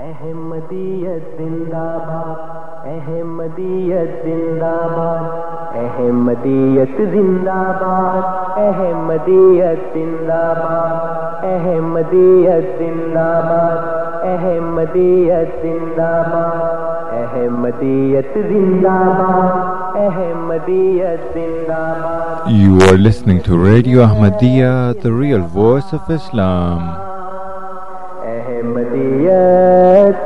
احمدیت زندہ باد احمدیت زندہ باد احمدیت زندہ باد احمدیت زندہ باد احمدیت زندہ باد احمدیت زندہ باد احمدیت زندہ باد احمدیت زندہ باد You are listening to Radio Ahmadiyya, the real voice of Islam. احمدیت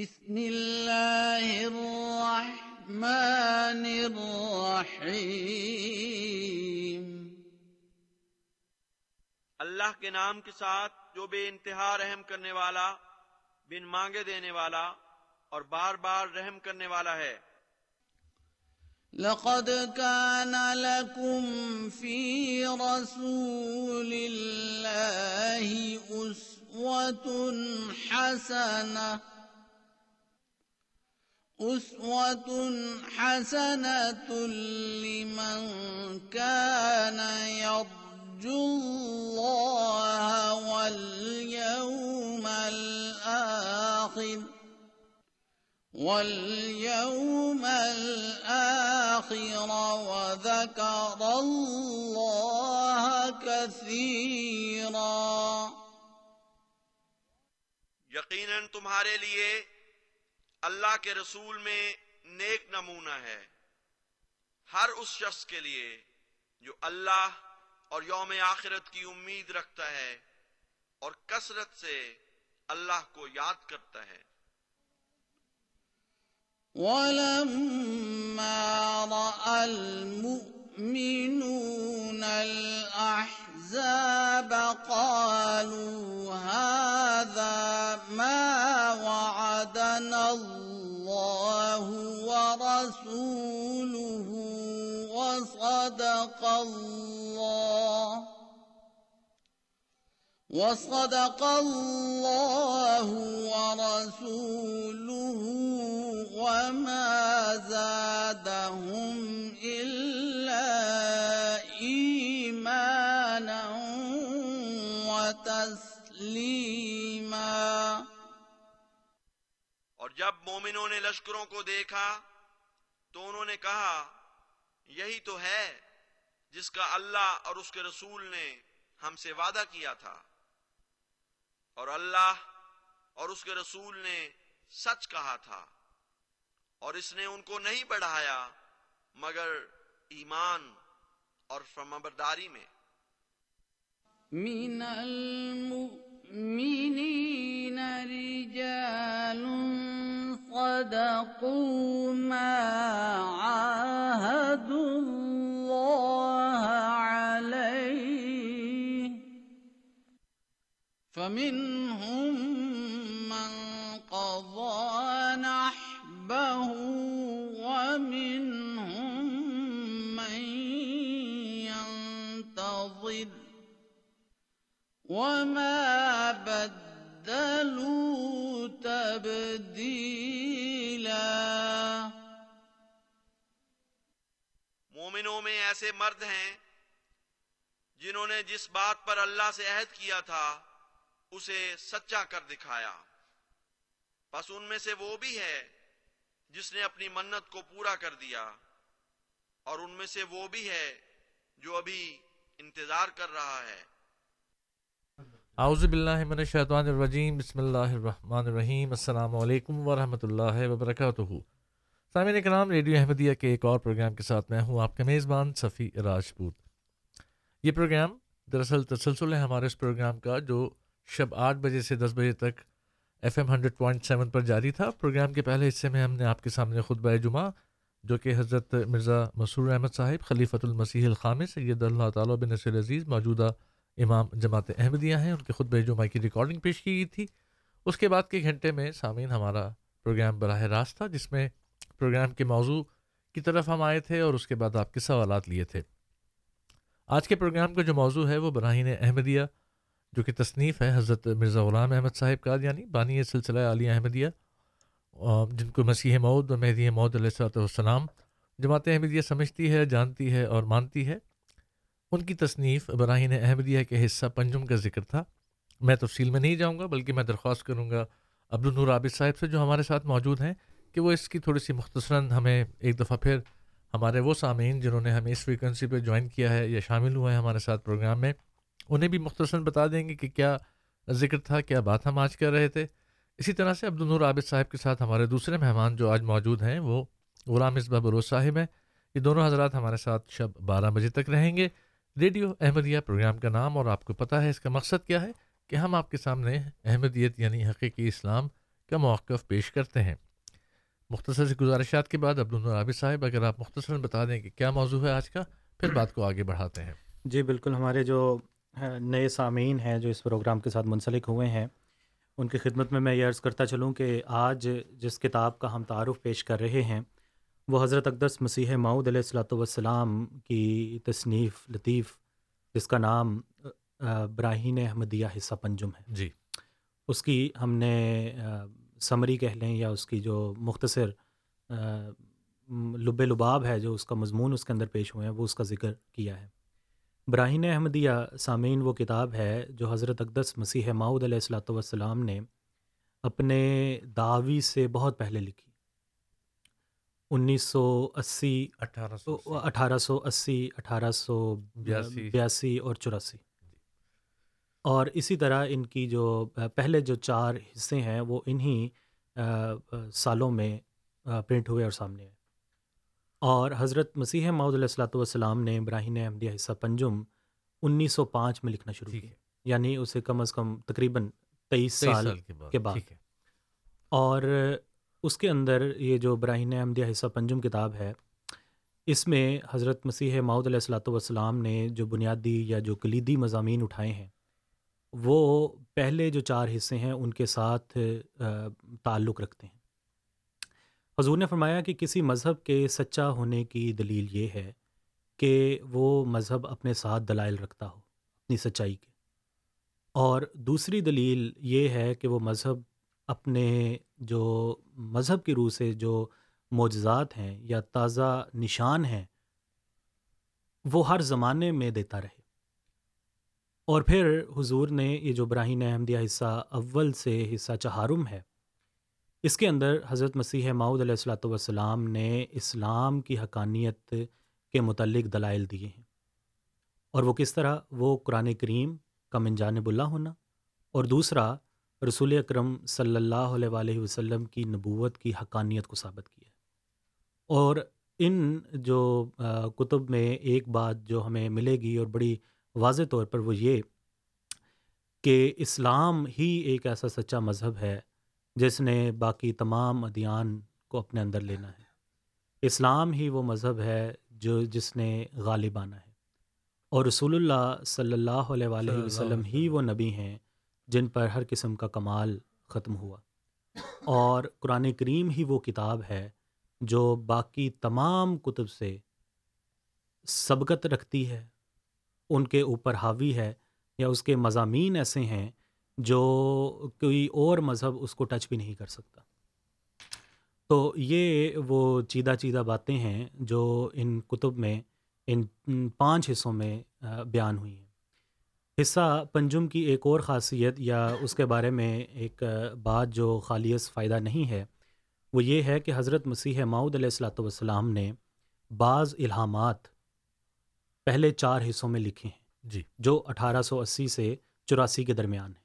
بسم الله الرحمن الرحيم۔ اللہ کے نام کے ساتھ جو بے انتہا رحم کرنے والا بن مانگے دینے والا اور بار بار رحم کرنے والا ہے۔ لقد كان لكم في رسول الله أسوة حسنة۔ أسوة حسنة لمن كان يرجو الله واليوم الآخر واليوم الآخر وذكر الله كثيرا یقیناً تمہارے لیے اللہ کے رسول میں نیک نمونہ ہے۔ ہر اس شخص کے لیے جو اللہ اور یوم آخرت کی امید رکھتا ہے اور کثرت سے اللہ کو یاد کرتا ہے۔ ولما رأى المؤمنون الأحزاب الأحزاب قالوا هذا ما وعدنا الله ورسوله وصدق الله وصدق الله ورسوله وما زادهم إلا وتسليما اور جب مومنوں نے لشکروں کو دیکھا، تو انہوں نے کہا، یہی تو ہے جس کا اللہ اور اس کے رسول نے ہم سے وعدہ کیا تھا۔ اور اللہ اور اس کے رسول نے سچ کہا تھا۔ اور اس نے ان کو نہیں بڑھایا، مگر ایمان اور فرمبرداری میں۔ من المؤمنين رجال صدقوا ما عاهدوا الله عليه فمنهم وما بدلوا تبديلا مومنوں میں ایسے مرد ہیں جنہوں نے جس بات پر اللہ سے عہد کیا تھا، اسے سچا کر دکھایا۔ بس ان میں سے وہ بھی ہے جس نے اپنی منت کو پورا کر دیا۔ اور ان میں سے وہ بھی ہے جو ابھی انتظار کر رہا ہے۔ اعوذ باللہ من الشیطان الرجیم، بسم اللہ الرحمن الرحیم، السلام علیکم ورحمۃ اللہ وبرکاتہ۔ سامعین اکرام، ریڈیو احمدیہ کے ایک اور پروگرام کے ساتھ میں ہوں آپ کا میزبان صفی راجپوت۔ یہ پروگرام دراصل تسلسل ہے ہمارے اس پروگرام کا جو شب آٹھ بجے سے دس بجے تک F M hundred point seven پر جاری تھا۔ پروگرام کے پہلے حصے میں ہم نے آپ کے سامنے خطبہ جمعہ، جو کہ حضرت مرزا مسرور احمد صاحب، خلیفۃ المسیح الخام سید اللہ تعالیٰ بن نصر عزیز موجودہ امام جماعت احمدیہ ہیں، ان کے خطبہ جمعہ کی ریکارڈنگ پیش کی گئی تھی۔ اس کے بعد کے گھنٹے میں سامعین ہمارا پروگرام براہ راست تھا، جس میں پروگرام کے موضوع کی طرف ہم آئے تھے اور اس کے بعد آپ کے سوالات لیے تھے۔ آج کے پروگرام کا جو موضوع ہے، وہ براہین احمدیہ، جو کہ تصنیف ہے، حضرت مرزا غلام احمد صاحب کا یعنی بانی سلسلہ علیہ احمدیہ جن کو مسیح مود و مہدی مود علیہ صلاۃ والسلام جماعت احمدیہ سمجھتی ہے، جانتی ہے اور مانتی ہے۔ ان کی تصنیف براہین احمدیہ کے حصہ پنجم کا ذکر تھا۔ میں تفصیل میں نہیں جاؤں گا، بلکہ میں درخواست کروں گا عبد النور عابد صاحب سے جو ہمارے ساتھ موجود ہیں کہ وہ اس کی تھوڑی سی مختصراً ہمیں ایک دفعہ پھر ہمارے وہ سامعین جنہوں نے ہمیں اس فریکوینسی پہ جوائن کیا ہے یا شامل ہوئے ہیں ہمارے ساتھ پروگرام میں، انہیں بھی مختصراً بتا دیں گے کہ کیا ذکر تھا، کیا بات ہم آج کر رہے تھے۔ اسی طرح سے عبد النور عابد صاحب کے ساتھ ہمارے دوسرے مہمان جو آج موجود ہیں، وہ غلام اصبا بروز صاحب ہیں۔ یہ دونوں حضرات ہمارے ساتھ شب بارہ بجے تک رہیں گے۔ ریڈیو احمدیہ پروگرام کا نام اور آپ کو پتہ ہے اس کا مقصد کیا ہے کہ ہم آپ کے سامنے احمدیت یعنی حقیقی اسلام کا موقف پیش کرتے ہیں۔ مختصر سے گزارشات کے بعد عبد عابد صاحب، اگر آپ مختصر بتا دیں کہ کیا موضوع ہے آج کا، پھر بات کو آگے بڑھاتے ہیں۔ جی بالکل۔ ہمارے جو نئے سامعین ہیں جو اس پروگرام کے ساتھ منسلک ہوئے ہیں، ان کی خدمت میں میں یہ عرض کرتا چلوں کہ آج جس کتاب کا ہم تعارف پیش کر رہے ہیں وہ حضرت اقدس مسیح معود علیہ السلاۃ والسلام کی تصنیف لطیف جس کا نام براہین احمدیہ حصہ پنجم ہے۔ جی۔ اس کی ہم نے سمری کہہ لیں یا اس کی جو مختصر لب لباب ہے جو اس کا مضمون اس کے اندر پیش ہوئے ہیں وہ اس کا ذکر کیا ہے۔ براہین احمدیہ سامعین وہ کتاب ہے جو حضرت اقدس مسیح ماؤد علیہ السلاۃ والسلام نے اپنے دعوی سے بہت پہلے لکھی۔ انیس سو اسی اٹھارہ سو اٹھارہ سو اسی اٹھارہ سو بیاسی اور چوراسی۔ اور اسی طرح ان کی جو پہلے جو چار حصے ہیں وہ انہی سالوں میں پرنٹ ہوئے اور سامنے آئے۔ اور حضرت مسیح محدود علیہ السلاۃ والسلام نے ابراہین احمدیہ حصہ پنجم انیس سو پانچ میں لکھنا شروع کیا۔ یعنی اسے کم از کم تقریباً تیئیس سال کے بعد۔ اور اس کے اندر یہ جو ابراہین احمدیہ حصہ پنجم کتاب ہے، اس میں حضرت مسیح ماؤد علیہ السلاۃ والسلام نے جو بنیادی یا جو کلیدی مضامین اٹھائے ہیں، وہ پہلے جو چار حصے ہیں ان کے ساتھ تعلق رکھتے ہیں۔ حضور نے فرمایا کہ کسی مذہب کے سچا ہونے کی دلیل یہ ہے کہ وہ مذہب اپنے ساتھ دلائل رکھتا ہو، اپنی سچائی کے۔ اور دوسری دلیل یہ ہے کہ وہ مذہب اپنے جو مذہب کی روح سے جو معجزات ہیں یا تازہ نشان ہیں، وہ ہر زمانے میں دیتا رہے۔ اور پھر حضور نے یہ جو براہین احمدیہ حصہ اول سے حصہ چہارم ہے، اس کے اندر حضرت مسیح ماؤد علیہ السلاۃ والسلام نے اسلام کی حقانیت کے متعلق دلائل دیے ہیں۔ اور وہ کس طرح؟ وہ قرآن کریم کا من جانب اللہ ہونا۔ اور دوسرا رسول اکرم صلی اللہ علیہ وآلہ وسلم کی نبوت کی حقانیت کو ثابت کیا اور ان جو کتب میں ایک بات جو ہمیں ملے گی اور بڑی واضح طور پر وہ یہ کہ اسلام ہی ایک ایسا سچا مذہب ہے جس نے باقی تمام ادیان کو اپنے اندر لینا ہے۔ اسلام ہی وہ مذہب ہے جو جس نے غالب آنا ہے۔ اور رسول اللہ صلی اللہ علیہ وآلہ وسلم ہی وہ نبی ہیں جن پر ہر قسم کا کمال ختم ہوا۔ اور قرآن کریم ہی وہ کتاب ہے جو باقی تمام کتب سے سبقت رکھتی ہے۔ ان کے اوپر حاوی ہے یا اس کے مضامین ایسے ہیں جو کوئی اور مذہب اس کو ٹچ بھی نہیں کر سکتا۔ تو یہ وہ چیدہ چیدہ باتیں ہیں جو ان کتب میں، ان پانچ حصوں میں بیان ہوئی ہیں۔ حصہ پنجم کی ایک اور خاصیت یا اس کے بارے میں ایک بات جو خالیص فائدہ نہیں ہے وہ یہ ہے کہ حضرت مسیح ماؤد علیہ السلاۃ والسلام نے بعض الہامات پہلے چار حصوں میں لکھے ہیں جی۔ جو اٹھارہ سو اسی سے چوراسی کے درمیان ہیں۔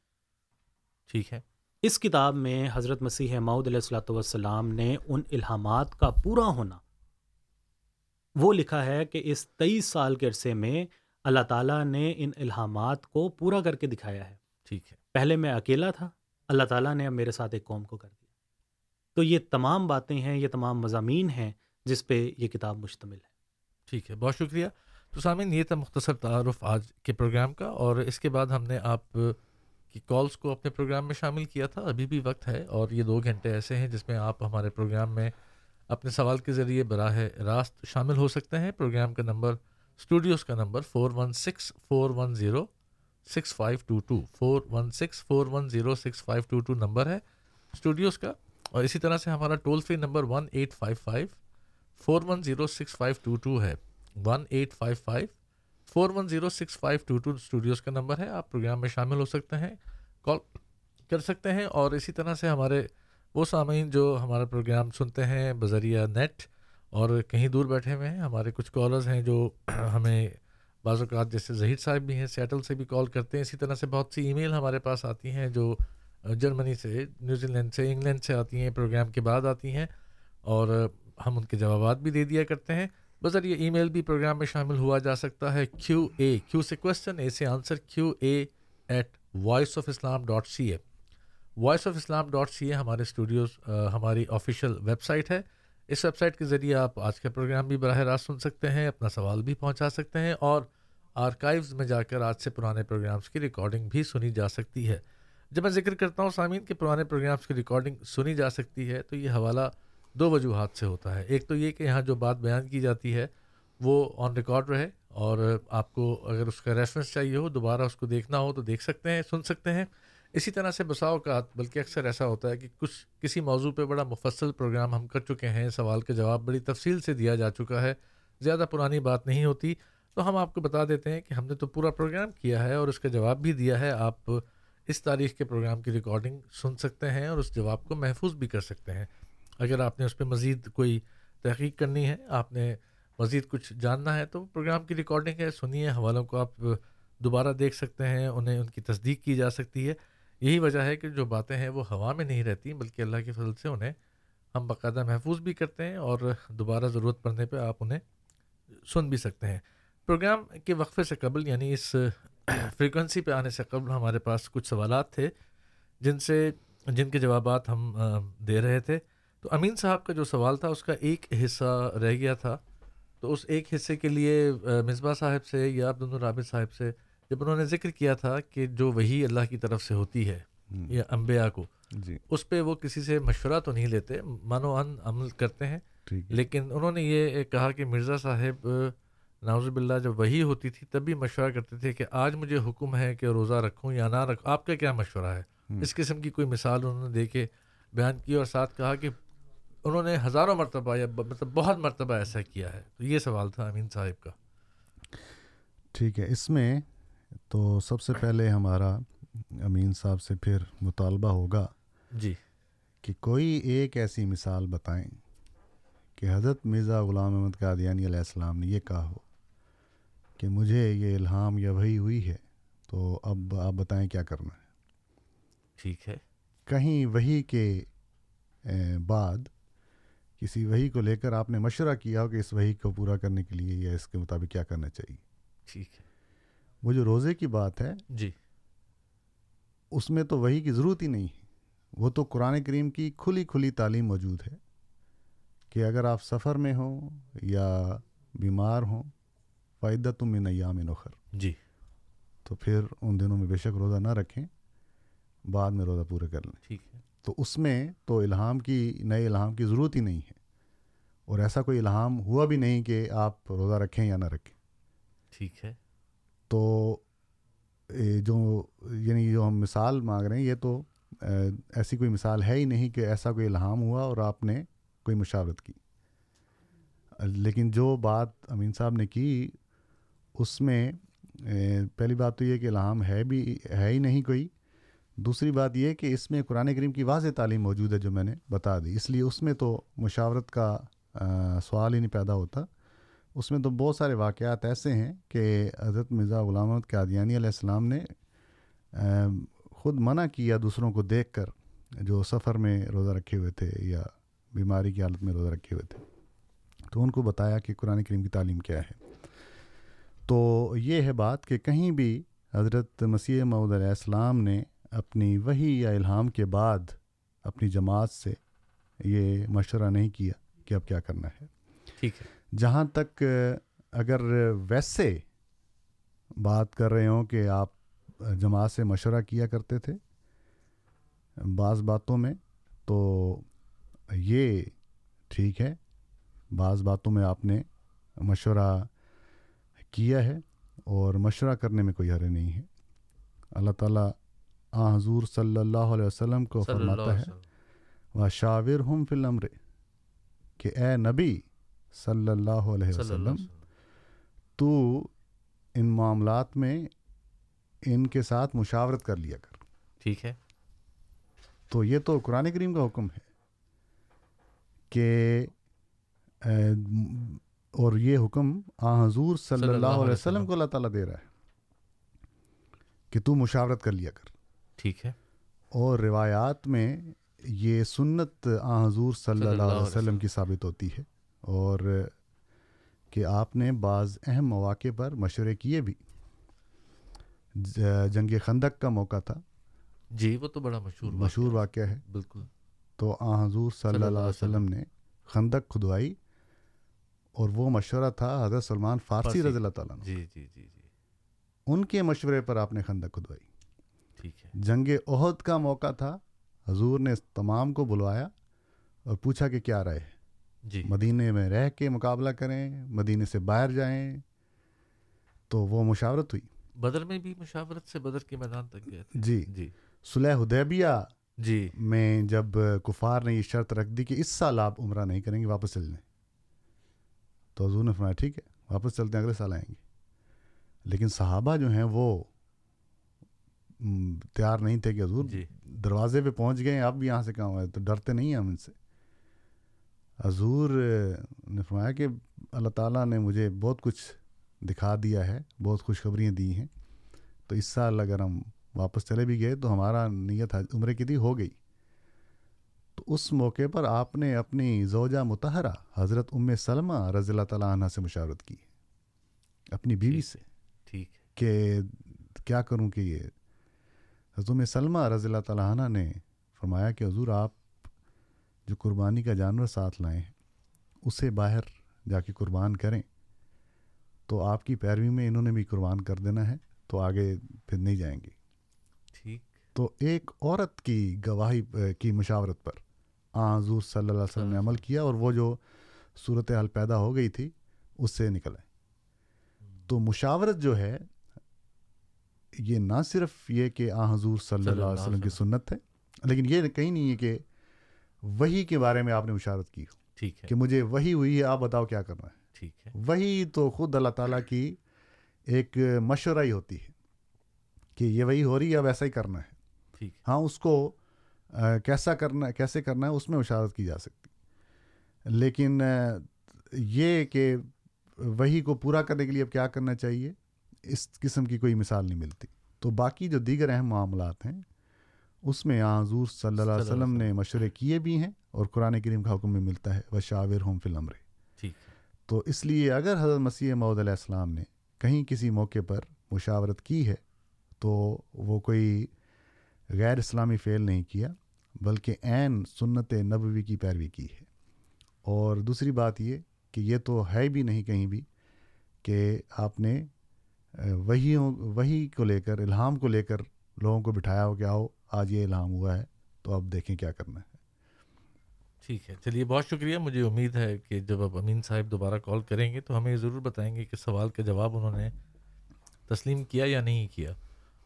ٹھیک ہے۔ اس کتاب میں حضرت مسیح ماؤد علیہ السلاۃ والسلام نے ان الہامات کا پورا ہونا وہ لکھا ہے کہ اس تیئیس سال کے عرصے میں اللہ تعالیٰ نے ان الہامات کو پورا کر کے دکھایا ہے۔ ٹھیک ہے۔ پہلے میں اکیلا تھا اللہ تعالیٰ نے اب میرے ساتھ ایک قوم کو کر دیا۔ تو یہ تمام باتیں ہیں یہ تمام مضامین ہیں جس پہ یہ کتاب مشتمل ہے۔ ٹھیک ہے بہت شکریہ۔ تو سامعین یہ تھا مختصر تعارف آج کے پروگرام کا اور اس کے بعد ہم نے آپ کی کالس کو اپنے پروگرام میں شامل کیا تھا۔ ابھی بھی وقت ہے اور یہ دو گھنٹے ایسے ہیں جس میں آپ ہمارے پروگرام میں اپنے سوال کے ذریعے براہ راست شامل ہو سکتے ہیں۔ پروگرام کا نمبر اسٹوڈیوز کا number four one six four one zero six five two two four one six four one zero six five two two number ہے اسٹوڈیوز کا۔ اور اسی طرح سے ہمارا toll free number one eight five five four one zero six five two two ہے۔ One eight five five four one zero six five two two studios کا number ہے۔ آپ پروگرام میں شامل ہو سکتے ہیں، کال کر سکتے ہیں۔ اور اسی طرح سے ہمارے وہ سامعین جو ہمارا پروگرام سنتے ہیں، بذریعہ نیٹ اور کہیں دور بیٹھے ہوئے ہیں۔ ہمارے کچھ کالرز ہیں جو ہمیں بعض اوقات جیسے ظہیر صاحب بھی ہیں سیٹل سے بھی کال کرتے ہیں۔ اسی طرح سے بہت سی ای میل ہمارے پاس آتی ہیں جو جرمنی سے نیوزی لینڈ سے انگلینڈ سے آتی ہیں۔ پروگرام کے بعد آتی ہیں اور ہم ان کے جوابات بھی دے دیا کرتے ہیں۔ بذریعہ ای میل بھی پروگرام میں شامل ہوا جا سکتا ہے۔ کیو اے کیو سے کوشچن اے سے answer Q A at voice of Islam dot C A voice of Islam dot C A ہمارے اسٹوڈیوز ہماری آفیشیل ویب سائٹ ہے۔ اس ویب سائٹ کے ذریعے آپ آج کا پروگرام بھی براہ راست سن سکتے ہیں، اپنا سوال بھی پہنچا سکتے ہیں اور آرکائیوز میں جا کر آج سے پرانے پروگرامس کی ریکارڈنگ بھی سنی جا سکتی ہے۔ جب میں ذکر کرتا ہوں سامعین کے پرانے پروگرامس کی ریکارڈنگ سنی جا سکتی ہے تو یہ حوالہ دو وجوہات سے ہوتا ہے۔ ایک تو یہ کہ یہاں جو بات بیان کی جاتی ہے وہ آن ریکارڈ رہے اور آپ کو اگر اس کا ریفرنس چاہیے ہو، دوبارہ اس کو دیکھنا ہو تو دیکھ سکتے ہیں، سن سکتے ہیں۔ اسی طرح سے بسا اوقات، بلکہ اکثر ایسا ہوتا ہے کہ کچھ، کسی موضوع پہ بڑا مفصل پروگرام ہم کر چکے ہیں، سوال کے جواب بڑی تفصیل سے دیا جا چکا ہے، زیادہ پرانی بات نہیں ہوتی، تو ہم آپ کو بتا دیتے ہیں کہ ہم نے تو پورا پروگرام کیا ہے اور اس کا جواب بھی دیا ہے، آپ اس تاریخ کے پروگرام کی ریکارڈنگ سن سکتے ہیں اور اس جواب کو محفوظ بھی کر سکتے ہیں۔ اگر آپ نے اس پہ مزید کوئی تحقیق کرنی ہے، آپ نے مزید کچھ جاننا ہے، تو پروگرام کی ریکارڈنگ ہے، سنیے، حوالوں کو آپ دوبارہ دیکھ سکتے ہیں، انہیں ان کی تصدیق کی جا سکتی ہے۔ یہی وجہ ہے کہ جو باتیں ہیں وہ ہوا میں نہیں رہتی، بلکہ اللہ کے فضل سے انہیں ہم باقاعدہ محفوظ بھی کرتے ہیں اور دوبارہ ضرورت پڑنے پہ آپ انہیں سن بھی سکتے ہیں۔ پروگرام کے وقفے سے قبل یعنی اس فریکوینسی پہ آنے سے قبل ہمارے پاس کچھ سوالات تھے، جن سے جن کے جوابات ہم دے رہے تھے۔ تو امین صاحب کا جو سوال تھا، اس کا ایک حصہ رہ گیا تھا۔ تو اس ایک حصے کے لیے مصباح صاحب سے یا عبد الرابط صاحب سے جب انہوں نے ذکر کیا تھا کہ جو وہی اللہ کی طرف سے ہوتی ہے یا انبیاء کو جی۔ اس پہ وہ کسی سے مشورہ تو نہیں لیتے منو ان عمل کرتے ہیں۔ لیکن انہوں نے یہ کہا کہ مرزا صاحب ناوز باللہ جب وہی ہوتی تھی تب بھی مشورہ کرتے تھے کہ آج مجھے حکم ہے کہ روزہ رکھوں یا نہ رکھوں۔ آپ کا کیا مشورہ ہے؟ اس قسم کی کوئی مثال انہوں نے دے کے بیان کی اور ساتھ کہا کہ انہوں نے ہزاروں مرتبہ یا مطلب بہت مرتبہ ایسا کیا ہے۔ تو یہ سوال تھا امین صاحب کا۔ ٹھیک ہے۔ اس میں تو سب سے پہلے ہمارا امین صاحب سے پھر مطالبہ ہوگا جی۔ کہ کوئی ایک ایسی مثال بتائیں کہ حضرت مرزا غلام احمد قادیانی علیہ السلام نے یہ کہا ہو کہ مجھے یہ الہام یا وہی ہوئی ہے تو اب آپ بتائیں کیا کرنا ہے۔ ٹھیک ہے۔ کہیں وہی کے بعد کسی وہی کو لے کر آپ نے مشورہ کیا ہو کہ اس وہی کو پورا کرنے کے لیے یا اس کے مطابق کیا کرنا چاہیے؟ ٹھیک ہے۔ وہ جو روزے کی بات ہے جی۔ اس میں تو وہی کی ضرورت ہی نہیں ہے۔ وہ تو قرآن کریم کی کھلی کھلی تعلیم موجود ہے کہ اگر آپ سفر میں ہوں یا بیمار ہوں فائدہ تم میں نیام نخر جی۔ تو پھر ان دنوں میں بے شک روزہ نہ رکھیں بعد میں روزہ پورے کر لیں۔ ٹھیک ہے۔ تو اس میں تو الہام کی نئے الہام کی ضرورت ہی نہیں ہے۔ اور ایسا کوئی الہام ہوا بھی نہیں کہ آپ روزہ رکھیں یا نہ رکھیں۔ ٹھیک ہے۔ تو جو یعنی جو ہم مثال مانگ رہے ہیں، یہ تو ایسی کوئی مثال ہے ہی نہیں کہ ایسا کوئی الہام ہوا اور آپ نے کوئی مشاورت کی۔ لیکن جو بات امین صاحب نے کی، اس میں پہلی بات تو یہ کہ الہام ہے بھی، ہے ہی نہیں کوئی۔ دوسری بات یہ کہ اس میں قرآن کریم کی واضح تعلیم موجود ہے جو میں نے بتا دی۔ اس لیے اس میں تو مشاورت کا سوال ہی نہیں پیدا ہوتا۔ اس میں تو بہت سارے واقعات ایسے ہیں کہ حضرت مرزا غلام محمد قادیانی علیہ السلام نے خود منع کیا دوسروں کو دیکھ کر جو سفر میں روزہ رکھے ہوئے تھے یا بیماری کی حالت میں روزہ رکھے ہوئے تھے۔ تو ان کو بتایا کہ قرآن کریم کی تعلیم کیا ہے۔ تو یہ ہے بات کہ کہیں بھی حضرت مسیح محدود علیہ السلام نے اپنی وہی یا الہام کے بعد اپنی جماعت سے یہ مشورہ نہیں کیا کہ اب کیا کرنا ہے۔ ٹھیک ہے۔ جہاں تک اگر ویسے بات کر رہے ہوں کہ آپ جماعت سے مشورہ کیا کرتے تھے بعض باتوں میں تو یہ ٹھیک ہے بعض باتوں میں آپ نے مشورہ کیا ہے اور مشورہ کرنے میں کوئی حرے نہیں ہے۔ اللہ تعالیٰ آ حضور صلی اللہ علیہ وسلم کو فرماتا ہے وہ شاور ہم فلم کہ اے نبی صلی اللہ علیہ وسلم تو ان معاملات میں ان کے ساتھ مشاورت کر لیا کر۔ ٹھیک ہے۔ تو یہ تو قرآن کریم کا حکم ہے کہ اور یہ حکم آ حضور صلی اللہ علیہ وسلم کو اللہ تعالیٰ دے رہا ہے کہ تو مشاورت کر لیا کر۔ ٹھیک ہے۔ اور روایات میں یہ سنت آ حضور صلی اللہ علیہ وسلم۔ کی ثابت ہوتی ہے۔ اور کہ آپ نے بعض اہم مواقع پر مشورے کیے بھی۔ جنگ خندق کا موقع تھا۔ جی وہ تو بڑا مشہور مشہور واقعہ ہے۔ بالکل۔ تو آ حضور صلی اللہ علیہ وسلم نے خندق کھدوائی اور وہ مشورہ تھا حضرت سلمان فارسی رضی اللہ تعالیٰ جی جی جی جی۔ ان کے مشورے پر آپ نے خندق کھدوائی۔ ٹھیک ہے۔ جنگ عہد کا موقع تھا۔ حضور نے تمام کو بلوایا اور پوچھا کہ کیا رہے جی۔ مدینے میں رہ کے مقابلہ کریں مدینے سے باہر جائیں تو وہ مشاورت ہوئی۔ بدر میں بھی مشاورت سے بدر کے میدان تک گئے تھے۔ جی۔ جی۔ صلح حدیبیہ جی۔ میں جب کفار نے یہ شرط رکھ دی کہ اس سال آپ عمرہ نہیں کریں گے واپس چل جائیں تو حضور نے فرمایا ٹھیک ہے واپس چلتے ہیں اگلے سال آئیں گے۔ لیکن صحابہ جو ہیں وہ تیار نہیں تھے کہ حضور جی۔ دروازے پہ پہنچ گئے اب یہاں سے کہاں ہوئے؟ تو ڈرتے نہیں ہیں ہم ان سے۔ حضور نے فرمایا کہ اللہ تعالیٰ نے مجھے بہت کچھ دکھا دیا ہے بہت خوشخبریاں دی ہیں۔ تو اس سال اگر ہم واپس چلے بھی گئے تو ہمارا نیت عمرے کی تھی ہو گئی۔ تو اس موقع پر آپ نے اپنی زوجہ متحرہ حضرت ام سلمہ رضی اللہ تعالیٰ عنہ سے مشاورت کی اپنی بیوی سے۔ ٹھیک کہ کیا کروں کہ یہ؟ حضرت ام سلمہ رضی اللہ تعالیٰ عنہ نے فرمایا کہ حضور آپ جو قربانی کا جانور ساتھ لائیں اسے باہر جا کے قربان کریں۔ تو آپ کی پیروی میں انہوں نے بھی قربان کر دینا ہے تو آگے پھر نہیں جائیں گے۔ ٹھیک۔ تو ایک عورت کی گواہی کی مشاورت پر حضور صلی اللہ علیہ وسلم نے عمل کیا اور وہ جو صورت حال پیدا ہو گئی تھی اس سے نکل آئے۔ تو مشاورت جو ہے یہ نہ صرف یہ کہ آ حضور صلی اللہ علیہ وسلم کی سنت ہے لیکن یہ کہیں نہیں ہے کہ وہی کے بارے میں آپ نے مشاورت کی۔ ٹھیک ہے۔ کہ مجھے وہی ہوئی ہے آپ بتاؤ کیا کرنا ہے۔ ٹھیک ہے۔ وہی تو خود اللہ تعالیٰ کی ایک مشورہ ہی ہوتی ہے کہ یہ وہی ہو رہی ہے اب ایسا ہی کرنا ہے۔ ٹھیک ہاں اس کو کیسا کرنا کیسے کرنا ہے اس میں مشاورت کی جا سکتی۔ لیکن یہ کہ وہی کو پورا کرنے کے لیے اب کیا کرنا چاہیے اس قسم کی کوئی مثال نہیں ملتی۔ تو باقی جو دیگر اہم معاملات ہیں اس میں یہاں حضور صلی اللہ علیہ وسلم نے مشورے کیے بھی ہیں اور قرآن کریم کا حکم بھی ملتا ہے وہ شاور ہوم فلم رے تو اس لیے اگر حضرت مسیح معود علیہ السلام نے کہیں کسی موقع پر مشاورت کی ہے تو وہ کوئی غیر اسلامی فعل نہیں کیا بلکہ عین سنت نبوی کی پیروی کی ہے۔ اور دوسری بات یہ کہ یہ تو ہے بھی نہیں کہیں بھی کہ آپ نے وہی وہی کو لے کر الہام کو لے کر لوگوں کو بٹھایا ہو کہ آؤ آج یہ الہام ہوا ہے، تو اب دیکھیں کیا کرنا ہے۔ ٹھیک ہے، چلیے، بہت شکریہ۔ مجھے امید ہے کہ جب اب امین صاحب دوبارہ کال کریں گے تو ہمیں ضرور بتائیں گے کہ سوال کا جواب انہوں نے تسلیم کیا یا نہیں کیا۔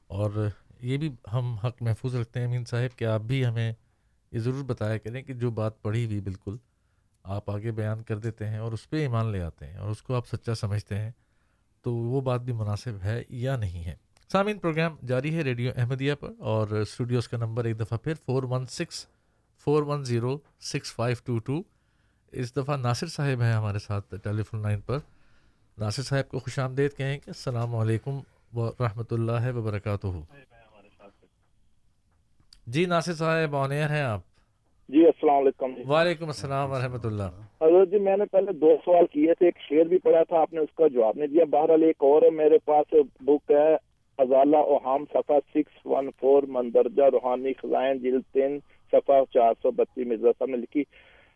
اور یہ بھی ہم حق محفوظ رکھتے ہیں امین صاحب کہ آپ بھی ہمیں یہ ضرور بتایا کریں کہ جو بات پڑھی ہوئی بالکل آپ آگے بیان کر دیتے ہیں اور اس پہ ایمان لے آتے ہیں اور اس کو آپ سچا سمجھتے ہیں، تو وہ بات بھی مناسب ہے یا نہیں ہے۔ سامعین پروگرام جاری ہے ریڈیو احمدیہ پر اور اسٹوڈیوز کا نمبر ایک دفعہ پھر four one six four one zero six five two two اس دفعہ ناصر صاحب ہیں ہمارے ساتھ ٹیلی فون لائن پر۔ ناصر صاحب کو خوش آمدید کہیں کہ السلام علیکم و رحمۃ اللہ وبرکاتہ۔ جی ناصر صاحب آن ایئر ہیں آپ؟ جی السلام علیکم۔ جی وعلیکم السلام ورحمۃ اللہ۔ حضرت جی میں نے پہلے دو سوال کیے تھے ایک شعر بھی پڑھا تھا آپ نے اس کا جواب نہیں دیا۔ بہرحال ایک اور ہے میرے پاس بک ہے۔ ازالہ اوہام صفحہ سکس ون فور مندرجہ روحانی خزائن جلد تین صفحہ چار سو بتی مرزا صاحب نے لکھی۔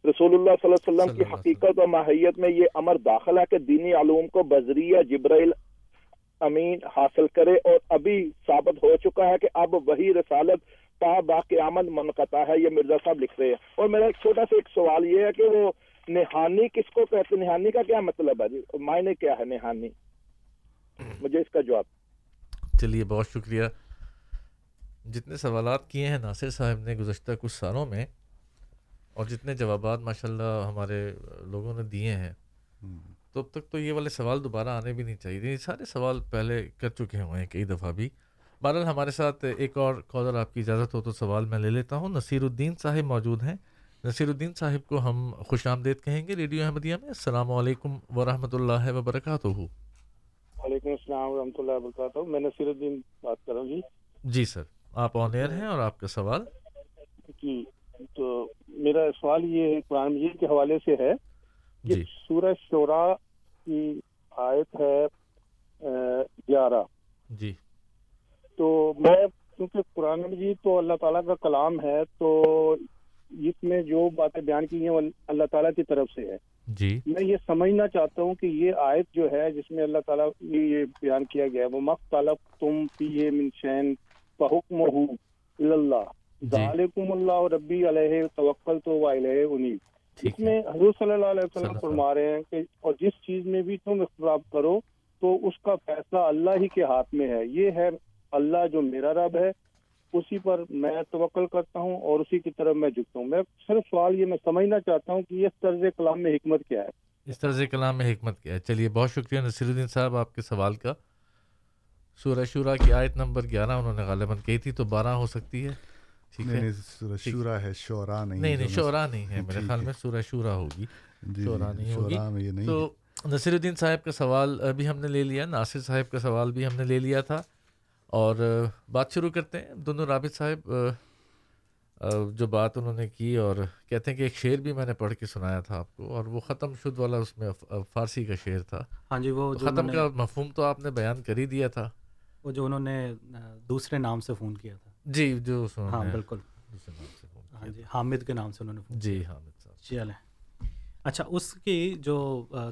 رسول اللہ صلی اللہ علیہ وسلم کی حقیقت و ماہیت میں یہ امر داخل ہے کہ دینی علوم کو بذریعہ جبرائیل امین حاصل کرے اور ابھی ثابت ہو چکا ہے کہ اب وہی رسالت تا با قیامت منقطع ہے یہ مرزا صاحب لکھ رہے ہیں۔ اور میرا ایک چھوٹا سا ایک سوال یہ ہے کہ وہ نہانی کس کو کہتے ہیں؟ نہانی کا کیا مطلب ہے؟ جی معنی کیا ہے نہانی؟ مجھے اس کا جواب۔ چلیے بہت شکریہ۔ جتنے سوالات کیے ہیں ناصر صاحب نے گزشتہ کچھ سالوں میں اور جتنے جوابات ماشاء اللہ ہمارے لوگوں نے دیے ہیں تو اب تک تو یہ والے سوال دوبارہ آنے بھی نہیں چاہیے۔ یہ سارے سوال پہلے کر چکے ہوئے ہیں کئی دفعہ بھی۔ بہرحال ہمارے ساتھ ایک اور کالر آپ کی اجازت ہو تو سوال میں لے لیتا ہوں۔ نصیر الدین صاحب موجود ہیں۔ نصیر الدین صاحب کو ہم خوش آمدید کہیں گے ریڈیو احمدیہ میں۔ السلام علیکم ورحمۃ اللہ وبرکاتہ۔ وعلیکم السلام ورحمۃ اللہ وبرکاتہ۔ میں نصیر الدین بات کر رہا ہوں جی۔ جی سر آپ آن ایئر ہیں اور آپ کا سوال؟ جی تو میرا سوال یہ ہے قرآن مجید کے حوالے سے ہے جی۔ سورہ شعرا کی آیت ہے گیارہ۔ جی۔ تو میں کیونکہ قرآن مجید تو اللہ تعالیٰ کا کلام ہے تو اس میں جو باتیں بیان کی ہیں وہ اللہ تعالیٰ کی طرف سے ہے۔ جی۔ میں یہ سمجھنا چاہتا ہوں کہ یہ آیت جو ہے جس میں اللہ تعالیٰ یہ بیان کیا گیا وہ مخ طالب تم پی من شین حکم ہو اللہ ذالکم اللہ ربی علیہ توکل تو علیہ انیب۔ اس میں حضور صلی اللہ علیہ وسلم فرما رہے ہیں کہ اور جس چیز میں بھی تم اختلاف کرو تو اس کا فیصلہ اللہ ہی کے ہاتھ میں ہے۔ یہ ہے اللہ جو میرا رب ہے اسی پر میں توکل کرتا ہوں اور اسی کی طرف میں جھکتا ہوں۔ میں صرف سوال یہ میں سمجھنا چاہتا ہوں کہ اس طرز کلام میں حکمت کیا ہے؟ اس طرز کلام میں حکمت کیا ہے۔ چلیے بہت شکریہ نصیر الدین صاحب آپ کے سوال کا۔ سورہ شورا کی آیت نمبر گیارہ انہوں نے غالباً کہی تھی تو بارہ ہو سکتی ہے۔ ٹھیک ہے؟ شورا ہے شورا نہیں نہیں نہیں شورا نہیں ہے۔ میرے خیال میں سورہ شورا ہوگی۔ شورا نہیں ہوگی۔ تو نصیر الدین صاحب کا سوال بھی ہم نے لے لیا۔ ناصر صاحب کا سوال بھی ہم نے لے لیا تھا۔ اور بات شروع کرتے ہیں۔ دونوں رابط صاحب جو بات انہوں نے کی اور کہتے ہیں کہ ایک شعر بھی میں نے پڑھ کے سنایا تھا آپ کو اور وہ ختم شد والا اس میں فارسی کا شعر تھا۔ ہاں جی وہ ختم کا مفہوم تو آپ نے بیان کر ہی دیا تھا۔ وہ جو انہوں نے دوسرے نام سے فون کیا تھا۔ جی جو ہاں بالکل۔ دوسرے نام سے فون ہاں جی حامد کے نام سے انہوں نے جی حامد صاحب۔ چلیں۔ اچھا اس کی جو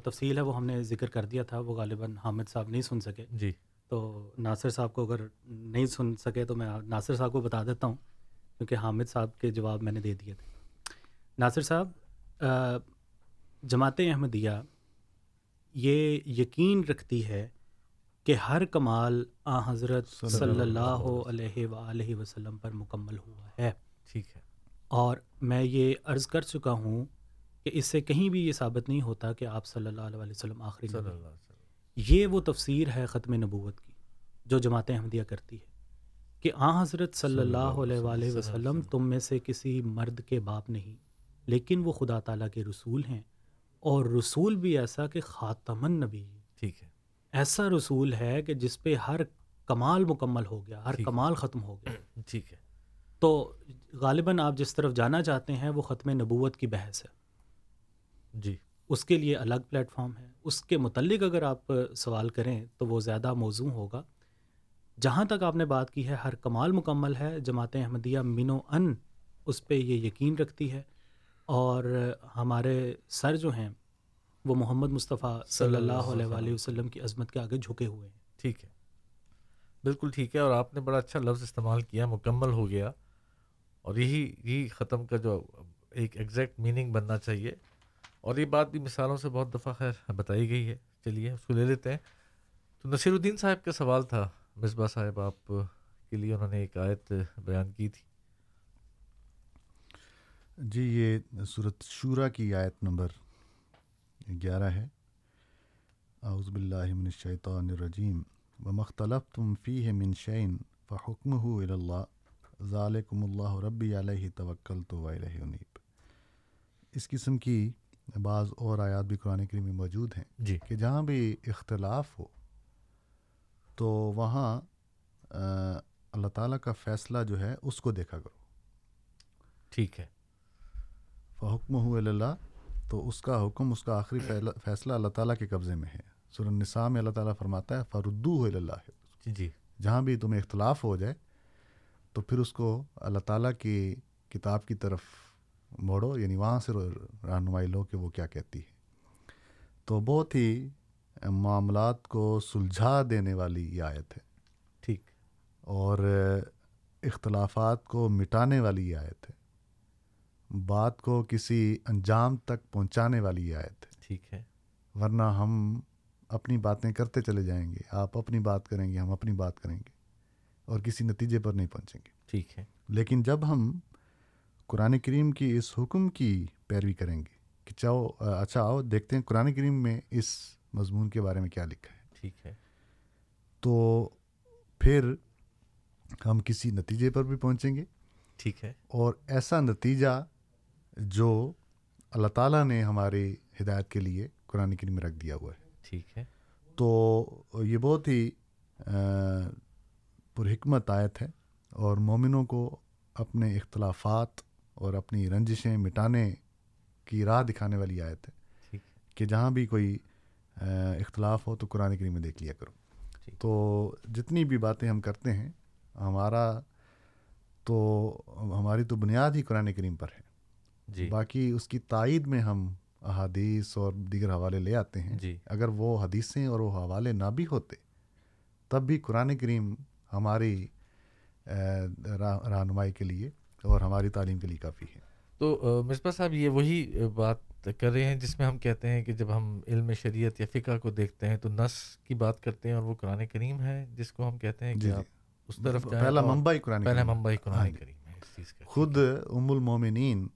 تفصیل ہے وہ ہم نے ذکر کر دیا تھا وہ غالباً حامد صاحب نہیں سن سکے۔ جی۔ تو ناصر صاحب کو اگر نہیں سن سکے تو میں ناصر صاحب کو بتا دیتا ہوں کیونکہ حامد صاحب کے جواب میں نے دے دیے تھے۔ ناصر صاحب جماعت احمدیہ یہ یقین رکھتی ہے کہ ہر کمال آ حضرت صلی اللہ علیہ وآلہ وسلم پر مکمل ہوا ہے۔ ٹھیک ہے۔ اور میں یہ عرض کر چکا ہوں کہ اس سے کہیں بھی یہ ثابت نہیں ہوتا کہ آپ صلی اللہ علیہ وسلم آخری صلی اللہ علیہ وسلم۔ یہ وہ تفسیر ہے ختم نبوت کی جو جماعت احمدیہ کرتی ہے کہ آ حضرت صلی اللہ علیہ وآلہ وسلم تم میں سے کسی مرد کے باپ نہیں لیکن وہ خدا تعالیٰ کے رسول ہیں۔ اور رسول بھی ایسا کہ خاتم النبی۔ ٹھیک ہے۔ ایسا رسول ہے کہ جس پہ ہر کمال مکمل ہو گیا ہر کمال ختم ہو گیا۔ ٹھیک ہے۔ تو غالباً آپ جس طرف جانا چاہتے ہیں وہ ختم نبوت کی بحث ہے۔ جی۔ اس کے لیے الگ پلیٹ فارم ہے۔ اس کے متعلق اگر آپ سوال کریں تو وہ زیادہ موضوع ہوگا۔ جہاں تک آپ نے بات کی ہے ہر کمال مکمل ہے۔ جماعت احمدیہ من و ان اس پہ یہ یقین رکھتی ہے۔ اور ہمارے سر جو ہیں وہ محمد مصطفیٰ صلی اللہ علیہ وآلہ وسلم کی عظمت کے آگے جھکے ہوئے ہیں۔ ٹھیک ہے۔ بالکل ٹھیک ہے۔ اور آپ نے بڑا اچھا لفظ استعمال کیا مکمل ہو گیا۔ اور یہی یہی ختم کا جو ایک ایگزیکٹ میننگ بننا چاہیے۔ اور یہ بات بھی مثالوں سے بہت دفعہ خیر بتائی گئی ہے۔ چلیے، اس کو لے لیتے ہیں۔ تو نصیر الدین صاحب کا سوال تھا۔ مصباح صاحب، آپ کے لیے انہوں نے ایک آیت بیان کی تھی۔ جی یہ صورت شورا کی آیت نمبر گیارہ ہے۔ اعوذ باللہ من الشیطان الرجیم۔ و مختلف تم فی ہے من شعین فحکم ہو اللہ ذالکم اللہ ربی علیہ توکل تو انیب اس قسم کی بعض اور آیات بھی قرآن کریم میں موجود ہیں جی۔ کہ جہاں بھی اختلاف ہو تو وہاں اللہ تعالیٰ کا فیصلہ جو ہے اس کو دیکھا کرو۔ ٹھیک ہے۔ فحکم ہو اللہ تو اس کا حکم اس کا آخری فیصلہ اللہ تعالیٰ کے قبضے میں ہے۔ سر النساء میں اللہ تعالیٰ فرماتا ہے فردو ہو اللہ جی جی۔ جہاں بھی تمہیں اختلاف ہو جائے تو پھر اس کو اللہ تعالیٰ کی کتاب کی طرف موڑو یعنی وہاں سے رہنمائی لو کہ وہ کیا کہتی ہے۔ تو بہت ہی معاملات کو سلجھا دینے والی یہ آیت ہے۔ ٹھیک۔ اور اختلافات کو مٹانے والی یہ آیت ہے۔ بات کو کسی انجام تک پہنچانے والی یہ آیت ہے۔ ٹھیک ہے۔ ورنہ ہم اپنی باتیں کرتے چلے جائیں گے۔ آپ اپنی بات کریں گے ہم اپنی بات کریں گے۔ اور کسی نتیجے پر نہیں پہنچیں گے۔ ٹھیک ہے۔ لیکن جب ہم قرآن کریم کی اس حکم کی پیروی کریں گے کہ چاہو اچھا آؤ دیکھتے ہیں قرآن کریم میں اس مضمون کے بارے میں کیا لکھا ہے۔ ٹھیک ہے۔ تو پھر ہم کسی نتیجے پر بھی پہنچیں گے۔ ٹھیک ہے۔ اور ایسا نتیجہ جو اللہ تعالیٰ نے ہماری ہدایت کے لیے قرآن کریم میں رکھ دیا ہوا ہے۔ ٹھیک ہے۔ تو یہ بہت ہی پرحکمت آیت ہے اور مومنوں کو اپنے اختلافات اور اپنی رنجشیں مٹانے کی راہ دکھانے والی آیت ہے کہ جہاں بھی کوئی اختلاف ہو تو قرآن کریم میں دیکھ لیا کرو۔ تو جتنی بھی باتیں ہم کرتے ہیں ہمارا تو ہماری تو بنیاد ہی قرآن کریم پر ہے۔ جی۔ باقی اس کی تائید میں ہم احادیث اور دیگر حوالے لے آتے ہیں۔ جی۔ اگر وہ حدیثیں اور وہ حوالے نہ بھی ہوتے تب بھی قرآن کریم ہماری رہنمائی کے لیے اور ہماری تعلیم کے لیے کافی ہے تو مصباح صاحب یہ وہی بات کر رہے ہیں جس میں ہم کہتے ہیں کہ جب ہم علم شریعت یا فقہ کو دیکتے ہیں تو نس کی بات کرتے ہیں اور وہ قرآن کریم ہے جس کو ہم کہتے ہیں کہ جی۔ آپ اس طرف پہلا ممبئی قرآن پہلا ممبئی قرآن کریم ہے اس چیز کا۔ خود ام المومنین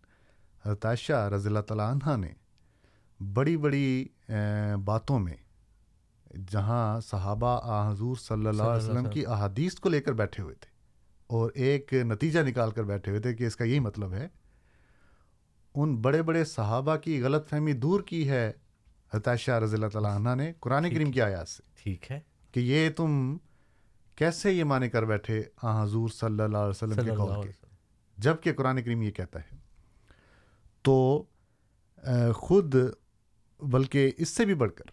حتاشہ رضی اللہ تعالیٰ عنہ نے بڑی بڑی باتوں میں جہاں صحابہ حضور صلی اللہ علیہ وسلم۔ کی احادیث کو لے کر بیٹھے ہوئے تھے۔ اور ایک نتیجہ نکال کر بیٹھے ہوئے تھے کہ اس کا یہی مطلب ہے ان بڑے بڑے صحابہ کی غلط فہمی دور کی ہے۔ حتاشہ رضی اللہ تعالیٰ عنہ نے قرآن کریم کی آیات سے۔ ٹھیک ہے۔ کہ یہ تم کیسے یہ مانے کر بیٹھے آ حضور صلی اللہ علیہ وسلم کے قول کے؟ جبکہ قرآن کریم یہ کہتا ہے۔ تو خود بلکہ اس سے بھی بڑھ کر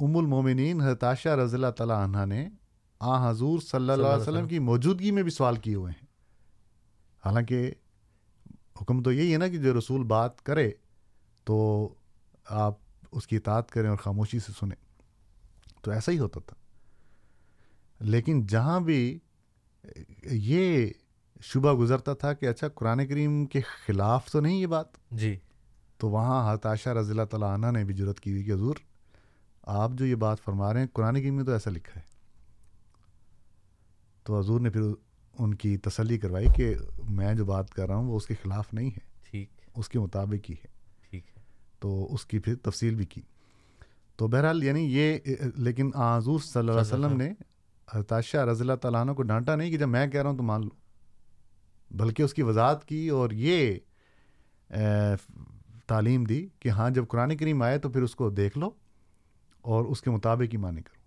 ام المومنین حتاشہ رضی اللہ تعالیٰ عنہ نے آ حضور صلی اللہ علیہ وسلم کی موجودگی میں بھی سوال کیے ہوئے ہیں۔ حالانکہ حکم تو یہی ہے نا کہ جو رسول بات کرے تو آپ اس کی اطاعت کریں اور خاموشی سے سنیں۔ تو ایسا ہی ہوتا تھا۔ لیکن جہاں بھی یہ شبہ گزرتا تھا کہ اچھا قرآن کریم کے خلاف تو نہیں یہ بات۔ جی۔ تو وہاں حتاشہ رضی اللہ تعالیٰ عنہ نے بھی جرت کی ہوئی کہ حضور آپ جو یہ بات فرما رہے ہیں قرآن کریم میں تو ایسا لکھا ہے۔ تو حضور نے پھر ان کی تسلی کروائی کہ میں جو بات کر رہا ہوں وہ اس کے خلاف نہیں ہے۔ ٹھیک۔ اس کے مطابق ہی ہے۔ ٹھیک ہے۔ تو اس کی پھر تفصیل بھی کی۔ تو بہرحال یعنی یہ لیکن حضور صلی اللہ علیہ وسلم نے حتاشہ رضی اللہ تعالیٰ عنہ کو ڈانٹا نہیں کہ جب میں کہہ رہا ہوں تو مان لو بلکہ اس کی وضاحت کی اور یہ تعلیم دی کہ ہاں جب قرآن کریم آئے تو پھر اس کو دیکھ لو اور اس کے مطابق ہی مانے کرو۔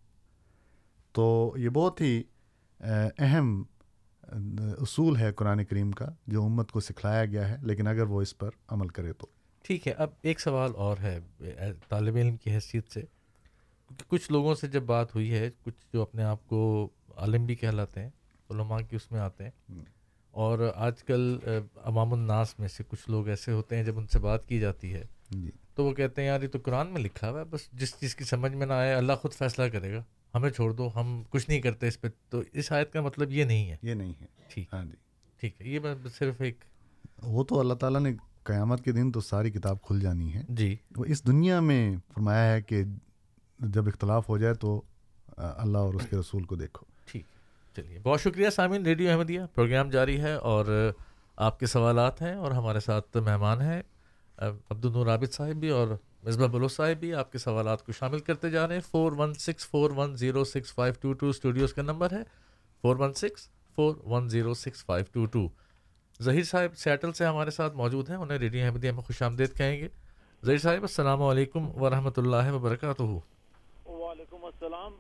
تو یہ بہت ہی اہم اصول ہے قرآن کریم کا جو امت کو سکھلایا گیا ہے لیکن اگر وہ اس پر عمل کرے تو۔ ٹھیک ہے اب ایک سوال اور ہے طالب علم کی حیثیت سے۔ کچھ لوگوں سے جب بات ہوئی ہے کچھ جو اپنے آپ کو عالم بھی کہلاتے ہیں علماء کی اس میں آتے ہیں۔ اور آج کل عوام الناس میں سے کچھ لوگ ایسے ہوتے ہیں جب ان سے بات کی جاتی ہے۔ جی۔ تو وہ کہتے ہیں یار یہ تو قرآن میں لکھا ہوا ہے بس جس چیز کی سمجھ میں نہ آئے اللہ خود فیصلہ کرے گا۔ ہمیں چھوڑ دو ہم کچھ نہیں کرتے اس پہ۔ تو اس آیت کا مطلب یہ نہیں ہے۔ یہ نہیں ہے۔ ٹھیک۔ ہاں جی۔ ٹھیک ہے یہ صرف ایک وہ تو اللہ تعالیٰ نے قیامت کے دن تو ساری کتاب کھل جانی ہے۔ جی۔ وہ اس دنیا میں فرمایا ہے کہ جب اختلاف ہو جائے تو اللہ اور اس کے رسول کو دیکھو۔ ٹھیک۔ چلیے بہت شکریہ سامعین ریڈیو احمدیہ۔ پروگرام جاری ہے اور آپ کے سوالات ہیں اور ہمارے ساتھ مہمان ہیں عبد النور عابد صاحب بھی اور مصباح بلوچ صاحب بھی آپ کے سوالات کو شامل کرتے جا رہے ہیں۔ Four one six four one zero six five two two studios کا نمبر ہے۔ Four one six four one zero six five two two Zaheer صاحب سیٹل سے ہمارے ساتھ موجود ہیں۔ انہیں ریڈیو احمدیہ میں خوش آمدید کہیں گے۔ ظہیر صاحب السلام علیکم ورحمۃ اللہ وبرکاتہ۔ وعلیکم السلام۔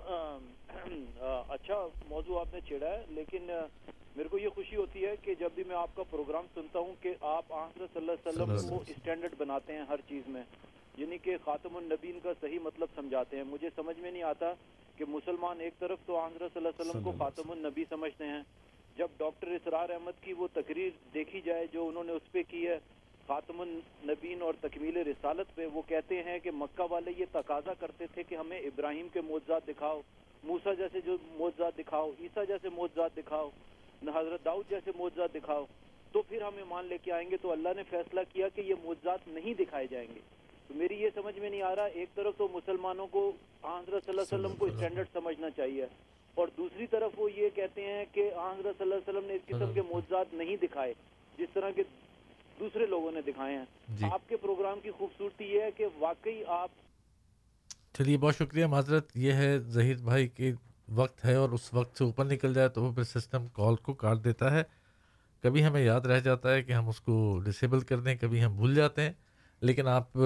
اچھا موضوع آپ نے چھیڑا ہے لیکن میرے کو یہ خوشی ہوتی ہے کہ جب بھی میں آپ کا پروگرام سنتا ہوں کہ آپ آنکھ صلی اللہ علیہ وسلم کو اسٹینڈرڈ بناتے ہیں ہر چیز میں۔ یعنی کہ خاتم النبین کا صحیح مطلب سمجھاتے ہیں۔ مجھے سمجھ میں نہیں آتا کہ مسلمان ایک طرف تو آنکھ صلی اللہ علیہ وسلم کو خاتم النبی سمجھتے ہیں۔ جب ڈاکٹر اسرار احمد کی وہ تقریر دیکھی جائے جو انہوں نے اس پہ کی ہے خاتم النبین اور تکمیل رسالت پہ وہ کہتے ہیں کہ مکہ والے یہ تقاضا کرتے تھے کہ ہمیں ابراہیم کے موضات دکھاؤ موسا جیسے جو موضات دکھاؤ عیسیٰ جیسے موضات دکھاؤ حضرت داؤد جیسے موضات دکھاؤ۔ تو پھر ہم ایمان لے کے آئیں گے تو اللہ نے فیصلہ کیا کہ یہ موضات نہیں دکھائے جائیں گے۔ تو میری یہ سمجھ میں نہیں آ رہا ایک طرف تو مسلمانوں کو حضرت صلی اللہ علیہ وسلم کو اسٹینڈرڈ سمجھنا چاہیے اور دوسری طرف وہ یہ کہتے ہیں کہ حضرت صلی اللہ علیہ وسلم نے اس قسم کے موضات نہیں دکھائے جس طرح کے دوسرے لوگوں نے دکھائے ہیں۔ جی۔ آپ کے پروگرام کی خوبصورتی یہ ہے کہ واقعی آپ چلیے بہت شکریہ معذرت۔ یہ ہے ظہیر بھائی کہ وقت ہے اور اس وقت سے اوپر نکل جائے تو وہ پھر سسٹم کال کو کاٹ دیتا ہے۔ کبھی ہمیں یاد رہ جاتا ہے کہ ہم اس کو ڈسیبل کر دیں کبھی ہم بھول جاتے ہیں لیکن آپ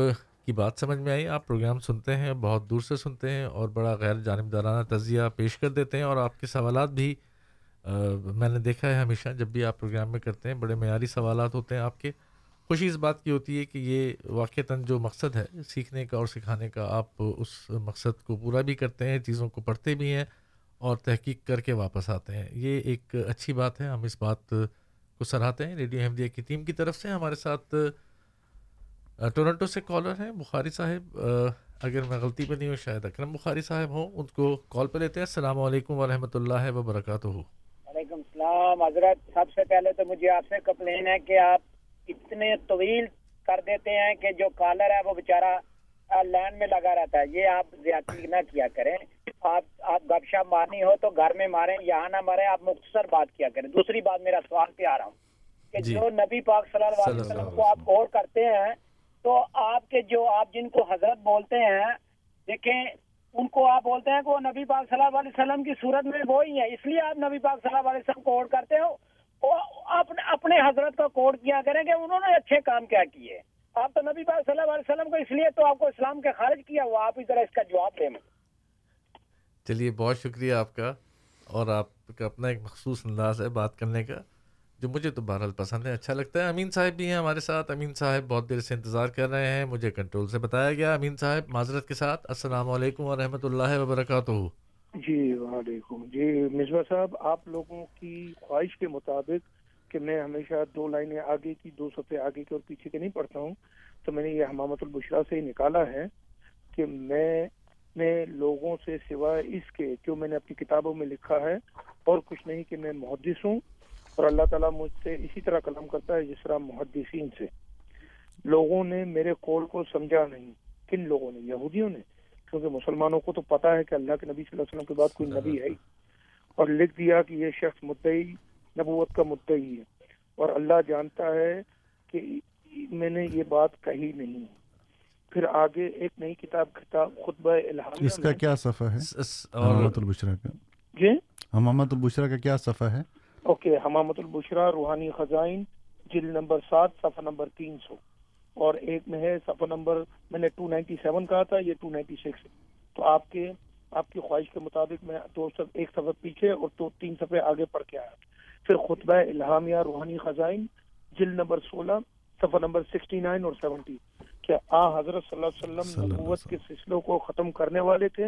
کی بات سمجھ میں آئی، آپ پروگرام سنتے ہیں، بہت دور سے سنتے ہیں اور بڑا غیر جانبدارانہ تجزیہ پیش کر دیتے ہیں اور آپ کے سوالات بھی میں نے دیکھا ہے ہمیشہ جب بھی آپ پروگرام میں کرتے ہیں، بڑے معیاری سوالات ہوتے ہیں آپ کے۔ خوشی اس بات کی ہوتی ہے کہ یہ واقعتاً جو مقصد ہے، سیکھنے کا اور سکھانے کا، آپ اس مقصد کو پورا بھی کرتے ہیں، چیزوں کو پڑھتے بھی ہیں اور تحقیق کر کے واپس آتے ہیں۔ یہ ایک اچھی بات ہے، ہم اس بات کو سراہتے ہیں۔ ریڈیو احمدیہ کی ٹیم کی طرف سے ہمارے ساتھ ٹورنٹو سے کالر ہیں بخاری صاحب اگر میں غلطی پہ نہیں ہوں شاید اکرم بخاری صاحب ہوں ان کو کال پہ لیتے ہیں۔ السلام علیکم ورحمۃ اللہ وبرکاتہ۔ وعلیکم السلام۔ حضرت سب سے پہلے تو مجھے آپ سے کمپلین ہے کہ آپ اتنے طویل کر دیتے ہیں کہ جو کالر ہے وہ بیچارہ لینڈ میں لگا رہتا ہے۔ یہ آپ زیادتی نہ کیا کریں۔ آپ آپ گپ شپ مارنی ہو تو گھر میں ماریں یہاں نہ ماریں آپ مختصر بات کیا کریں۔ دوسری بات میرا سوال پہ آ رہا ہوں کہ جی۔ جو نبی پاک صلی اللہ علیہ وسلم کو آپ غور کرتے ہیں تو آپ کے جو آپ جن کو حضرت بولتے ہیں، دیکھیں، ان کو آپ بولتے ہیں کہ وہ نبی پاک صلی اللہ علیہ وسلم کی صورت میں وہی ہے اس لیے آپ نبی پاک صلی اللہ علیہ وسلم کو کوڈ کرتے ہو۔ اپنے حضرت کا کوڈ کیا کریں کہ انہوں نے اچھے کام کیا کیے۔ آپ تو نبی پاک صلی اللہ علیہ وسلم کو اس لیے تو آپ کو اسلام کے خارج کیا ہوا، آپ اس طرح اس کا جواب دیں۔ چلیے، بہت شکریہ آپ کا اور آپ کا اپنا ایک مخصوص انداز ہے بات کرنے کا۔ جو مجھے تو بہرحال پسند ہے اچھا لگتا ہے۔ امین صاحب بھی ہیں ہمارے ساتھ۔ امین صاحب بہت دیر سے انتظار کر رہے ہیں۔ مجھے کنٹرول سے بتایا گیا۔ امین صاحب، معذرت کے ساتھ۔ السلام علیکم ورحمۃ اللہ وبرکاتہ۔ جی وعلیکم۔ جی مصباح صاحب، آپ لوگوں کی خواہش کے مطابق کہ میں ہمیشہ دو لائنیں آگے کی، دو صفحے آگے کے اور پیچھے کے نہیں پڑھتا ہوں، تو میں نے یہ حمامت البشرا سے ہی نکالا ہے کہ میں نے لوگوں سے سوائے اس کے جو میں نے اپنی کتابوں میں لکھا ہے اور کچھ نہیں کہ میں محدث ہوں۔ اور اللہ تعالیٰ مجھ سے اسی طرح کلام کرتا ہے جس طرح محدثین سے۔ لوگوں نے میرے قول کو سمجھا نہیں۔ کن لوگوں نے؟ یہودیوں نے۔ کیونکہ مسلمانوں کو تو پتا ہے کہ اللہ کے نبی صلی اللہ علیہ وسلم کے بعد کوئی نبی ہے اور لکھ دیا کہ یہ شخص مدعی نبوت کا مدعی ہے۔ اور اللہ جانتا ہے کہ میں نے یہ بات کہی نہیں۔ پھر آگے ایک نئی کتاب کتاب خطبہ الہام۔ اس کا کیا صفحہ ہے؟ حمامت البشرا کا۔ جی؟ حمامت البشرا کا کیا صفحہ ہے؟ اوکے حمامت البشرا روحانی خزائن جل نمبر سات صفحہ نمبر تین سو۔ اور ایک میں ہے صفحہ نمبر میں نے ٹو نائنٹی سیون کہا تھا یہ ٹو نائنٹی سکس تو آپ کے آپ کی خواہش کے مطابق میں دو سب ایک صفحہ پیچھے اور دو تین صفحے آگے پڑھ کے آیا پھر خطبہ الہامیہ روحانی خزائن جل نمبر سولہ صفحہ نمبر سکسٹی نائن اور سیونٹی۔ کہ آ حضرت صلی اللہ علیہ وسلم نبوت کے سلسلوں کو ختم کرنے والے تھے؟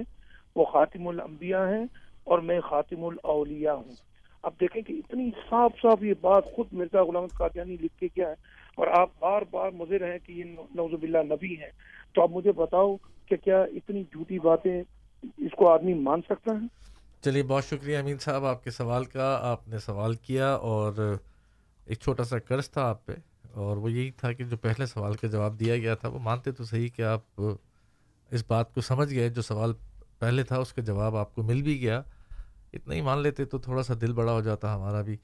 وہ خاتم الانبیاء ہیں اور میں خاتم الاولیاء ہوں۔ اب دیکھیں کہ اتنی صاف صاف یہ بات خود مرزا غلام قادیانی لکھ کے کیا ہے اور آپ بار بار مضر ہیں کہ یہ نوز باللہ نبی ہیں، تو آپ مجھے بتاؤ کہ کیا اتنی جھوٹی باتیں اس کو آدمی مان سکتا ہے؟ چلیے، بہت شکریہ امین صاحب آپ کے سوال کا، آپ نے سوال کیا اور ایک چھوٹا سا قرض تھا آپ پہ اور وہ یہی تھا کہ جو پہلے سوال کا جواب دیا گیا تھا وہ مانتے تو صحیح کہ آپ اس بات کو سمجھ گئے، جو سوال پہلے تھا اس کا جواب آپ کو مل بھی گیا۔ اتنا ہی مان لیتے تو تھوڑا سا دل بڑا ہو جاتا ہمارا بھی۔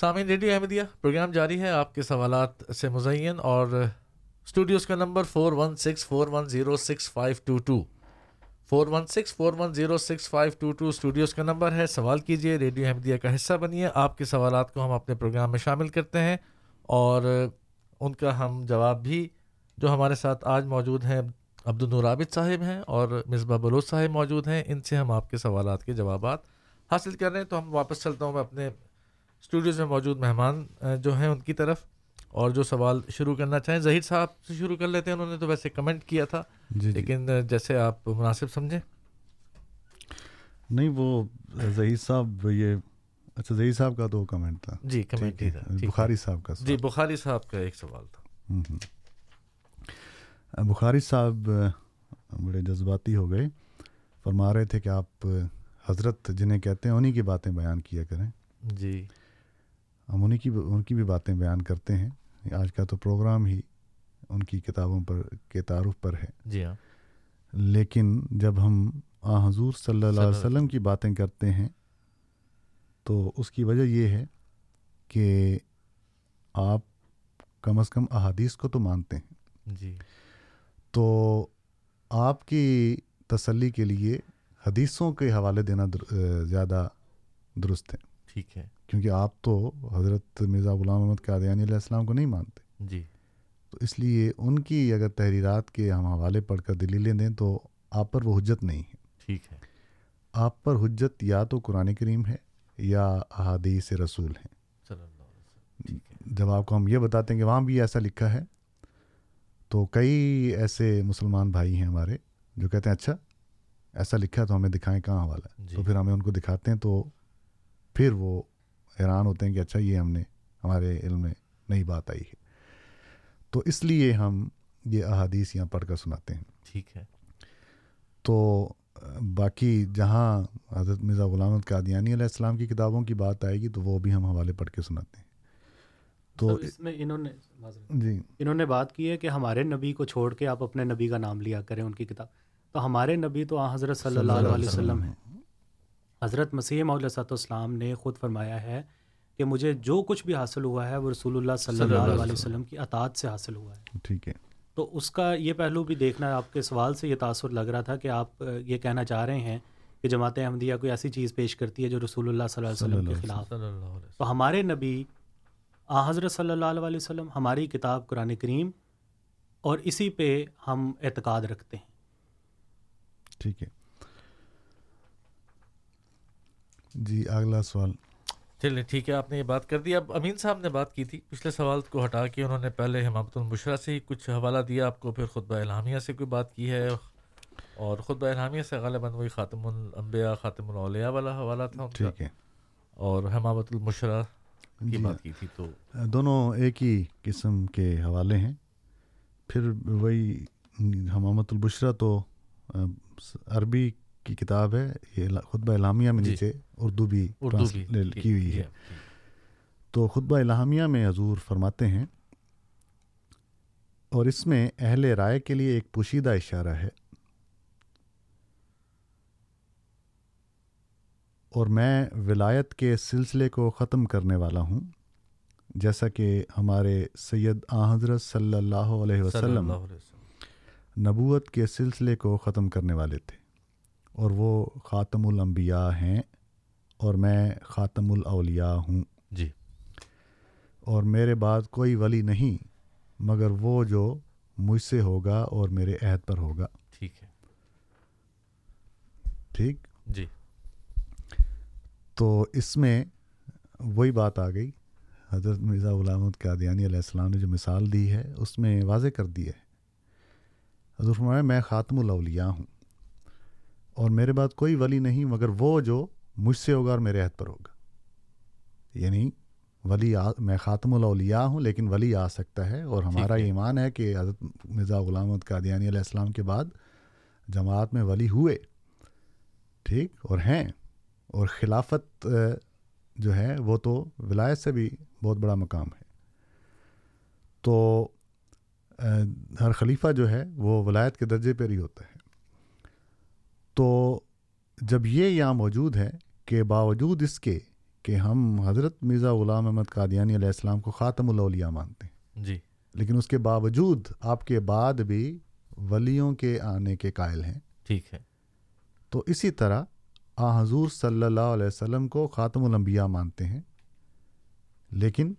سامعین، ریڈیو احمدیہ، پروگرام جاری ہے۔ آپ کے سوالات سے مزین اور اسٹوڈیوز کا number four one six four one zero six five two two four one six four one zero six five two two studios کا نمبر ہے۔ سوال کیجیے ریڈیو احمدیہ کا حصہ بنیے۔ آپ کے سوالات کو ہم اپنے پروگرام میں شامل کرتے ہیں اور ان کا ہم جواب بھی جو ہمارے ساتھ آج موجود ہیں عبد النورابد صاحب ہیں اور مصباح بلوچ صاحب موجود ہیں ان سے ہم آپ کے سوالات کے جوابات حاصل کر رہے ہیں۔ تو ہم واپس چلتا ہوں میں اپنے اسٹوڈیوز میں موجود مہمان جو ہیں ان کی طرف اور جو سوال شروع کرنا چاہیں۔ ظہیر صاحب سے شروع کر لیتے ہیں انہوں نے تو ویسے کمنٹ کیا تھا جی, جی۔ لیکن جیسے آپ مناسب سمجھیں۔ نہیں وہ ظہیر صاحب یہ اچھا ظہیر صاحب کا تو کمنٹ تھا۔ جی کمنٹ تھا۔ بخاری صاحب کا جی بخاری صاحب کا ایک سوال تھا۔ بخاری صاحب بڑے جذباتی ہو گئے۔ فرما رہے تھے کہ آپ حضرت جنہیں کہتے ہیں انہیں کی باتیں بیان کیا کریں۔ جی۔ ہم انہیں کی ان کی بھی باتیں بیان کرتے ہیں۔ آج کا تو پروگرام ہی ان کی کتابوں پر کے تعارف پر ہے۔ جی ہاں۔ لیکن جب ہم آ حضور صلی اللہ علیہ وسلم کی باتیں کرتے ہیں تو اس کی وجہ یہ ہے کہ آپ کم از کم احادیث کو تو مانتے ہیں۔ جی۔ تو آپ کی تسلی کے لیے حدیثوں کے حوالے دینا زیادہ درست ہے ٹھیک ہے۔ کیونکہ آپ تو حضرت مرزا غلام محمد قادیانی علیہ السلام کو نہیں مانتے۔ جی۔ تو اس لیے ان کی اگر تحریرات کے ہم حوالے پڑھ کر دلیلیں دیں تو آپ پر وہ حجت نہیں ہے۔ ٹھیک ہے۔ آپ پر حجت یا تو قرآن کریم ہے یا احادیث رسول ہیں۔ جب آپ کو ہم یہ بتاتے ہیں کہ وہاں بھی ایسا لکھا ہے تو کئی ایسے مسلمان بھائی ہیں ہمارے جو کہتے ہیں اچھا ایسا لکھا تو ہمیں دکھائیں کہاں حوالہ ہے؟ جی۔ تو پھر ہمیں ان کو دکھاتے ہیں تو پھر وہ حیران ہوتے ہیں کہ اچھا یہ ہم نے ہمارے علم میں نئی بات آئی ہے۔ تو اس لیے ہم یہ احادیث یہاں پڑھ کر سناتے ہیں۔ ٹھیک ہے۔ تو باقی جہاں حضرت مرزا غلامت قادیانی علیہ السلام کی کتابوں کی بات آئے گی تو وہ بھی ہم حوالے پڑھ کے سناتے ہیں۔ تو اس میں انہوں نے جی۔ انہوں نے بات کی ہے کہ ہمارے نبی کو چھوڑ کے آپ اپنے نبی کا نام لیا کریں ان کی کتاب۔ تو ہمارے نبی تو حضرت صلی اللہ علیہ وسلم ہیں۔ حضرت مسیح علیہ السلام نے خود فرمایا ہے کہ مجھے جو کچھ بھی حاصل ہوا ہے وہ رسول اللہ صلی اللہ علیہ وسلم۔ کی اطاعت سے حاصل ہوا ہے۔ ٹھیک ہے۔ تو اس کا یہ پہلو بھی دیکھنا آپ کے سوال سے یہ تاثر لگ رہا تھا کہ آپ یہ کہنا چاہ رہے ہیں کہ جماعت احمدیہ کوئی ایسی چیز پیش کرتی ہے جو رسول اللہ صلی اللہ علیہ وسلم کے خلاف۔ تو ہمارے نبی آ حضرت صلی اللہ علیہ وسلم ہماری کتاب قرآن کریم اور اسی پہ ہم اعتقاد رکھتے ہیں۔ ٹھیک ہے۔ جی اگلا سوال۔ چلیں ٹھیک ہے آپ نے یہ بات کر دی۔ اب امین صاحب نے بات کی تھی پچھلے سوال کو ہٹا کے انہوں نے پہلے حمامت البشرا سے ہی کچھ حوالہ دیا۔ آپ کو پھر خطبہ الحامیہ سے کوئی بات کی ہے؟ اور خطبہ الحامیہ سے غالباً وہی خاتم الانبیاء خاتم الاولیاء والا حوالہ تھا ٹھیک ہے۔ اور حمامت المشرا کی جی بات کی تھی تو دونوں ایک ہی قسم کے حوالے ہیں۔ پھر وہی حمامت البشرا تو عربی کی کتاب ہے یہ خطبہ الہامیہ میں جی۔ نیچے اردو بھی کی ہوئی ہے۔ تو خطبہ الہامیہ میں حضور فرماتے ہیں اور اس میں اہل رائے کے لیے ایک پوشیدہ اشارہ ہے۔ اور میں ولایت کے سلسلے کو ختم کرنے والا ہوں۔ جیسا کہ ہمارے سید آ حضرت صلی اللہ علیہ وسلم۔ نبوت کے سلسلے کو ختم کرنے والے تھے اور وہ خاتم الانبیاء ہیں اور میں خاتم الاولیاء ہوں۔ جی۔ اور میرے بعد کوئی ولی نہیں مگر وہ جو مجھ سے ہوگا اور میرے عہد پر ہوگا۔ ٹھیک ہے۔ ٹھیک؟ جی۔ تو اس میں وہی بات آ گئی۔ حضرت مرزا غلامت قادیانی علیہ السلام نے جو مثال دی ہے اس میں واضح کر دی ہے۔ حضرت فرمایا میں خاتم الاولیاء ہوں اور میرے بعد کوئی ولی نہیں مگر وہ جو مجھ سے ہوگا اور میرے عہد پر ہوگا۔ یعنی ولی آ میں خاتم الاولیاء ہوں لیکن ولی آ سکتا ہے اور ہمارا ایمان ہے کہ حضرت مرزا غلامت قادیانی علیہ السلام کے بعد جماعت میں ولی ہوئے۔ ٹھیک؟ اور ہیں۔ اور خلافت جو ہے وہ تو ولایت سے بھی بہت بڑا مقام ہے۔ تو ہر خلیفہ جو ہے وہ ولایت کے درجے پر ہی ہوتا ہے۔ تو جب یہ یہاں موجود ہے کہ باوجود اس کے کہ ہم حضرت مرزا غلام احمد قادیانی علیہ السلام کو خاتم الاولیاء مانتے ہیں جی۔ لیکن اس کے باوجود آپ کے بعد بھی ولیوں کے آنے کے قائل ہیں۔ ٹھیک ہے۔ تو اسی طرح آ حضور صلی اللہ علیہ وسلم کو خاتم الانبیاء مانتے ہیں۔ لیکن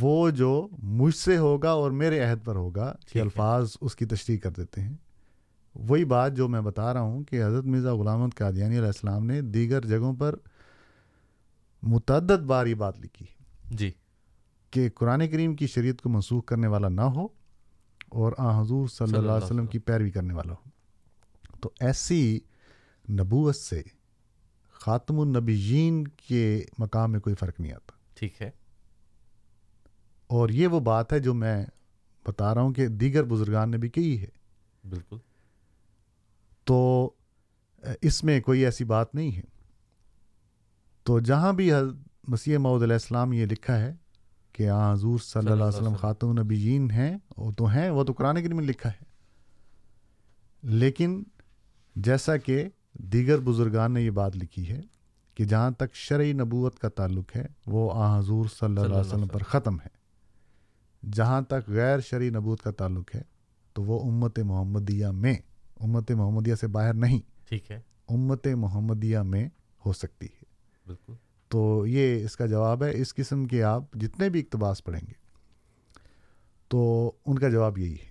وہ جو مجھ سے ہوگا اور میرے عہد پر ہوگا کہ الفاظ اس کی تشریح کر دیتے ہیں۔ وہی بات جو میں بتا رہا ہوں کہ حضرت مرزا غلامت قادیانی علیہ السلام نے دیگر جگہوں پر متعدد بار یہ بات لکھی۔ جی۔ کہ قرآن کریم کی شریعت کو منسوخ کرنے والا نہ ہو اور آ حضور صلی اللہ علیہ وسلم کی پیروی کرنے والا ہو۔ تو ایسی نبوت سے خاتم النبیین کے مقام میں کوئی فرق نہیں آتا۔ ٹھیک ہے۔ اور یہ وہ بات ہے جو میں بتا رہا ہوں کہ دیگر بزرگان نے بھی کی ہے۔ بالکل۔ تو اس میں کوئی ایسی بات نہیں ہے۔ تو جہاں بھی مسیح معود علیہ السلام یہ لکھا ہے کہ ہاں حضور صلی اللہ علیہ وسلم۔ خاتم النبیین ہیں وہ تو ہیں وہ تو قرآن کریم میں لکھا ہے۔ لیکن جیسا کہ دیگر بزرگان نے یہ بات لکھی ہے کہ جہاں تک شرعی نبوت کا تعلق ہے وہ آ حضور صلی اللہ علیہ وسلم پر ختم ہے۔ جہاں تک غیر شرعی نبوت کا تعلق ہے تو وہ امت محمدیہ میں امت محمدیہ سے باہر نہیں ٹھیک ہے۔ امت محمدیہ میں ہو سکتی ہے۔ بالکل۔ تو یہ اس کا جواب ہے اس قسم کے آپ جتنے بھی اقتباس پڑھیں گے تو ان کا جواب یہی ہے۔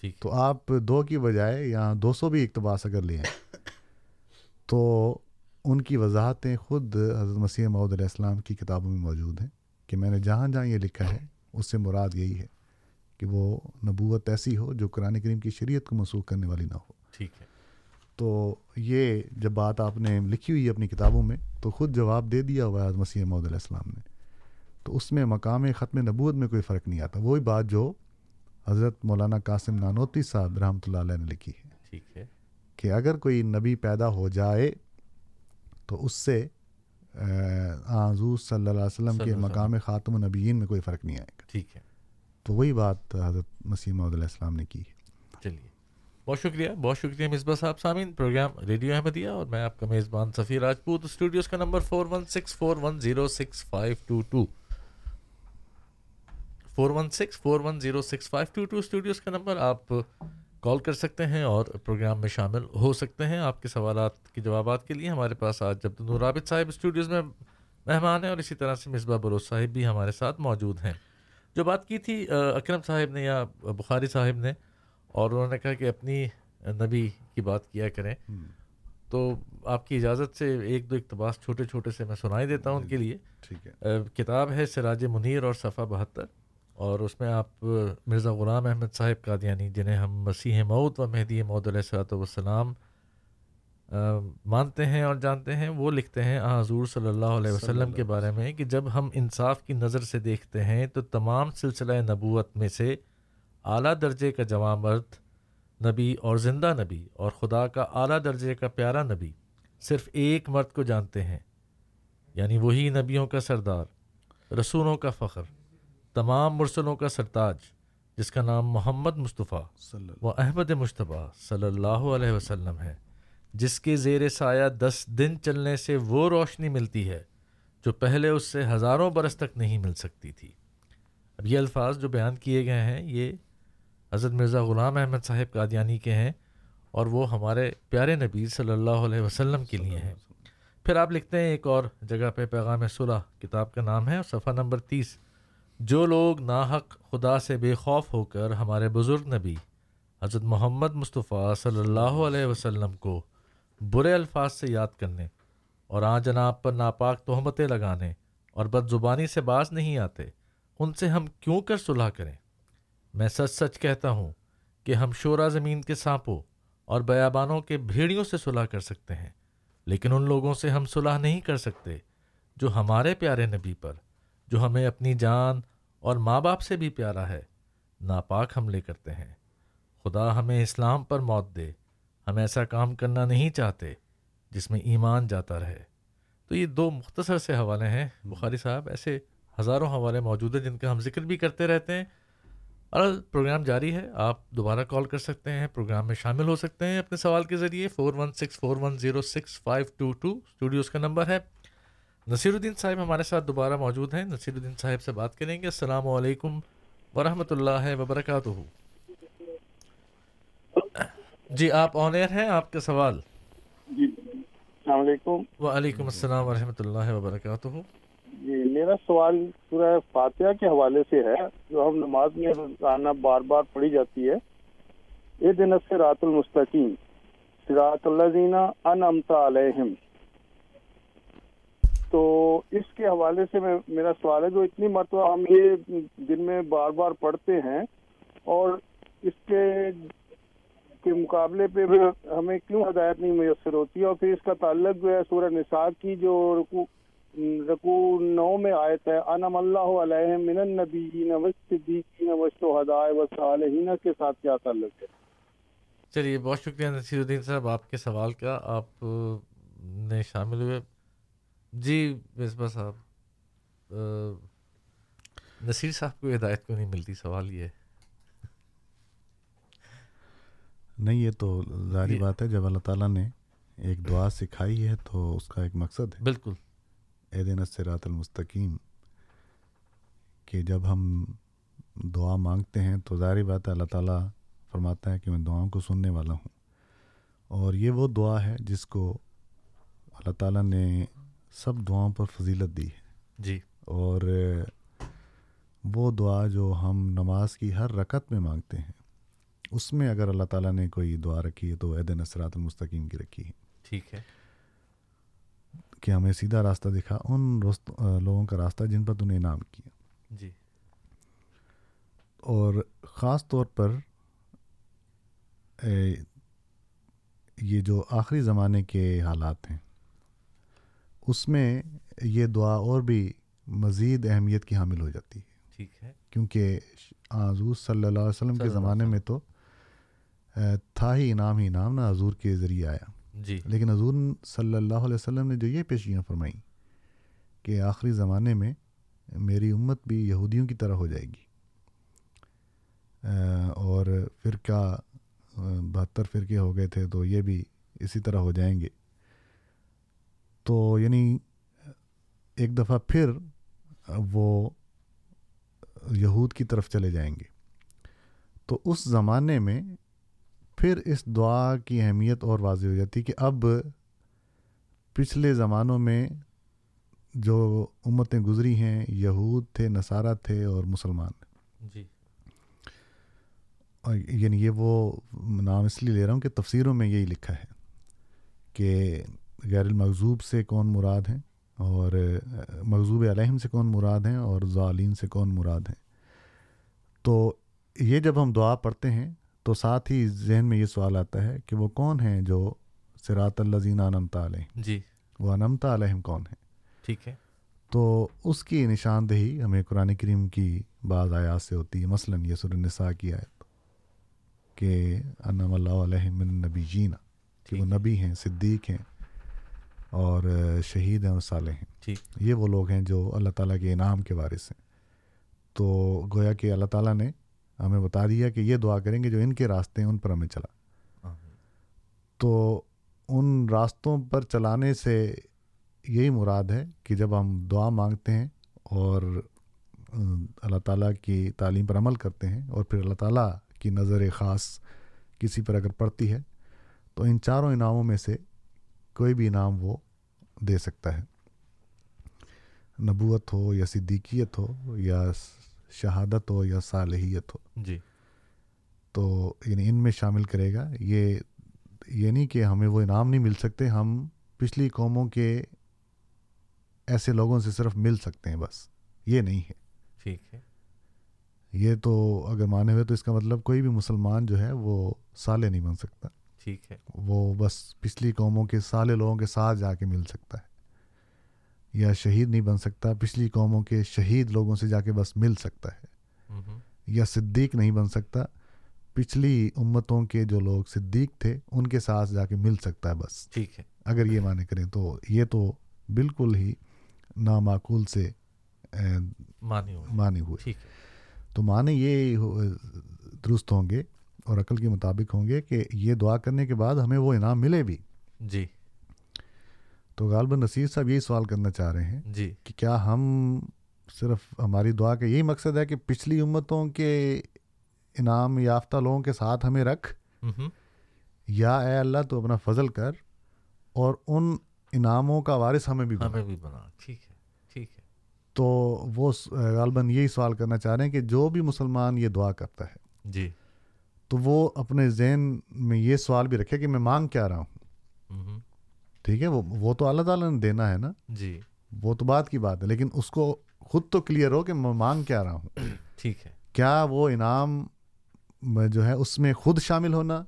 ٹھیک تو آپ دو کی بجائے یا دو سو بھی اقتباس اگر لیں تو ان کی وضاحتیں خود حضرت مسیح محدود علیہ السلام کی کتابوں میں موجود ہیں کہ میں نے جہاں جہاں یہ لکھا ہے اس سے مراد یہی ہے کہ وہ نبوت ایسی ہو جو قرآن کریم کی شریعت کو منسوخ کرنے والی نہ ہو۔ ٹھیک ہے۔ تو یہ جب بات آپ نے لکھی ہوئی ہے اپنی کتابوں میں تو خود جواب دے دیا ہوا ہے مسیح محدود علیہ السلام نے۔ تو اس میں مقام ختم نبوت میں کوئی فرق نہیں آتا۔ وہی بات جو حضرت مولانا قاسم نانوتی صاحب رحمۃ اللہ علیہ نے لکھی ہے۔ ٹھیک ہے۔ کہ اگر کوئی نبی پیدا ہو جائے تو اس سے حضور صلی اللہ علیہ وسلم کے مقام خاتم النبیین میں کوئی فرق نہیں آئے گا۔ ٹھیک ہے۔ تو وہی بات حضرت مسیح محدود علیہ السلام نے کی۔ ہے چلیے۔ بہت شکریہ بہت شکریہ مصباح صاحب سامعین۔ پروگرام ریڈیو احمدیہ اور میں آپ کا میزبان سفیر راجپوت۔ اسٹوڈیوز کا number four one six four one zero six five two two four one six four one zero six five two two studios کا نمبر۔ آپ کال کر سکتے ہیں اور پروگرام میں شامل ہو سکتے ہیں۔ آپ کے سوالات کے جوابات کے لیے ہمارے پاس آج جب نور رابط صاحب اسٹوڈیوز میں مہمان ہیں اور اسی طرح سے مصباح بروز صاحب بھی ہمارے ساتھ موجود ہیں۔ جو بات کی تھی اکرم صاحب نے یا بخاری صاحب نے اور انہوں نے کہا کہ اپنی نبی کی بات کیا کریں۔ تو آپ کی اجازت سے ایک دو اقتباس چھوٹے چھوٹے سے میں سنائی دیتا ہوں ان کے لیے۔ ٹھیک ہے۔ کتاب ہے سراج منیر اور صفحہ بہتر۔ اور اس میں آپ مرزا غلام احمد صاحب قادیانی جنہیں ہم مسیح مود و مہدی مود علیہ صلاۃ والسلام مانتے ہیں اور جانتے ہیں وہ لکھتے ہیں حضور صلی اللہ علیہ وسلم کے بارے میں کہ جب ہم انصاف کی نظر سے دیکھتے ہیں تو تمام سلسلہ نبوت میں سے اعلیٰ درجے کا جوان مرد نبی اور زندہ نبی اور خدا کا اعلیٰ درجے کا پیارا نبی صرف ایک مرد کو جانتے ہیں یعنی وہی نبیوں کا سردار رسولوں کا فخر تمام مرسلوں کا سرتاج جس کا نام محمد مصطفیٰ و احمد مشتبہ صلی اللہ علیہ وسلم ہے جس کے زیر سایہ دس دن چلنے سے وہ روشنی ملتی ہے جو پہلے اس سے ہزاروں برس تک نہیں مل سکتی تھی۔ اب یہ الفاظ جو بیان کیے گئے ہیں یہ حضرت مرزا غلام احمد صاحب قادیانی کے ہیں اور وہ ہمارے پیارے نبی صلی اللہ علیہ وسلم کے لیے ہیں۔ پھر آپ لکھتے ہیں ایک اور جگہ پہ پیغام صلح کتاب کا نام ہے اور صفحہ نمبر تیس۔ جو لوگ ناحق خدا سے بے خوف ہو کر ہمارے بزرگ نبی حضرت محمد مصطفیٰ صلی اللہ علیہ وسلم کو برے الفاظ سے یاد کرنے اور آ جناب پر ناپاک تہمتیں لگانے اور بد زبانی سے باز نہیں آتے، ان سے ہم کیوں کر صلح کریں؟ میں سچ سچ کہتا ہوں کہ ہم شعرا زمین کے سانپوں اور بیابانوں کے بھیڑیوں سے صلح کر سکتے ہیں، لیکن ان لوگوں سے ہم صلح نہیں کر سکتے جو ہمارے پیارے نبی پر جو ہمیں اپنی جان اور ماں باپ سے بھی پیارا ہے، ناپاک حملے کرتے ہیں۔ خدا ہمیں اسلام پر موت دے۔ ہم ایسا کام کرنا نہیں چاہتے جس میں ایمان جاتا رہے۔ تو یہ دو مختصر سے حوالے ہیں۔ بخاری صاحب ایسے ہزاروں حوالے موجود ہیں جن کا ہم ذکر بھی کرتے رہتے ہیں۔ اور پروگرام جاری ہے۔ آپ دوبارہ کال کر سکتے ہیں۔ پروگرام میں شامل ہو سکتے ہیں اپنے سوال کے ذریعے۔ Four one six four one zero six five two two. Studios کا نمبر ہے۔ نصیر الدین صاحب ہمارے ساتھ دوبارہ موجود ہیں۔ نصیر الدین صاحب سے بات کریں گے۔ السلام علیکم ورحمۃ اللہ وبرکاتہ۔ جی آپ آن ایئر ہیں؟ آپ کا سوال؟ جی السلام علیکم۔ وعلیکم السلام ورحمۃ اللہ وبرکاتہ۔ جی میرا سوال سورہ فاتحہ کے حوالے سے ہے۔ جو ہم نماز میں روزانہ بار بار پڑھی جاتی ہے۔ یہ دن سے رات المستقیم۔ سراط اللہ زینہ ان امتا علیہم۔ تو اس کے حوالے سے میں میرا سوال ہے جو اتنی مرتبہ ہم یہ دن میں بار بار پڑھتے ہیں اور اس کے کے مقابلے پہ بھی ہمیں کیوں ہدایت نہیں میسر ہوتی اور پھر اس کا تعلق جو ہے سورہ نساء کی جو رکو رکو نو میں آیت ہے انم اللہ علیہ من النبیین والصدیقین والشہداء والصالحین کے ساتھ کیا تعلق ہے؟ چلیے، بہت شکریہ نصیر الدین صاحب آپ کے سوال کا، آپ نے شامل ہوئے۔ جی مصباح صاحب نصیر صاحب کو ہدایت کو نہیں ملتی؟ سوال یہ نہیں یہ تو ظاہری بات ہے جب اللہ تعالیٰ نے ایک دعا سکھائی ہے تو اس کا ایک مقصد ہے۔ بالکل۔ اے دن سرات المستقیم کہ جب ہم دعا مانگتے ہیں تو ظاہری بات ہے اللہ تعالیٰ فرماتا ہے کہ میں دعاؤں کو سننے والا ہوں۔ اور یہ وہ دعا ہے جس کو اللہ تعالیٰ نے سب دعاؤں پر فضیلت دی ہے۔ جی۔ اور وہ دعا جو ہم نماز کی ہر رکت میں مانگتے ہیں اس میں اگر اللہ تعالیٰ نے کوئی دعا رکھی ہے تو عید نصرات المستقیم کی رکھی ہے۔ ٹھیک ہے۔ کہ ہمیں سیدھا راستہ دکھا ان لوگوں کا راستہ جن پر تو نے انعام کیا۔ جی۔ اور خاص طور پر یہ جو آخری زمانے کے حالات ہیں اس میں یہ دعا اور بھی مزید اہمیت کی حامل ہو جاتی ہے۔ ٹھیک ہے۔ کیونکہ حضور صلی اللہ علیہ وسلم کے زمانے میں تو تھا ہی انعام ہی انعام نہ حضور کے ذریعے آیا۔ جی۔ لیکن حضور صلی اللہ علیہ وسلم نے جو یہ پیشیاں فرمائیں کہ آخری زمانے میں میری امت بھی یہودیوں کی طرح ہو جائے گی۔ اور فرقہ بہتر فرقے ہو گئے تھے تو یہ بھی اسی طرح ہو جائیں گے۔ تو یعنی ایک دفعہ پھر وہ یہود کی طرف چلے جائیں گے۔ تو اس زمانے میں پھر اس دعا کی اہمیت اور واضح ہو جاتی کہ اب پچھلے زمانوں میں جو امتیں گزری ہیں یہود تھے نصارہ تھے اور مسلمان۔ جی۔ اور یعنی یہ وہ نام اس لیے لے رہا ہوں کہ تفسیروں میں یہی لکھا ہے کہ غیر المغضوب سے کون مراد ہیں اور مغضوب علیہم سے کون مراد ہیں اور ظالین سے کون مراد ہیں؟ تو یہ جب ہم دعا پڑھتے ہیں تو ساتھ ہی ذہن میں یہ سوال آتا ہے کہ وہ کون ہیں جو سراط اللہ زین انمتا علیہ جی۔ وہ انمتا علیہم کون ہیں؟ ٹھیک ہے۔ تو اس کی نشاندہی ہمیں قرآن کریم کی بعض آیات سے ہوتی ہے۔ مثلاً یہ سر النساء کی آیت کہ انم اللہ علیہ من نبی جینا کہ وہ نبی ہیں صدیق ہیں۔ اور شہید ہیں اور صالح ہیں۔ ٹھیک۔ یہ وہ لوگ ہیں جو اللہ تعالیٰ کے انعام کے وارث ہیں۔ تو گویا کہ اللہ تعالیٰ نے ہمیں بتا دیا کہ یہ دعا کریں گے جو ان کے راستے ہیں ان پر ہمیں چلا۔ تو ان راستوں پر چلانے سے یہی مراد ہے کہ جب ہم دعا مانگتے ہیں اور اللہ تعالیٰ کی تعلیم پر عمل کرتے ہیں اور پھر اللہ تعالیٰ کی نظر خاص کسی پر اگر پڑتی ہے تو ان چاروں انعاموں میں سے کوئی بھی انعام وہ دے سکتا ہے۔ نبوت ہو یا صدیقیت ہو یا شہادت ہو یا صالحیت ہو۔ جی۔ تو یعنی ان میں شامل کرے گا۔ یہ یہ نہیں کہ ہمیں وہ انعام نہیں مل سکتے ہم پچھلی قوموں کے ایسے لوگوں سے صرف مل سکتے ہیں بس۔ یہ نہیں ہے۔ ٹھیک ہے۔ یہ تو اگر مانے ہوئے تو اس کا مطلب کوئی بھی مسلمان جو ہے وہ سالے نہیں بن سکتا۔ ٹھیک ہے۔ وہ بس پچھلی قوموں کے سالے لوگوں کے ساتھ جا کے مل سکتا ہے۔ یا شہید نہیں بن سکتا پچھلی قوموں کے شہید لوگوں سے جا کے بس مل سکتا ہے۔ یا صدیق نہیں بن سکتا پچھلی امتوں کے جو لوگ صدیق تھے ان کے ساتھ جا کے مل سکتا ہے بس۔ ٹھیک ہے۔ اگر یہ معنی کریں تو یہ تو بالکل ہی نامعقول سے معنی ہوئے تو معنی یہ درست ہوں گے اور عقل کے مطابق ہوں گے کہ یہ دعا کرنے کے بعد ہمیں وہ انعام ملے بھی۔ جی۔ تو غالباً نصیر صاحب یہی سوال کرنا چاہ رہے ہیں جی۔ کہ کیا ہم صرف ہماری دعا کا یہی مقصد ہے کہ پچھلی امتوں کے انعام یافتہ لوگوں کے ساتھ ہمیں رکھ؟ یا اے اللہ تو اپنا فضل کر اور ان انعاموں کا وارث ہمیں بھی بنا۔ ہمیں بھی بنا۔ ٹھیک ہے ٹھیک ہے۔ تو وہ غالباً یہی سوال کرنا چاہ رہے ہیں کہ جو بھی مسلمان یہ دعا کرتا ہے جی۔ تو وہ اپنے ذہن میں یہ سوال بھی رکھے کہ میں مانگ کیا رہا ہوں۔ ٹھیک ہے وہ وہ تو اللہ تعالیٰ نے دینا ہے نا۔ جی۔ وہ تو بات کی بات ہے لیکن اس کو خود تو کلیئر ہو کہ میں مانگ کیا رہا ہوں۔ ٹھیک ہے۔ کیا وہ انعام جو ہے اس میں خود شامل ہونا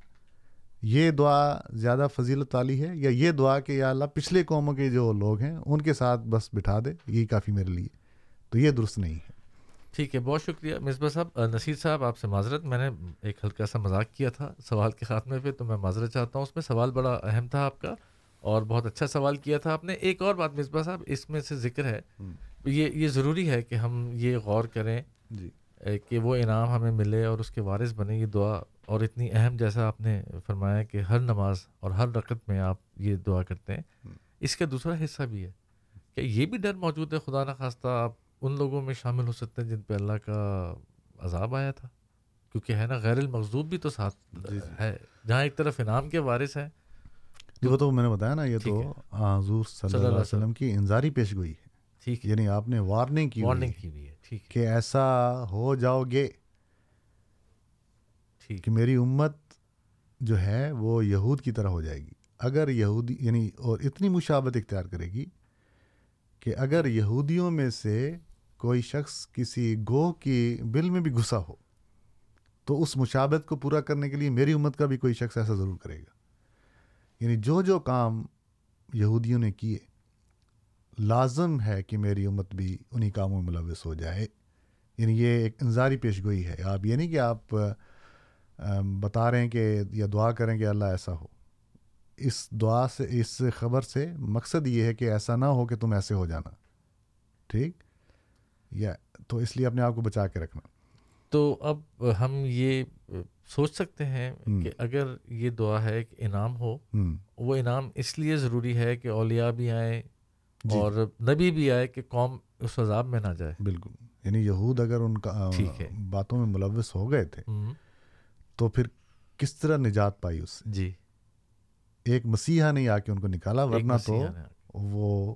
یہ دعا زیادہ فضیلت والی ہے یا یہ دعا کہ یا اللہ پچھلے قوموں کے جو لوگ ہیں ان کے ساتھ بس بٹھا دے یہی کافی میرے لیے۔ تو یہ درست نہیں ہے۔ ٹھیک ہے بہت شکریہ۔ مصباح صاحب نصیر صاحب آپ سے معذرت۔ میں نے ایک ہلکا سا مذاق کیا تھا سوال کے خاتمے پہ تو میں معذرت چاہتا ہوں۔ اس میں سوال بڑا اہم تھا آپ کا اور بہت اچھا سوال کیا تھا آپ نے۔ ایک اور بات مصباح صاحب اس میں سے ذکر ہے۔ یہ یہ ضروری ہے کہ ہم یہ غور کریں جی۔ کہ وہ انعام ہمیں ملے اور اس کے وارث بنے یہ دعا اور اتنی اہم جیسا آپ نے فرمایا کہ ہر نماز اور ہر رقط میں آپ یہ دعا کرتے ہیں۔ اس کا دوسرا حصہ بھی ہے کہ یہ بھی ڈر موجود ہے خدا نخواستہ آپ ان لوگوں میں شامل ہو سکتے ہیں جن پہ اللہ کا عذاب آیا تھا؟ کیونکہ ہے نا غیر المغضوب بھی تو ساتھ ہے۔ جہاں ایک طرف انعام کے وارث ہیں۔ جی وہ تو میں نے بتایا نا یہ تو حضور صلی اللہ علیہ وسلم کی انظاری پیش گوئی ہے۔ ٹھیک یعنی آپ نے وارننگ کی وارننگ کی ہوئی ہے۔ ٹھیک کہ ایسا ہو جاؤ گے ٹھیک۔ کہ میری امت جو ہے وہ یہود کی طرح ہو جائے گی۔ اگر یہودی یعنی اور اتنی مشابت اختیار کرے گی کہ اگر یہودیوں میں سے کوئی شخص کسی گوہ کی بل میں بھی گھسا ہو، تو اس مشابت کو پورا کرنے کے لیے میری امت کا بھی کوئی شخص ایسا ضرور کرے گا۔ یعنی جو جو کام یہودیوں نے کیے، لازم ہے کہ میری امت بھی انہی کاموں میں ملوث ہو جائے۔ یعنی یہ ایک انظاری پیش گوئی ہے۔ آپ یہ نہیں کہ آپ بتا رہے ہیں کہ یا دعا کریں کہ اللہ ایسا ہو۔ اس دعا سے، اس خبر سے مقصد یہ ہے کہ ایسا نہ ہو کہ تم ایسے ہو جانا۔ ٹھیک؟ یا تو اس لیے اپنے آپ کو بچا کے رکھنا۔ تو اب ہم یہ سوچ سکتے ہیں کہ اگر یہ دعا ہے کہ انعام ہو وہ انعام اس لیے ضروری ہے کہ اولیاء بھی آئیں جی۔ اور نبی بھی آئے کہ قوم اس عذاب میں نہ جائے۔ بالکل۔ یعنی یہود اگر ان کا باتوں میں ملوث ہو گئے تھے تو پھر کس طرح نجات پائی اس سے؟ جی۔ ایک مسیحا نے آ کے ان کو نکالا ورنہ تو وہ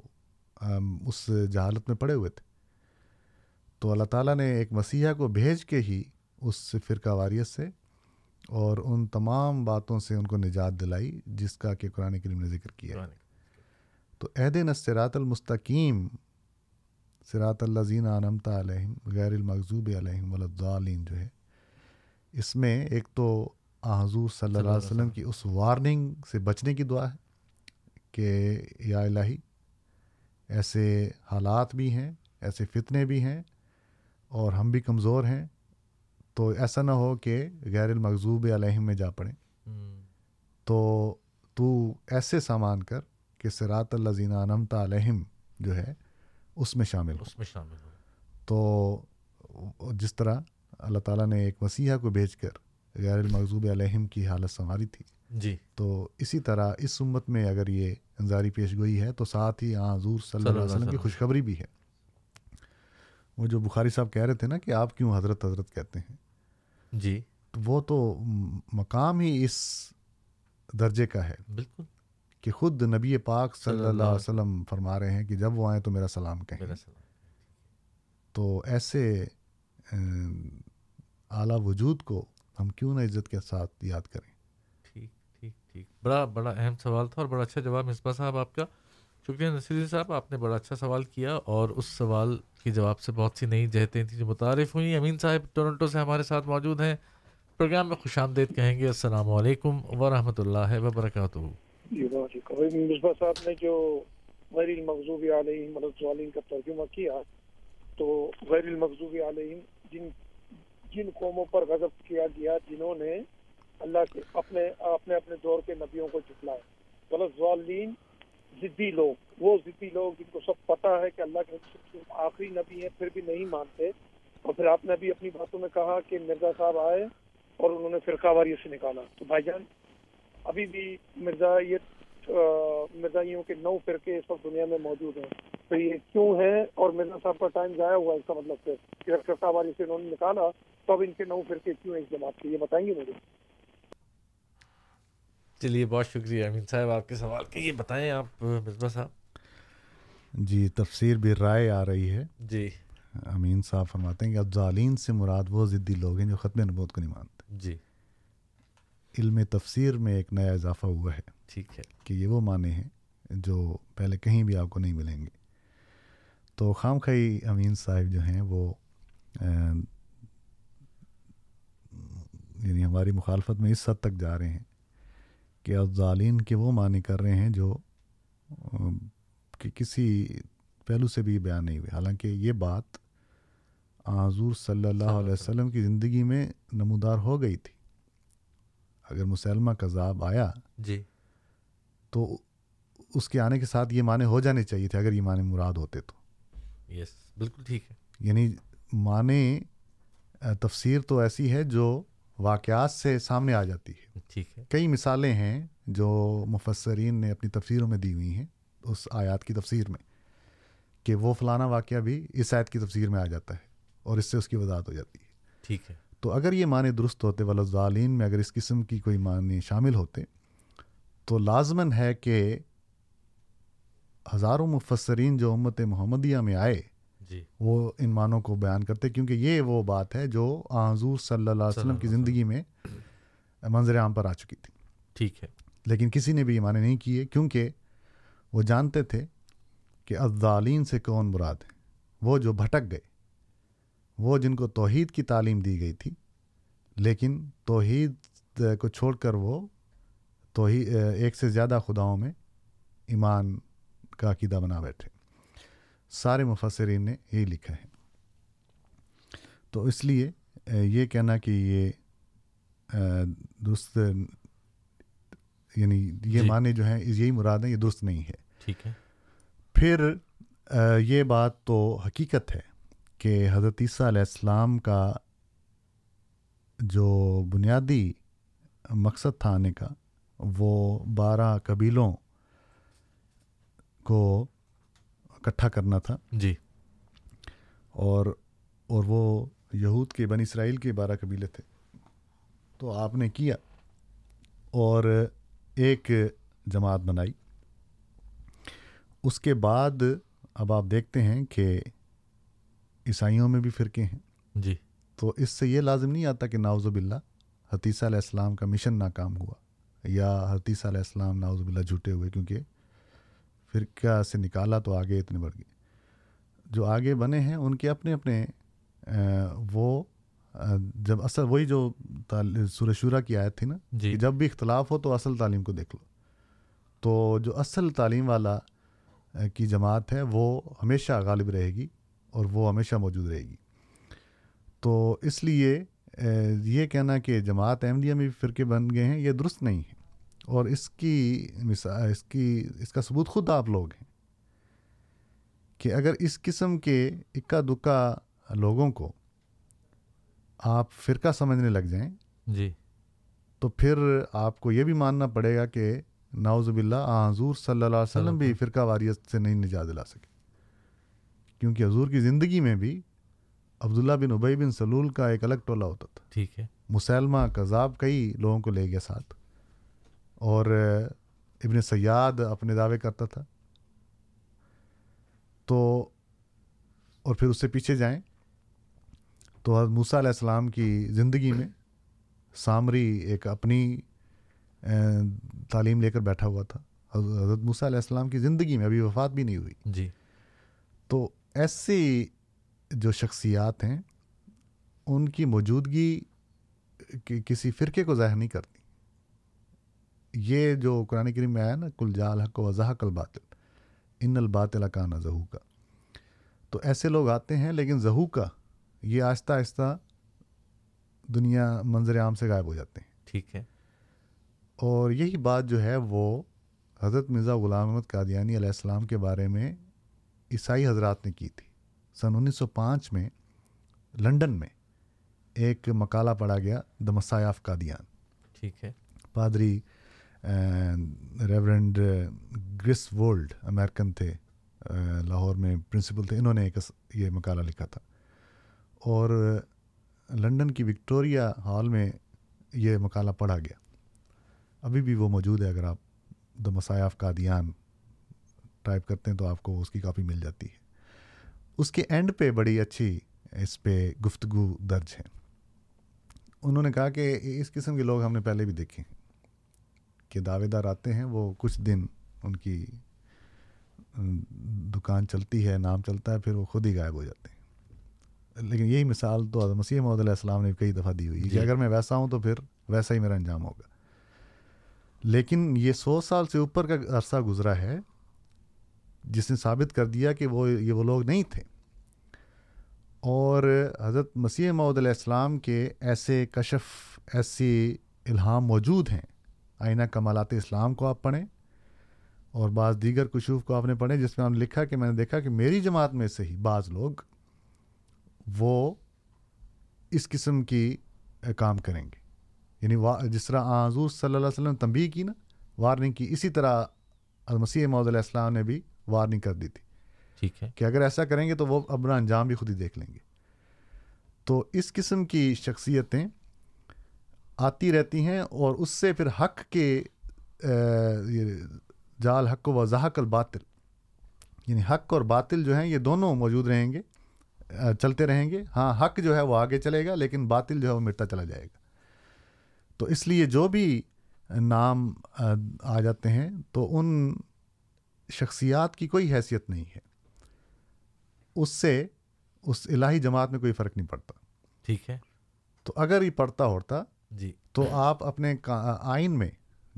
اس جہالت میں پڑے ہوئے تھے۔ تو اللہ تعالیٰ نے ایک مسیحا کو بھیج کے ہی اس فرقہ واریت سے اور ان تمام باتوں سے ان کو نجات دلائی جس کا کہ قرآن کریم نے ذکر کیا تو عہد نصرات المستقیم اللہ زین عنمتا علیہم غیر المغضوب علیہم ولدالین جو ہے اس میں ایک تو حضور صلی اللہ علیہ وسلم کی اس وارننگ سے بچنے کی دعا ہے کہ یا الہی ایسے حالات بھی ہیں ایسے فتنے بھی ہیں اور ہم بھی کمزور ہیں تو ایسا نہ ہو کہ غیر المغضوب علیہم میں جا پڑیں۔ تو تو ایسے سامان کر کہ سرات اللہ زینہ انمتا علیہم جو ہے اس میں شامل اس میں شامل ہو۔ تو جس طرح اللہ تعالیٰ نے ایک مسیحا کو بھیج کر غیر المغضوب علیہم کی حالت سنواری تھی۔ جی۔ تو اسی طرح اس امت میں اگر یہ انظاری پیش گوئی ہے تو ساتھ ہی آ حضور صلی اللہ علیہ وسلم کی خوشخبری بھی ہے۔ وہ جو بخاری صاحب کہہ رہے تھے نا کہ آپ کیوں حضرت حضرت کہتے ہیں؟ جی۔ تو وہ تو مقام ہی اس درجے کا ہے۔ بالکل۔ کہ خود نبی پاک صلی اللہ علیہ وسلم فرما رہے ہیں کہ جب وہ آئیں تو میرا سلام کہیں۔ تو ایسے اعلیٰ وجود کو ہم کیوں نہ عزت کے ساتھ یاد کریں؟ ٹھیک ٹھیک ٹھیک۔ بڑا بڑا اہم سوال تھا اور بڑا اچھا جواب مصباح صاحب آپ کا۔ شکریہ نصیر صاحب، آپ نے بڑا اچھا سوال کیا اور اس سوال کے جواب سے بہت سی نئی جہتیں تھیں جو متعارف ہوئیں۔ امین صاحب ٹورنٹو سے ہمارے ساتھ موجود ہیں۔ پروگرام میں خوش آمدید کہیں گے۔ السلام علیکم ورحمۃ اللہ وبرکاتہ۔ جی مصباح صاحب نے جو غیر المغضوب علیہم الضالین کا ترجمہ کیا، تو غیر المغضوب علیہم جن جن قوموں پر غضب کیا گیا، جنہوں نے اللہ کے اپنے اپنے اپنے دور کے نبیوں کو جھٹلایا۔ غلط ضالین ضدی لوگ، وہ ضدی لوگ جن کو سب پتہ ہے کہ اللہ کے آخری نبی ہیں، پھر بھی نہیں مانتے۔ اور پھر آپ نے بھی اپنی باتوں میں کہا کہ مرزا صاحب آئے اور انہوں نے فرقہ واریت سے نکالا۔ تو بھائی جان، ابھی بھی مرزا یہ مرزا کے نو فرقے اس وقت دنیا میں موجود ہیں۔ تو یہ کیوں ہے اور مرزا صاحب کا ٹائم ضائع ہوا اس کا مطلب پھر کہ ڈاکٹر صاحب سے انہوں نے نکالا، تو اب ان کے نو فرقے کیوں ہیں اس جماعت کے؟ یہ بتائیں گے مجھے۔ چلیے بہت شکریہ امین صاحب آپ کے سوال کے یہ بتائیں آپ مصباح صاحب۔ جی تفسیر بھی رائے آ رہی ہے۔ جی۔ امین صاحب فرماتے ہیں کہ افضالین سے مراد وہ ضدی لوگ ہیں جو ختم نبوت کو نہیں مانتے۔ جی۔ علم تفسیر میں ایک نیا اضافہ ہوا ہے۔ ٹھیک ہے۔ کہ یہ وہ معنی ہیں جو پہلے کہیں بھی آپ کو نہیں ملیں گے۔ تو خام خائی امین صاحب جو ہیں وہ یعنی ہماری مخالفت میں اس حد تک جا رہے ہیں۔ کہ افضالین کے وہ معنی کر رہے ہیں جو کہ کسی پہلو سے بھی بیان نہیں ہوئے۔ حالانکہ یہ بات حضور صلی اللہ علیہ وسلم کی زندگی میں نمودار ہو گئی تھی۔ اگر مسلمہ کذاب آیا جی۔ تو اس کے آنے کے ساتھ یہ معنی ہو جانے چاہیے تھے اگر یہ معنی مراد ہوتے تو۔ یس بالکل ٹھیک ہے۔ یعنی معنی تفسیر تو ایسی ہے جو واقعات سے سامنے آ جاتی ہے۔ ٹھیک ہے۔ کئی مثالیں ہیں جو مفسرین نے اپنی تفسیروں میں دی ہوئی ہیں اس آیات کی تفسیر میں کہ وہ فلانا واقعہ بھی اس آیت کی تفسیر میں آ جاتا ہے اور اس سے اس کی وضاحت ہو جاتی ہے۔ ٹھیک ہے۔ تو اگر یہ معنی درست ہوتے ولظالین میں اگر اس قسم کی کوئی معنی شامل ہوتے تو لازمن ہے کہ ہزاروں مفسرین جو امت محمدیہ میں آئے جی۔ وہ ان معنوں کو بیان کرتے کیونکہ یہ وہ بات ہے جو حضور صلی اللہ علیہ وسلم کی زندگی میں منظر عام پر آ چکی تھی۔ ٹھیک ہے۔ لیکن کسی نے بھی یہ معنی نہیں کیے کیونکہ وہ جانتے تھے کہ افضالین سے کون مراد ہے۔ وہ جو بھٹک گئے وہ جن کو توحید کی تعلیم دی گئی تھی لیکن توحید کو چھوڑ کر وہ توحید ایک سے زیادہ خداؤں میں ایمان کا عقیدہ بنا بیٹھے۔ سارے مفسرین نے یہی لکھا ہے۔ تو اس لیے یہ کہنا کہ یہ درست یعنی یہ جی۔ معنی جو ہیں یہی مراد ہیں یہ درست نہیں ہے۔ ٹھیک ہے۔ پھر یہ بات تو حقیقت ہے کہ حضرت عیسیٰ علیہ السلام کا جو بنیادی مقصد تھا آنے کا وہ بارہ قبیلوں کو اکٹھا کرنا تھا۔ جی۔ اور اور وہ یہود کے بن اسرائیل کے بارہ قبیلے تھے۔ تو آپ نے کیا۔ اور ایک جماعت بنائی۔ اس کے بعد اب آپ دیکھتے ہیں کہ عیسائیوں میں بھی فرقے ہیں۔ جی۔ تو اس سے یہ لازم نہیں آتا کہ ناوز باللہ حتیثہ علیہ السلام کا مشن ناکام ہوا یا حتیثہ علیہ السلام ناوز باللہ جھوٹے ہوئے کیونکہ فرقہ سے نکالا تو آگے اتنے بڑھ گئے جو آگے بنے ہیں ان کے اپنے اپنے وہ جب اصل وہی جو سورہ شورہ کی آیت تھی نا جی۔ کہ جب بھی اختلاف ہو تو اصل تعلیم کو دیکھ لو۔ تو جو اصل تعلیم والا کی جماعت ہے وہ ہمیشہ غالب رہے گی اور وہ ہمیشہ موجود رہے گی۔ تو اس لیے یہ کہنا کہ جماعت احمدیہ میں بھی فرقے بن گئے ہیں یہ درست نہیں ہے۔ اور اس کی مثال اس کی اس کا ثبوت خود آپ لوگ ہیں کہ اگر اس قسم کے اکا دکا لوگوں کو آپ فرقہ سمجھنے لگ جائیں جی۔ تو پھر آپ کو یہ بھی ماننا پڑے گا کہ ناوز باللہ حضور صلی اللہ علیہ وسلم بھی فرقہ واریت سے نہیں نجات دلا سکے۔ کیونکہ حضور کی زندگی میں بھی عبداللہ بن ابئی بن سلول کا ایک الگ ٹولہ ہوتا تھا۔ ٹھیک ہے۔ مسلمہ کذاب کئی لوگوں کو لے گیا ساتھ۔ اور ابن سیاد اپنے دعوے کرتا تھا۔ تو اور پھر اس سے پیچھے جائیں تو حضرت موسیٰ علیہ السلام کی زندگی میں سامری ایک اپنی تعلیم لے کر بیٹھا ہوا تھا۔ حضرت موسیٰ علیہ السلام کی زندگی میں ابھی وفات بھی نہیں ہوئی۔ جی۔ تو ایسی جو شخصیات ہیں ان کی موجودگی کسی فرقے کو ظاہر نہیں کرتی یہ جو قرآن کریم میں آیا نا کل جال حق و وضاح کل باطل ان الباطل کا نہ ظہو کا تو ایسے لوگ آتے ہیں لیکن ظہو کا یہ آہستہ آہستہ دنیا منظر عام سے غائب ہو جاتے ہیں۔ ٹھیک ہے۔ اور یہی بات جو ہے وہ حضرت مرزا غلام احمد قادیانی علیہ السلام کے بارے میں عیسائی حضرات نے کی تھی۔ سن انیس سو پانچ میں لنڈن میں ایک مقالہ پڑھا گیا دا مسائے آف قادیان ٹھیک ہے۔ پادری ریورنڈ گرس وولڈ امریکن تھے uh, لاہور میں پرنسپل تھے، انہوں نے ایک یہ مقالہ لکھا تھا۔ اور uh, لنڈن کی وکٹوریا ہال میں یہ مقالہ پڑھا گیا۔ ابھی بھی وہ موجود ہے، اگر آپ دا مسایاف قادیان ٹائپ کرتے ہیں تو آپ کو اس کی کاپی مل جاتی ہے۔ اس کے اینڈ پہ بڑی اچھی اس پہ گفتگو درج ہے۔ انہوں نے کہا کہ اس قسم کے لوگ ہم نے پہلے بھی دیکھے کہ دعوے دار آتے ہیں وہ کچھ دن ان کی دکان چلتی ہے نام چلتا ہے پھر وہ خود ہی غائب ہو جاتے ہیں۔ لیکن یہی مثال تو مسیح محمد علیہ السلام نے کئی دفعہ دی ہوئی جی. کہ اگر میں ویسا ہوں تو پھر ویسا ہی میرا انجام ہوگا۔ لیکن یہ سو سال سے اوپر کا عرصہ گزرا ہے جس نے ثابت کر دیا کہ وہ یہ وہ لوگ نہیں تھے۔ اور حضرت مسیح محدود علیہ السلام کے ایسے کشف ایسی الہام موجود ہیں آئینہ کمالات اسلام کو آپ پڑھیں اور بعض دیگر کشوف کو آپ نے پڑھیں جس میں نے لکھا کہ میں نے دیکھا کہ میری جماعت میں سے ہی بعض لوگ وہ اس قسم کی کام کریں گے۔ یعنی جس طرح حضور صلی اللہ علیہ وسلم تنبیہ کی نا وارننگ کی اسی طرح مسیح محدود علیہ السلام نے بھی وارننگ کر دی تھی۔ ٹھیک ہے۔ کہ اگر ایسا کریں گے تو وہ اپنا انجام بھی خود ہی دیکھ لیں گے۔ تو اس قسم کی شخصیتیں آتی رہتی ہیں اور اس سے پھر حق کے جال حق و وضاحق الباطل یعنی حق اور باطل جو ہیں یہ دونوں موجود رہیں گے چلتے رہیں گے۔ ہاں حق جو ہے وہ آگے چلے گا لیکن باطل جو ہے وہ مرتا چلا جائے گا۔ تو اس لیے جو بھی نام آ جاتے ہیں تو ان شخصیات کی کوئی حیثیت نہیں ہے۔ اس سے اس الہی جماعت میں کوئی فرق نہیں پڑتا۔ ٹھیک ہے۔ تو اگر یہ پڑھتا ہوتا جی۔ تو آپ اپنے آئین میں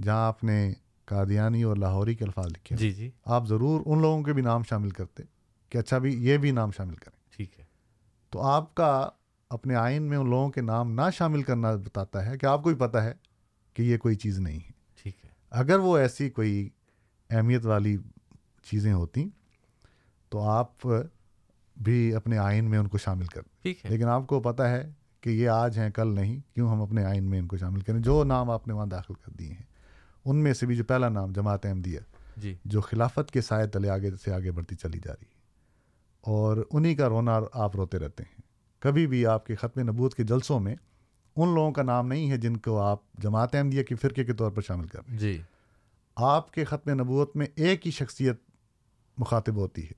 جہاں آپ نے قادیانی اور لاہوری کے الفاظ لکھے جی جی۔ آپ ضرور ان لوگوں کے بھی نام شامل کرتے کہ اچھا بھی یہ بھی نام شامل کریں۔ ٹھیک ہے۔ تو آپ کا اپنے آئین میں ان لوگوں کے نام نہ شامل کرنا بتاتا ہے کہ آپ کو بھی پتہ ہے کہ یہ کوئی چیز نہیں ہے۔ ٹھیک ہے۔ اگر وہ ایسی کوئی اہمیت والی چیزیں ہوتی تو آپ بھی اپنے آئین میں ان کو شامل کر لیکن آپ کو پتہ ہے کہ یہ آج ہیں کل نہیں کیوں ہم اپنے آئین میں ان کو شامل کریں؟ جو نام آپ نے وہاں داخل کر دیے ہیں ان میں سے بھی جو پہلا نام جماعت احمدیہ جی۔ جو خلافت کے سائے تلے آگے سے آگے بڑھتی چلی جا رہی ہے۔ اور انہی کا رونا آپ روتے رہتے ہیں۔ کبھی بھی آپ کے ختم نبوت کے جلسوں میں ان لوگوں کا نام نہیں ہے جن کو آپ جماعت احمدیہ کے فرقے کے طور پر شامل کر رہے ہیں۔ جی۔ آپ کے ختم نبوت میں ایک ہی شخصیت مخاطب ہوتی ہے۔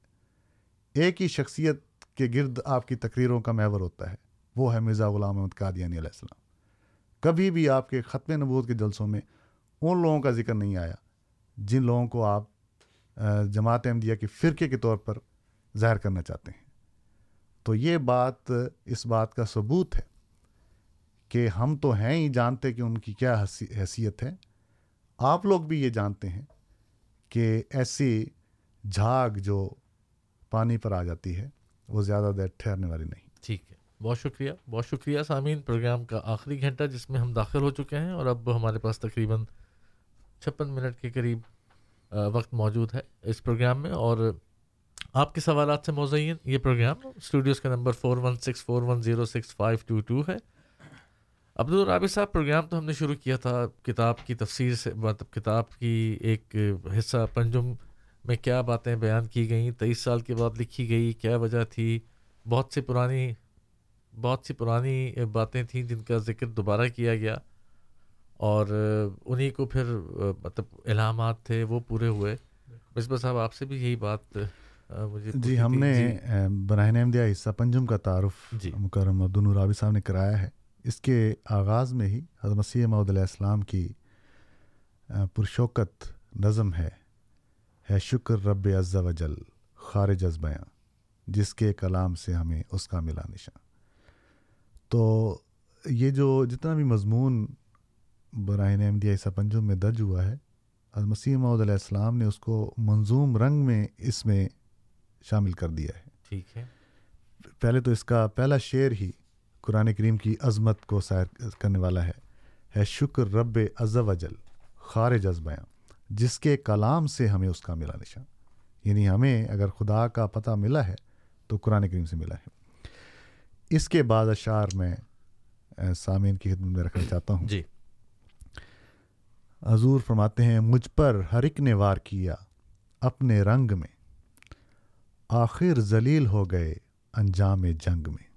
ایک ہی شخصیت کے گرد آپ کی تقریروں کا محور ہوتا ہے۔ وہ ہے مرزا غلام احمد قادیانی علیہ السلام۔ کبھی بھی آپ کے ختم نبوت کے جلسوں میں ان لوگوں کا ذکر نہیں آیا جن لوگوں کو آپ جماعت احمدیہ کے فرقے کے طور پر ظاہر کرنا چاہتے ہیں۔ تو یہ بات، اس بات کا ثبوت ہے کہ ہم تو ہیں ہی جانتے کہ ان کی کیا حیثیت ہے۔ آپ لوگ بھی یہ جانتے ہیں کہ ایسی جھاگ جو پانی پر آ جاتی ہے وہ زیادہ دیر ٹھہرنے والی نہیں۔ ٹھیک ہے۔ بہت شکریہ۔ بہت شکریہ سامعین، پروگرام کا آخری گھنٹہ جس میں ہم داخل ہو چکے ہیں اور اب ہمارے پاس تقریباً چھپن منٹ کے قریب وقت موجود ہے اس پروگرام میں اور آپ کے سوالات سے موزین یہ پروگرام اسٹوڈیوز کا number four one six four one zero six five two two ہے۔ عبدالرابع صاحب، پروگرام تو ہم نے شروع کیا تھا کتاب کی تفسیر سے مطلب کتاب کی ایک حصہ پنجم میں کیا باتیں بیان کی گئیں، تیئیس سال کے بعد لکھی گئی، کیا وجہ تھی؟ بہت سی پرانی بہت سی پرانی باتیں تھیں جن کا ذکر دوبارہ کیا گیا اور انہیں کو پھر مطلب الہامات تھے وہ پورے ہوئے۔ مصباح صاحب آپ سے بھی یہی بات مجھے جی ہم نے جی۔ براہن احمدیہ حصہ پنجم کا تعارف جی۔ مکرم عبدالرابی صاحب نے کرایا ہے۔ اس کے آغاز میں ہی حضرت مسیح محدود علیہ السلام کی پرشوکت نظم ہے۔ ہے شکر رب عز و جل خارج از بیاں جس کے کلام سے ہمیں اس کا ملا نشان۔ تو یہ جو جتنا بھی مضمون براہن احمدیہ عیسیٰ پنجم میں درج ہوا ہے مسیح محدود علیہ السلام نے اس کو منظوم رنگ میں اس میں شامل کر دیا ہے۔ ٹھیک ہے۔ پہلے تو اس کا پہلا شعر ہی قرآن کریم کی عظمت کو سیر کرنے والا ہے۔ ہے شکر رب از و جل خارج از بیاں جس کے کلام سے ہمیں اس کا ملا نشان۔ یعنی ہمیں اگر خدا کا پتہ ملا ہے تو قرآن کریم سے ملا ہے۔ اس کے بعد اشعار میں سامعین کی خدمت میں رکھنا چاہتا ہوں۔ جی۔ حضور فرماتے ہیں مجھ پر ہر ایک نے وار کیا اپنے رنگ میں آخر ذلیل ہو گئے انجام جنگ میں۔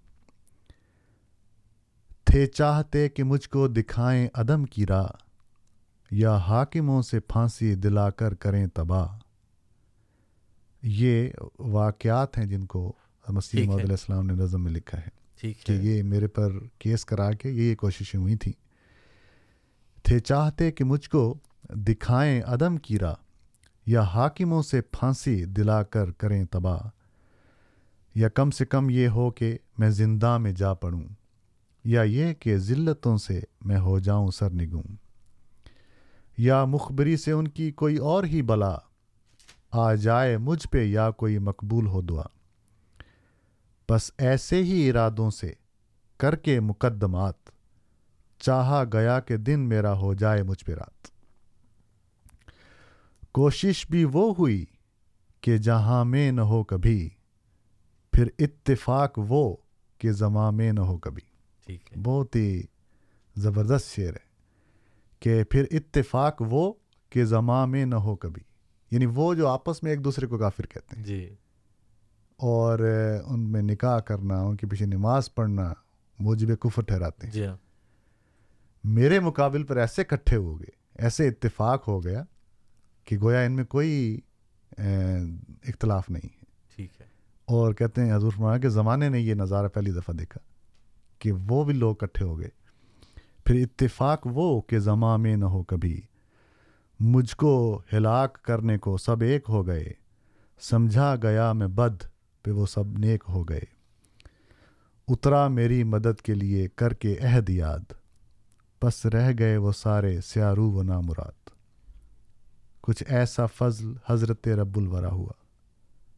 تھے چاہتے کہ مجھ کو دکھائیں عدم کی راہ یا حاکموں سے پھانسی دلا کر کریں تباہ۔ یہ واقعات ہیں جن کو مسیح علیہ السلام نے نظم میں لکھا ہے۔ ٹھیک کہ یہ میرے پر کیس کرا کے یہ یہ کوششیں ہوئی تھیں۔ تھے چاہتے کہ مجھ کو دکھائیں عدم کی راہ یا حاکموں سے پھانسی دلا کر کریں تباہ یا کم سے کم یہ ہو کہ میں زندہ میں جا پڑوں یا یہ کہ ذلتوں سے میں ہو جاؤں سر نگوں یا مخبری سے ان کی کوئی اور ہی بلا آ جائے مجھ پہ یا کوئی مقبول ہو دعا۔ بس ایسے ہی ارادوں سے کر کے مقدمات۔ چاہا گیا کہ دن میرا ہو جائے مجھ پہ رات۔ کوشش بھی وہ ہوئی کہ جہاں میں نہ ہو کبھی پھر اتفاق وہ کہ زماں میں نہ ہو کبھی۔ ٹھیک ہے۔ بہت ہی زبردست شعر ہے کہ پھر اتفاق وہ کہ زماں میں نہ ہو کبھی۔ یعنی وہ جو آپس میں ایک دوسرے کو کافر کہتے ہیں۔ جی۔ اور ان میں نکاح کرنا ان کے پیچھے نماز پڑھنا موجب کفر ٹھہراتے ہیں۔ جی ہاں۔ میرے مقابل پر ایسے کٹھے ہو گئے ایسے اتفاق ہو گیا کہ گویا ان میں کوئی اختلاف نہیں ہے۔ ٹھیک ہے۔ اور کہتے ہیں حضور فرمایا کہ زمانے نے یہ نظارہ پہلی دفعہ دیکھا کہ وہ بھی لوگ کٹھے ہو گئے۔ پھر اتفاق وہ کہ زماں میں نہ ہو کبھی۔ مجھ کو ہلاک کرنے کو سب ایک ہو گئے سمجھا گیا میں بد۔ پہ وہ سب نیک ہو گئے۔ اترا میری مدد کے لیے کر کے عہد یاد۔ بس رہ گئے وہ سارے سیارو و نامراد۔ کچھ ایسا فضل حضرت رب الورا ہوا۔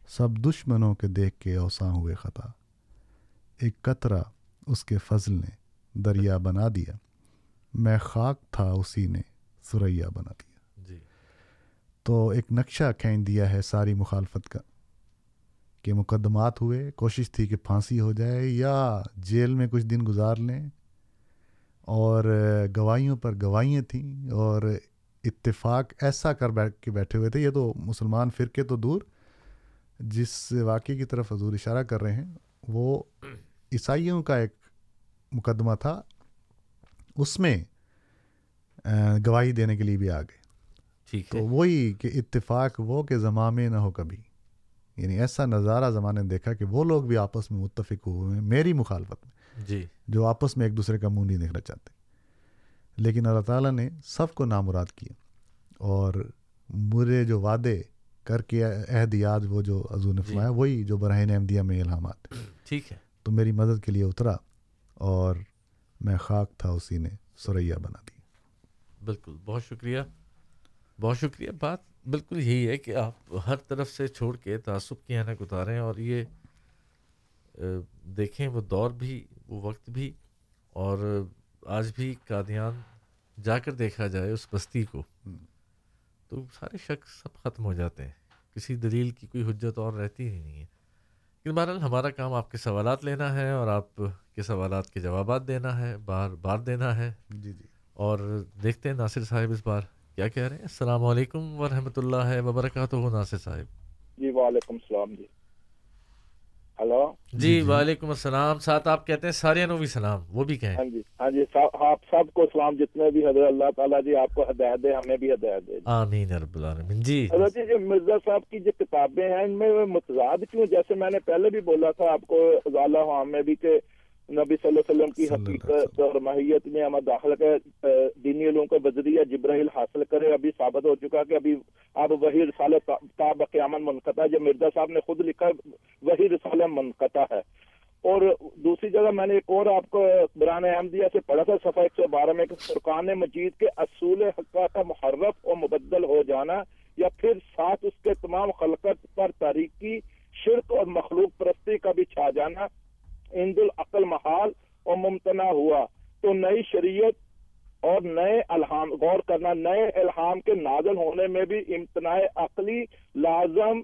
سب دشمنوں کے دیکھ کے اوساں ہوئے خطا۔ ایک قطرہ اس کے فضل نے دریا بنا دیا۔ میں خاک تھا اسی نے سریا بنا دیا۔ جی۔ تو ایک نقشہ کھینچ دیا ہے ساری مخالفت کا۔ کہ مقدمات ہوئے کوشش تھی کہ پھانسی ہو جائے یا جیل میں کچھ دن گزار لیں۔ اور اہ، گواہیوں پر گواہیاں تھیں اور اتفاق ایسا کر بیٹھ کے بیٹھے ہوئے تھے۔ یہ تو مسلمان فرقے تو دور جس واقعے کی طرف حضور اشارہ کر رہے ہیں وہ عیسائیوں کا ایک مقدمہ تھا۔ اس میں اہ، گواہی دینے کے لیے بھی آ گئے۔ تو وہی کہ اتفاق وہ کہ زماں میں نہ ہو کبھی۔ یعنی ایسا نظارہ زمانے نے دیکھا کہ وہ لوگ بھی آپس میں متفق ہوئے ہیں میری مخالفت میں جی۔ جو آپس میں ایک دوسرے کا منہ نہیں دیکھنا چاہتے۔ لیکن اللہ تعالیٰ نے سب کو نامراد کیا اور برے جو وعدے کر کے عہد یاد وہ جو حضور نے جی۔ فرمایا وہی جو براہین احمدیہ میں الہامات۔ ٹھیک ہے۔ تو میری مدد کے لیے اترا اور میں خاک تھا اسی نے سریا بنا دی بالکل بہت شکریہ۔ بہت شکریہ۔ بات بالکل یہی ہے کہ آپ ہر طرف سے چھوڑ کے تعصب کی اینک اتاریں اور یہ دیکھیں وہ دور بھی وہ وقت بھی اور آج بھی قادیان جا کر دیکھا جائے اس بستی کو۔ تو سارے شک سب ختم ہو جاتے ہیں۔ کسی دلیل کی کوئی حجت اور رہتی ہی نہیں ہے۔ لیکن بہرحال ہمارا کام آپ کے سوالات لینا ہے اور آپ کے سوالات کے جوابات دینا ہے بار بار دینا ہے۔ جی جی۔ اور دیکھتے ہیں ناصر صاحب اس بار۔ کیا کہہ رہے ہیں؟ السلام علیکم ورحمۃ اللہ وبرکاتہ ناصر صاحب۔ جی وعلیکم السلام جی۔ ہلو؟ جی وعلیکم السلام۔ ساتھ آپ کہتے ہیں سارے نو بھی سلام وہ بھی کہیں۔ ہاں جی ہاں جی آپ سب کو سلام جتنے بھی حضرت اللہ تعالیٰ جی آپ کو ہدایت دے ہمیں بھی ہدایت دے۔ آمین رب العالمین۔ جی۔ حضرت جی جو مرزا صاحب کی جو کتابیں ہیں ان میں متضاد کیوں؟ جیسے میں نے پہلے بھی بولا تھا آپ کو عام میں بھی کہ نبی صلی اللہ علیہ وسلم کی حقیقت اور ماہیت میں ہمیں داخل اہ، دینی علوم کا بذریعہ جبرائیل حاصل کرے ابھی ثابت ہو چکا کہ ابھی اب وہی رسالہ تا- تاب قیامت منقطع جو مرزا صاحب نے خود لکھا وہی رسالہ منقطع ہے۔ اور دوسری جگہ میں نے ایک اور آپ کو بران احمدیہ سے پڑھا تھا صفحہ ایک سو بارہ میں کہ فرقان مجید کے اصول حقہ کا محرف اور مبدل ہو جانا یا پھر ساتھ اس کے تمام خلقت پر تاریکی شرک اور مخلوق پرستی کا بھی چھا جانا عند العقل محال اور ممتنع ہوا۔ تو نئی شریعت اور نئے الہام غور کرنا نئے الہام کے نازل ہونے میں بھی امتناع عقلی لازم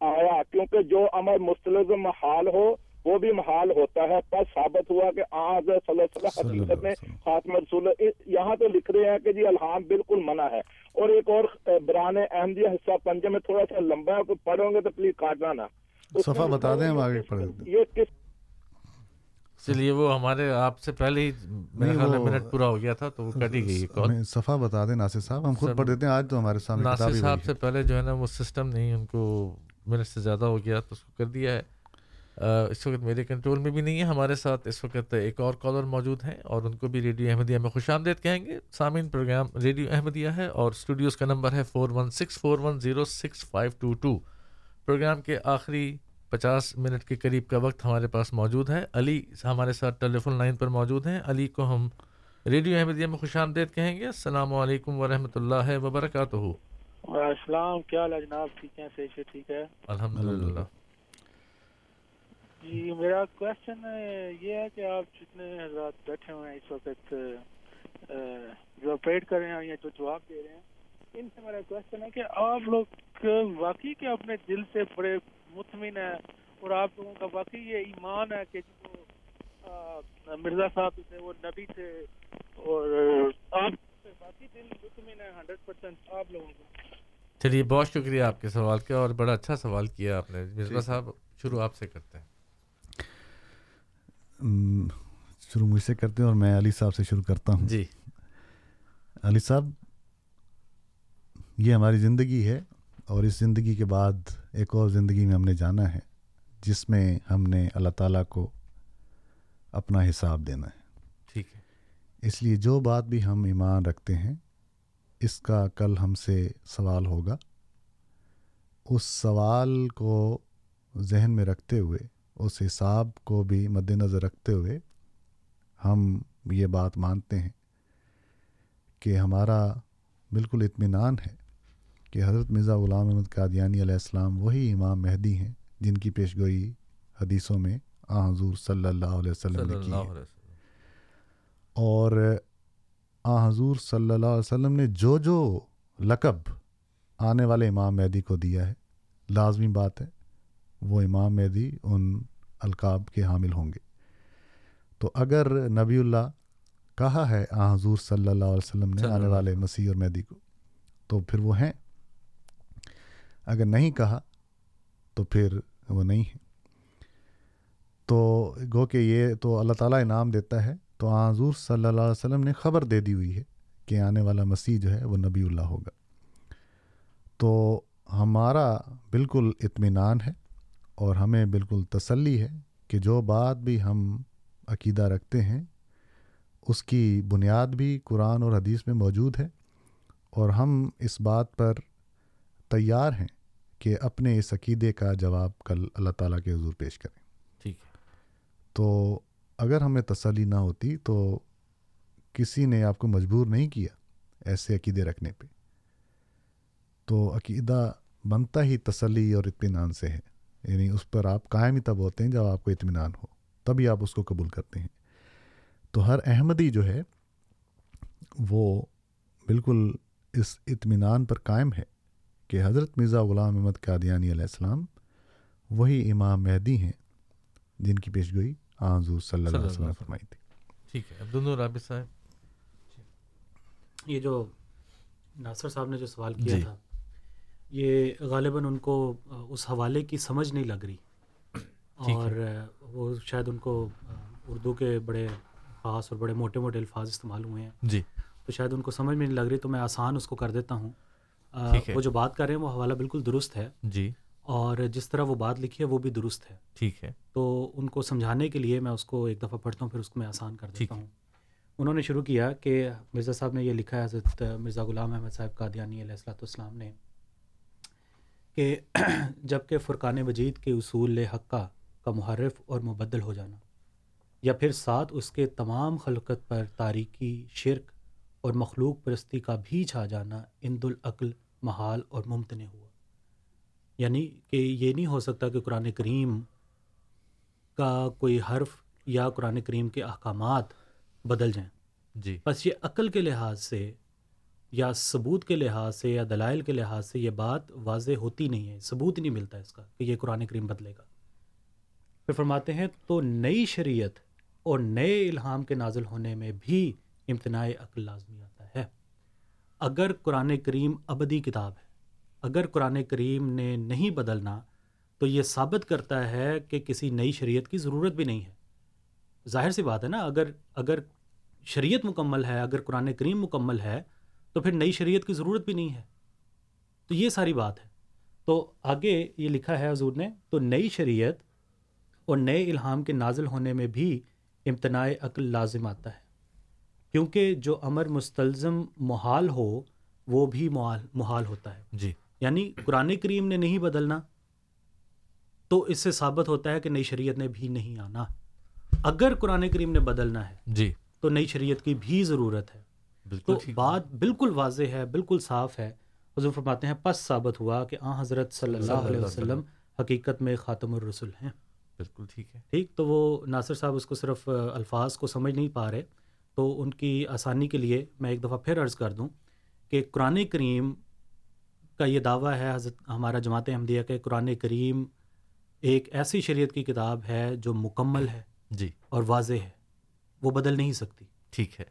آیا کیونکہ جو عمل مستلزم محال ہو وہ بھی محال ہوتا ہے۔ بس ثابت ہوا کہ حضرت صلی اللہ علیہ وسلم حقیقت میں خاتم رسول یہاں تو لکھ رہے ہیں کہ جی الحام بالکل منع ہے۔ اور ایک اور بران احمدیہ حصہ پنجے میں تھوڑا سا لمبا ہے کوئی پڑھو گے تو پلیز کاٹنا نا صفحہ بتا دیں ہم آگے پڑھ دیتے یہ کس چلیے وہ ہمارے آپ سے پہلے ہی میرے خیال میں منٹ پورا ہو گیا تھا تو وہ کٹ ہی گئی کال صفحہ بتا دیں ناصر صاحب ہم خود پڑھ دیتے ہیں آج تو ہمارے سامنے ناصر صاحب سے پہلے جو ہے نا وہ سسٹم نہیں ان کو منٹ سے زیادہ ہو گیا تو اس کو کر دیا ہے۔ اس وقت میرے کنٹرول میں بھی نہیں ہے ہمارے ساتھ اس وقت ایک اور کالر موجود ہیں اور ان کو بھی ریڈیو احمدیہ میں خوش آمدید کہیں گے۔ سامعین پروگرام ریڈیو احمدیہ ہے اور اسٹوڈیوز کا نمبر ہے four one six four one zero six five two two. Programme کے آخری پچاس منٹ کے قریب کا وقت ہمارے پاس موجود ہے۔ علی ہمارے ساتھ ٹیلی فون لائن پر موجود ہیں۔ علی کو ہم ریڈیو احمدیہ میں خوش آمدید کہیں گے۔ السلام علیکم ورحمۃ اللہ وبرکاتہ۔ السلام کیا حال ہے جناب؟ ٹھیک ہے صحیح سے ٹھیک ہے؟ الحمد للہ جی میرا کوشچن یہ ہے کہ آپ جتنے حضرات بیٹھے ہوئے ہیں اس وقت جو اپریٹ کر رہے ہیں یا جو جواب دے رہے ہیں ان سے میرا کوشچن ہے کہ آپ لوگ واقعی کے اپنے دل سے بڑے مطمئن ہیں اور آپ لوگوں کا واقعی یہ ایمان ہے کہ جو مرزا صاحب تھے وہ نبی تھے اور آپ باقی دل مطمئن ہے ہنڈریڈ پرسینٹ آپ لوگوں کا۔ چلیے بہت شکریہ آپ کے سوال کا اور بڑا اچھا سوال کیا آپ نے۔ مرزا صاحب شروع آپ سے کرتے ہیں۔ شروع مجھ سے کرتے ہیں اور میں علی صاحب سے شروع کرتا ہوں۔ جی۔ علی صاحب یہ ہماری زندگی ہے اور اس زندگی کے بعد ایک اور زندگی میں ہم نے جانا ہے جس میں ہم نے اللہ تعالیٰ کو اپنا حساب دینا ہے۔ ٹھیک ہے۔ اس لیے جو بات بھی ہم ایمان رکھتے ہیں اس کا کل ہم سے سوال ہوگا۔ اس سوال کو ذہن میں رکھتے ہوئے اس حساب کو بھی مد نظر رکھتے ہوئے ہم یہ بات مانتے ہیں کہ ہمارا بالکل اطمینان ہے۔ کہ حضرت مرزا غلام احمد قادیانی علیہ السلام وہی امام مہدی ہیں جن کی پیشگوئی حدیثوں میں آ حضور صلی اللہ علیہ وسلم نے کی ہے۔ اور آ حضور صلی اللہ علیہ وسلم نے جو جو لقب آنے والے امام مہدی کو دیا ہے لازمی بات ہے وہ امام مہدی ان القاب کے حامل ہوں گے۔ تو اگر نبی اللہ کہا ہے آ حضور صلی اللہ علیہ وسلم نے آنے والے مسیح اور مہدی کو تو پھر وہ ہیں۔ اگر نہیں کہا تو پھر وہ نہیں ہے۔ تو گو کہ یہ تو اللہ تعالیٰ انعام دیتا ہے۔ تو حضور صلی اللہ علیہ وسلم نے خبر دے دی ہوئی ہے کہ آنے والا مسیح جو ہے وہ نبی اللہ ہوگا۔ تو ہمارا بالکل اطمینان ہے اور ہمیں بالکل تسلی ہے کہ جو بات بھی ہم عقیدہ رکھتے ہیں، اس کی بنیاد بھی قرآن اور حدیث میں موجود ہے اور ہم اس بات پر تیار ہیں کہ اپنے اس عقیدے کا جواب کل اللہ تعالیٰ کے حضور پیش کریں۔ ٹھیک ہے۔ تو اگر ہمیں تسلی نہ ہوتی تو کسی نے آپ کو مجبور نہیں کیا ایسے عقیدے رکھنے پہ۔ تو عقیدہ بنتا ہی تسلی اور اطمینان سے ہے۔ یعنی اس پر آپ قائم ہی تب ہوتے ہیں جب آپ کو اطمینان ہو تبھی آپ اس کو قبول کرتے ہیں۔ تو ہر احمدی جو ہے وہ بالکل اس اطمینان پر قائم ہے۔ کہ حضرت مرزا غلام احمد قادیانی علیہ السلام وہی امام مہدی ہیں جن کی پیشگوئی حضور صلی اللہ علیہ وسلم فرمائی تھی۔ ٹھیک ہے عبد صاحب۔ یہ جو ناصر صاحب نے جو سوال کیا جی. تھا یہ غالباً ان کو اس حوالے کی سمجھ نہیں لگ رہی۔ اور وہ شاید ان کو اردو کے بڑے خاص اور بڑے موٹے موٹے الفاظ استعمال ہوئے ہیں۔ جی۔ تو شاید ان کو سمجھ میں نہیں لگ رہی تو میں آسان اس کو کر دیتا ہوں۔ وہ جو بات کر رہے ہیں وہ حوالہ بالکل درست ہے۔ جی۔ اور جس طرح وہ بات لکھی ہے وہ بھی درست ہے۔ ٹھیک ہے۔ تو ان کو سمجھانے کے لیے میں اس کو ایک دفعہ پڑھتا ہوں پھر اس کو میں آسان کر دیتا ہوں۔ انہوں نے شروع کیا کہ مرزا صاحب نے یہ لکھا ہے حضرت مرزا غلام احمد صاحب قادیانی علیہ السلاۃ والسلام نے کہ جبکہ فرقان مجید کے اصول حقہ کا محرف اور مبدل ہو جانا یا پھر ساتھ اس کے تمام خلقت پر تاریکی شرک اور مخلوق پرستی کا بھی چھا جانا اند العقل محال اور ممتن ہوا۔ یعنی کہ یہ نہیں ہو سکتا کہ قرآن کریم کا کوئی حرف یا قرآن کریم کے احکامات بدل جائیں۔ جی۔ بس یہ عقل کے لحاظ سے یا ثبوت کے لحاظ سے یا دلائل کے لحاظ سے یہ بات واضح ہوتی نہیں ہے ثبوت نہیں ملتا اس کا کہ یہ قرآن کریم بدلے گا۔ پھر فرماتے ہیں تو نئی شریعت اور نئے الہام کے نازل ہونے میں بھی امتناع عقل لازمی ہے۔ اگر قرآن کریم ابدی کتاب ہے، اگر قرآن کریم نے نہیں بدلنا، تو یہ ثابت کرتا ہے کہ کسی نئی شریعت کی ضرورت بھی نہیں ہے۔ ظاہر سی بات ہے نا، اگر اگر شریعت مکمل ہے، اگر قرآن کریم مکمل ہے، تو پھر نئی شریعت کی ضرورت بھی نہیں ہے۔ تو یہ ساری بات ہے۔ تو آگے یہ لکھا ہے حضور نے، تو نئی شریعت اور نئے الہام کے نازل ہونے میں بھی امتناع عقل لازم آتا ہے۔ کیونکہ جو امر مستلزم محال ہو وہ بھی محال محال ہوتا ہے۔ جی۔ یعنی قرآن کریم نے نہیں بدلنا تو اس سے ثابت ہوتا ہے کہ نئی شریعت نے بھی نہیں آنا۔ اگر قرآن کریم نے بدلنا ہے جی۔ تو نئی شریعت کی بھی ضرورت ہے۔ تو بات بالکل واضح ہے بالکل صاف ہے۔ حضور فرماتے ہیں پس ثابت ہوا کہ آ حضرت صلی اللہ علیہ وسلم حقیقت میں خاتم الرسول ہیں۔ بالکل ٹھیک ہے۔ ٹھیک؟ تو وہ ناصر صاحب اس کو صرف الفاظ کو سمجھ نہیں پا رہے۔ تو ان کی آسانی کے لیے میں ایک دفعہ پھر عرض کر دوں کہ قرآن کریم کا یہ دعویٰ ہے حضرت ہمارا جماعت احمدیہ کہ قرآن کریم ایک ایسی شریعت کی کتاب ہے جو مکمل ہے جی۔ اور واضح ہے۔ وہ بدل نہیں سکتی۔ ٹھیک ہے۔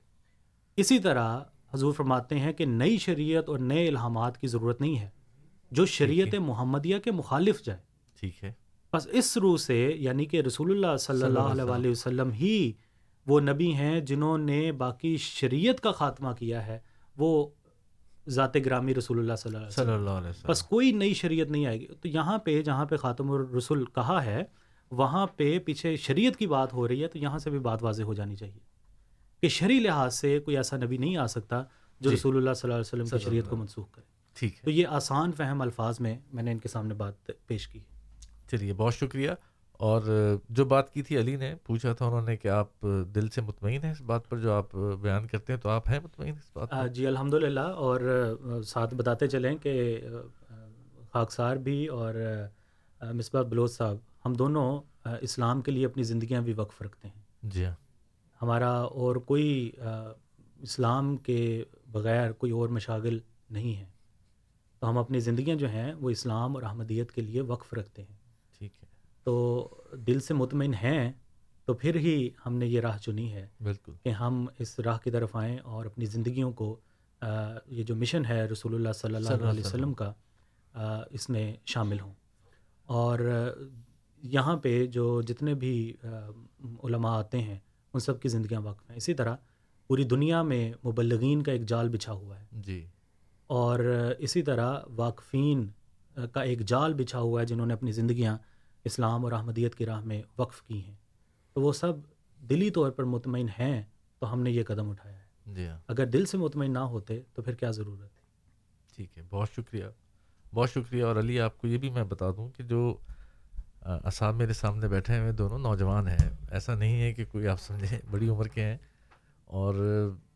اسی طرح حضور فرماتے ہیں کہ نئی شریعت اور نئے الہامات کی ضرورت نہیں ہے۔ جو شریعت محمدیہ کے مخالف جائے۔ ٹھیک ہے۔ بس اس روح سے یعنی کہ رسول اللہ صلی اللہ علیہ وسلم ہی وہ نبی ہیں جنہوں نے باقی شریعت کا خاتمہ کیا ہے وہ ذات گرامی رسول اللہ صلی اللہ صلی اللہ علیہ وسلم۔ بس کوئی نئی شریعت نہیں آئے گی۔ تو یہاں پہ جہاں پہ خاتم الرسول کہا ہے وہاں پہ پیچھے شریعت کی بات ہو رہی ہے تو یہاں سے بھی بات واضح ہو جانی چاہیے کہ شرعی لحاظ سے کوئی ایسا نبی نہیں آ سکتا جو جی۔ رسول اللہ صلی اللہ علیہ وسلم کی شریعت کو منسوخ کرے۔ ٹھیک ہے۔ تو یہ آسان فہم الفاظ میں میں نے ان کے سامنے بات پیش کی۔ چلیے بہت شکریہ۔ اور جو بات کی تھی علی نے پوچھا تھا انہوں نے کہ آپ دل سے مطمئن ہیں اس بات پر جو آپ بیان کرتے ہیں تو آپ ہیں مطمئن اس بات پر؟ جی الحمد اور ساتھ بتاتے چلیں کہ خاکسار بھی اور مصباح بلوچ صاحب ہم دونوں اسلام کے لیے اپنی زندگیاں بھی وقف رکھتے ہیں۔ جی ہاں۔ ہمارا اور کوئی اسلام کے بغیر کوئی اور مشاغل نہیں ہے۔ تو ہم اپنی زندگیاں جو ہیں وہ اسلام اور احمدیت کے لیے وقف رکھتے ہیں۔ تو دل سے مطمئن ہیں تو پھر ہی ہم نے یہ راہ چنی ہے بالکل۔ کہ ہم اس راہ کی طرف آئیں اور اپنی زندگیوں کو یہ جو مشن ہے رسول اللہ صلی اللہ علیہ وسلم۔ کا اس میں شامل ہوں۔ اور یہاں پہ جو جتنے بھی علماء آتے ہیں ان سب کی زندگیاں وقف ہیں۔ اسی طرح پوری دنیا میں مبلغین کا ایک جال بچھا ہوا ہے۔ جی۔ اور اسی طرح واقفین کا ایک جال بچھا ہوا ہے جنہوں نے اپنی زندگیاں اسلام اور احمدیت کی راہ میں وقف کی ہیں۔ تو وہ سب دلی طور پر مطمئن ہیں تو ہم نے یہ قدم اٹھایا ہے۔ جی ہاں۔ اگر دل سے مطمئن نہ ہوتے تو پھر کیا ضرورت ہے؟ ٹھیک ہے بہت شکریہ۔ بہت شکریہ۔ اور علی آپ کو یہ بھی میں بتا دوں کہ جو اسام میرے سامنے بیٹھے ہوئے دونوں نوجوان ہیں۔ ایسا نہیں ہے کہ کوئی آپ سمجھیں بڑی عمر کے ہیں۔ اور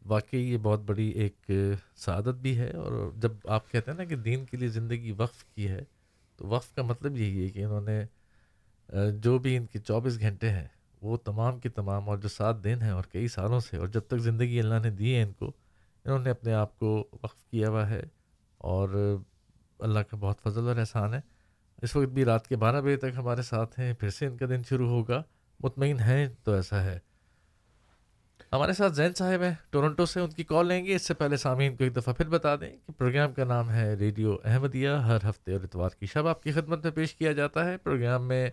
واقعی یہ بہت بڑی ایک سعادت بھی ہے۔ اور جب آپ کہتے ہیں نا کہ دین کے لیے زندگی وقف کی ہے تو وقف کا مطلب یہی ہے کہ انہوں نے جو بھی ان کے چوبیس گھنٹے ہیں، وہ تمام کے تمام اور جو سات دن ہیں اور کئی سالوں سے اور جب تک زندگی اللہ نے دی ہے ان کو، انہوں نے اپنے آپ کو وقف کیا ہوا ہے اور اللہ کا بہت فضل اور احسان ہے۔ اس وقت بھی رات کے بارہ بجے تک ہمارے ساتھ ہیں، پھر سے ان کا دن شروع ہوگا۔ مطمئن ہیں تو ایسا ہے۔ ہمارے ساتھ زین صاحب ہیں، ٹورنٹو سے ان کی کال لیں گے، اس سے پہلے سامعین کو ایک دفعہ پھر بتا دیں کہ پروگرام کا نام ہے ریڈیو احمدیہ۔ ہر ہفتے اور اتوار کی شب آپ کی خدمت میں پیش کیا جاتا ہے۔ پروگرام میں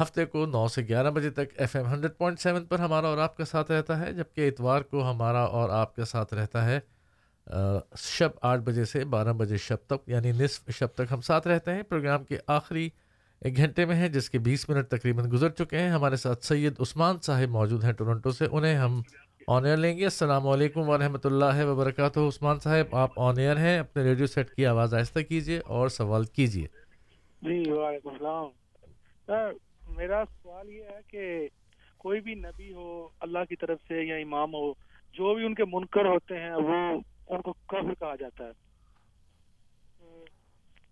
ہفتے کو نو سے گیارہ بجے تک F M hundred point seven پر ہمارا اور آپ کا ساتھ رہتا ہے، جبکہ اتوار کو ہمارا اور آپ کا ساتھ رہتا ہے شب آٹھ بجے سے بارہ بجے شب تک یعنی نصف شب تک ہم ساتھ رہتے ہیں۔ پروگرام کے آخری ایک گھنٹے میں ہیں، جس کے بیس منٹ تقریباً گزر چکے ہیں۔ ہمارے ساتھ سید عثمان صاحب موجود ہیں ٹورنٹو سے، انہیں ہم آن ایئر لیں گے۔ السلام علیکم ورحمۃ اللہ وبرکاتہ۔ عثمان صاحب، آپ آن ایئر ہیں، اپنے ریڈیو سیٹ کی آواز آہستہ کیجیے اور سوال کیجیے جی وعلیکم السلام۔ میرا سوال یہ ہے کہ کوئی بھی نبی ہو اللہ کی طرف سے یا امام ہو جو بھی ان کے منکر ہوتے ہیں وہ ان کو کفر کہا جاتا ہے۔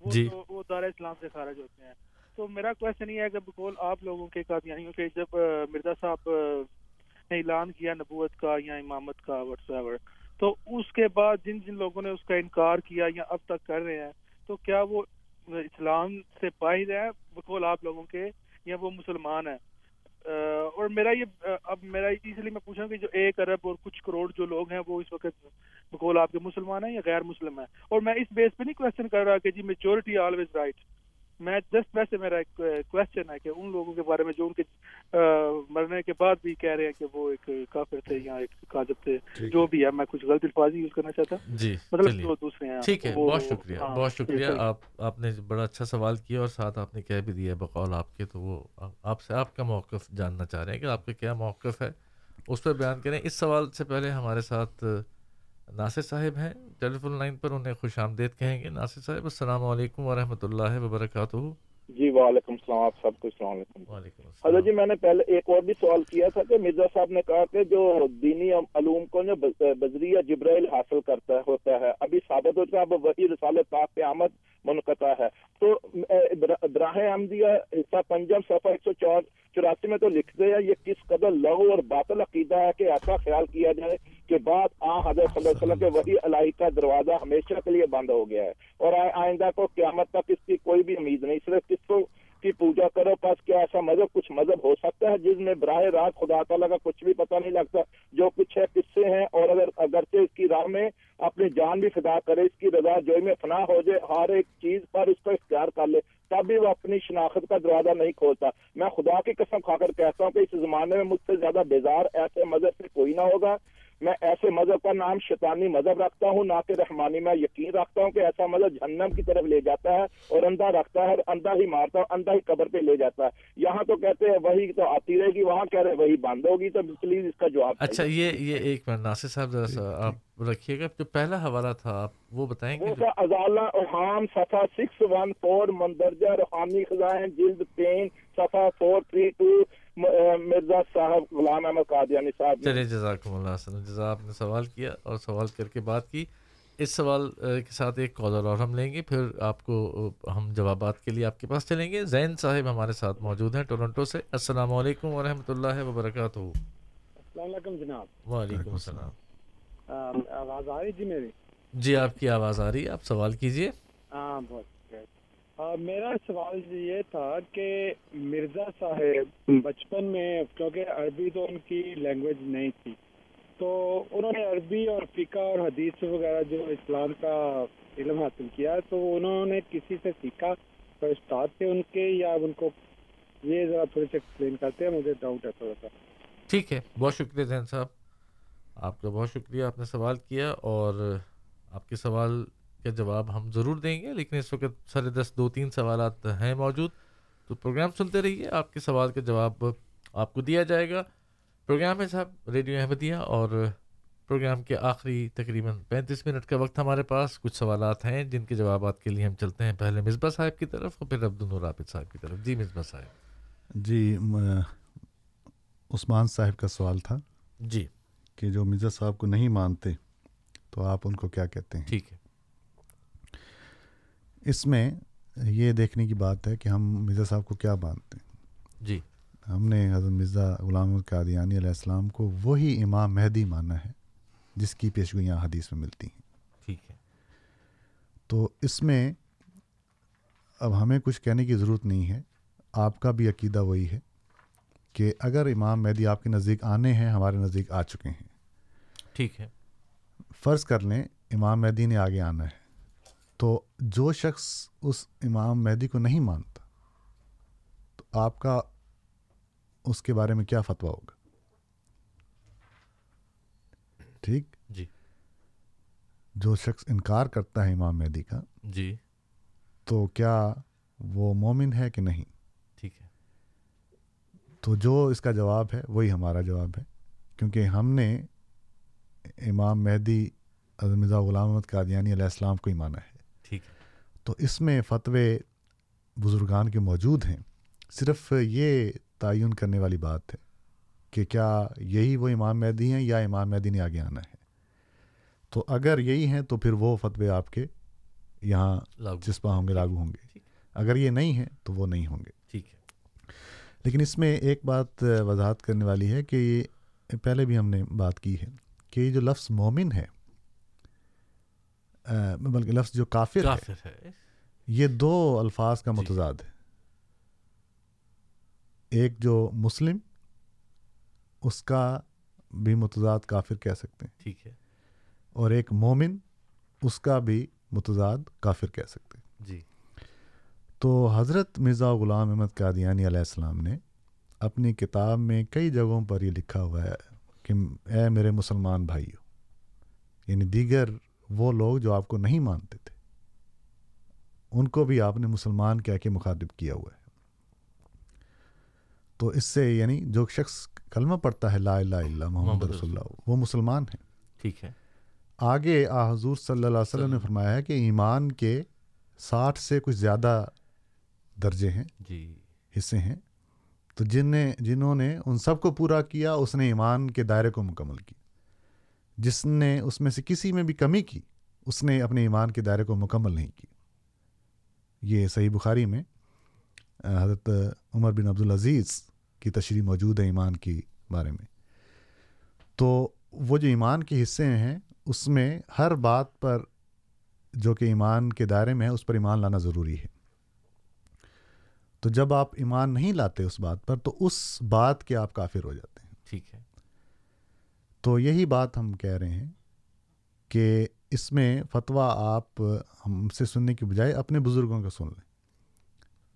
جی۔ وہ دار اسلام سے خارج ہوتے ہیں۔ تو میرا کوشچن یہ ہے کہ بقول آپ لوگوں کے قادیانیوں کے جب مرزا صاحب نے اعلان کیا نبوت کا یا امامت کا وٹس ایور تو اس کے بعد جن جن لوگوں نے اس کا انکار کیا یا اب تک کر رہے ہیں تو کیا وہ اسلام سے باہر ہے بقول آپ لوگوں کے یا وہ مسلمان ہیں۔ اور میرا یہ، اب میرا اس لیے میں پوچھا کہ جو ایک ارب اور کچھ کروڑ جو لوگ ہیں وہ اس وقت بقول آپ کے مسلمان ہیں یا غیر مسلم ہیں؟ اور میں اس بیس پہ نہیں کوشچن کر رہا کہ جی میچورٹی آلویز رائٹ میں جسٹ ویسے میرا ایک کوشچن ہے کہ ان لوگوں کے بارے میں جو ان کے مرنے کے بعد بھی کہہ رہے ہیں کہ وہ ایک کافر تھے یا ایک کاذب تھے جو بھی ہے میں کچھ غلط الفاظ یوز کرنا چاہتا۔ جی مطلب جو دوسرے ہیں۔ ٹھیک ہے بہت شکریہ ہاں، بہت شکریہ۔ آپ آپ نے بڑا اچھا سوال کیا اور ساتھ آپ نے کہہ بھی دیا بقول آپ کے تو وہ آپ سے آپ کا موقف جاننا چاہ رہے ہیں کہ آپ کا کیا موقف ہے۔ اس پہ بیان کریں۔ اس سوال سے پہلے ہمارے ساتھ ناصر صاحب ہیں ٹیلی فون لائن پر انہیں خوش آمدید کہیں گے۔ ناصر صاحب السلام علیکم ورحمۃ اللہ وبرکاتہ۔ جی وعلیکم السلام آپ سب کو السلام علیکم۔ حضرت جی میں نے پہلے ایک اور بھی سوال کیا تھا کہ مرزا صاحب نے کہا کہ جو دینی علوم کو جو بذریعہ جبرائیل حاصل کرتا ہوتا ہے۔ ابھی ثابت ہوتا ہے اب وہی رسال پاک پہ آمد منقطع ہے۔ تو براہ احمدیہ حصہ پنجم صفحہ ایک سو چوراسی میں تو لکھتے ہیں یہ کس قدر لغو اور باطل عقیدہ ہے کہ ایسا خیال کیا جائے۔ کہ بعد آ حضرت صلی اللہ علیہ وسلم کے وہی الہی کا دروازہ ہمیشہ کے لیے بند ہو گیا ہے۔ اور آئندہ کو قیامت تک اس کی کوئی بھی امید نہیں، صرف کس کو کی پوجا کرو پاس کیا ایسا مذہب، کچھ مذہب ہو سکتا ہے جس میں براہ راست خدا تعالیٰ کا کچھ بھی پتہ نہیں لگتا، جو کچھ ہے کس سے ہیں، اور اگر اگرچہ اس کی راہ میں اپنی جان بھی فدا کرے، اس کی رضا جو میں فنا ہو جائے، ہر ایک چیز پر اس کو اختیار کر لے، تب بھی وہ اپنی شناخت کا دروازہ نہیں کھولتا۔ میں خدا کی قسم کھا کر کہتا ہوں کہ اس زمانے میں مجھ سے زیادہ بیزار ایسے مذہب سے کوئی نہ ہوگا۔ میں ایسے مذہب کا نام شیطانی مذہب رکھتا ہوں نہ کہ رحمانی میں یقین رکھتا ہوں کہ ایسا مذہب جہنم کی طرف لے جاتا ہے اور اندھا رکھتا ہے اندھا ہی مارتا ہے اندھا ہی قبر پہ لے جاتا ہے۔ یہاں تو کہتے ہیں وہی تو آتی رہے گی وہاں کہہ رہے وہی بند ہوگی تو پلیز اس کا جواب اچھا یہ یہ ایک منٹ ناصر صاحب ذرا سا آپ رکھیے گا۔ جو پہلا حوالہ تھا آپ وہ بتائیں گے ازالہ اوہام صفحہ سکس ون فور مندرجہ روحانی خزائن جلد پین صفحہ فور تھری ٹو۔ مرزا صاحب غلام احمد قادیانی صاحب چلیے جزاکم اللہ حسن جزا آپ نے سوال کیا اور سوال کر کے بات کی۔ اس سوال کے ساتھ ایک کالر اور ہم لیں گے۔ پھر آپ کو ہم جوابات کے لیے آپ کے پاس چلیں گے۔ زین صاحب ہمارے ساتھ موجود ہیں ٹورنٹو سے۔ السلام علیکم ورحمۃ اللہ وبرکاتہ۔ السلام علیکم جناب۔ وعلیکم السلام۔ آواز آ رہی جی میری؟ جی آپ کی آواز آ رہی ہے۔ آپ سوال کیجیے ہاں بہت۔ میرا سوال یہ تھا کہ مرزا صاحب بچپن میں، کیونکہ عربی تو ان کی لینگویج نہیں تھی، تو انہوں نے عربی اور فقہ اور حدیث وغیرہ جو اسلام کا علم حاصل کیا، تو انہوں نے کسی سے سیکھا تو استاد تھے ان کے یا ان کو؟ یہ ذرا تھوڑے سے ایکسپلین کرتے ہیں، مجھے ڈاؤٹ ہے تھوڑا سا۔ ٹھیک ہے، بہت شکریہ زین صاحب، آپ کا بہت شکریہ، آپ نے سوال کیا اور آپ کے سوال کا جواب ہم ضرور دیں گے لیکن اس وقت سارے دس دو تین سوالات ہیں موجود تو پروگرام سنتے رہیے۔ آپ کے سوال کا جواب آپ کو دیا جائے گا۔ پروگرام ہے صاحب ریڈیو احمدیہ اور پروگرام کے آخری تقریباً پینتیس منٹ کا وقت ہمارے پاس۔ کچھ سوالات ہیں جن کے جوابات کے لیے ہم چلتے ہیں پہلے مصباح صاحب کی طرف اور پھر عبد الرابط صاحب کی طرف۔ جی مصباح صاحب۔ جی عثمان صاحب کا سوال تھا جی۔ کہ جو مرزا صاحب کو نہیں مانتے تو آپ ان کو کیا کہتے ہیں؟ ٹھیک ہے۔ اس میں یہ دیکھنے کی بات ہے کہ ہم مرزا صاحب کو کیا مانتے ہیں؟ جی۔ ہم نے حضرت مرزا غلام القادیانی علیہ السلام کو وہی امام مہدی مانا ہے جس کی پیشگوئیاں حدیث میں ملتی ہیں۔ ٹھیک ہے۔ تو اس میں اب ہمیں کچھ کہنے کی ضرورت نہیں ہے۔ آپ کا بھی عقیدہ وہی ہے کہ اگر امام مہدی آپ کے نزدیک آنے ہیں ہمارے نزدیک آ چکے ہیں۔ ٹھیک ہے۔ فرض کر لیں امام مہدی نے آگے آنا ہے۔ تو جو شخص اس امام مہدی کو نہیں مانتا تو آپ کا اس کے بارے میں کیا فتویٰ ہوگا؟ ٹھیک؟ جی۔ جو شخص انکار کرتا ہے امام مہدی کا جی۔ تو کیا وہ مومن ہے کہ نہیں؟ ٹھیک ہے۔ تو جو اس کا جواب ہے وہی ہمارا جواب ہے کیونکہ ہم نے امام مہدی مرزا غلام محمد قادیانی علیہ السلام کو ہی مانا ہے۔ تو اس میں فتوے بزرگان کے موجود ہیں۔ صرف یہ تعین کرنے والی بات ہے کہ کیا یہی وہ امام مہدی ہیں یا امام مہدی نے آگے آنا ہے۔ تو اگر یہی ہیں تو پھر وہ فتوے آپ کے یہاں جسپا ہوں گے لاگو ہوں گے۔ اگر یہ نہیں ہیں تو وہ نہیں ہوں گے۔ ٹھیک ہے۔ لیکن اس میں ایک بات وضاحت کرنے والی ہے کہ یہ پہلے بھی ہم نے بات کی ہے کہ یہ جو لفظ مومن ہے بلکہ لفظ جو کافر, کافر ہے, ہے۔ یہ دو الفاظ کا جی۔ متضاد ہے۔ ایک جو مسلم اس کا بھی متضاد کافر کہہ سکتے ہیں۔ ٹھیک ہے۔ اور ایک مومن اس کا بھی متضاد کافر کہہ سکتے ہیں۔ جی۔ تو حضرت مرزا غلام احمد قادیانی علیہ السلام نے اپنی کتاب میں کئی جگہوں پر یہ لکھا ہوا ہے کہ اے میرے مسلمان بھائیو یعنی دیگر وہ لوگ جو آپ کو نہیں مانتے تھے۔ ان کو بھی آپ نے مسلمان کہہ کے مخاطب کیا ہوا ہے۔ تو اس سے یعنی جو شخص کلمہ پڑھتا ہے لا الہ الا محمد رسول اللہ وہ مسلمان ہیں ٹھیک ہے۔ آگے آ حضور صلی اللہ علیہ وسلم نے فرمایا ہے کہ ایمان کے ساٹھ سے کچھ زیادہ درجے ہیں جی۔ حصے ہیں۔ تو جن نے جنہوں نے ان سب کو پورا کیا اس نے ایمان کے دائرے کو مکمل کیا۔ جس نے اس میں سے کسی میں بھی کمی کی، اس نے اپنے ایمان کے دائرے کو مکمل نہیں کی۔ یہ صحیح بخاری میں حضرت عمر بن عبدالعزیز کی تشریح موجود ہے ایمان کی بارے میں۔ تو وہ جو ایمان کے حصے ہیں، اس میں ہر بات پر جو کہ ایمان کے دائرے میں ہے، اس پر ایمان لانا ضروری ہے۔ تو جب آپ ایمان نہیں لاتے اس بات پر، تو اس بات کے آپ کافر ہو جاتے ہیں۔ ٹھیک ہے۔ تو یہی بات ہم کہہ رہے ہیں کہ اس میں فتویٰ آپ ہم سے سننے کی بجائے اپنے بزرگوں کا سن لیں۔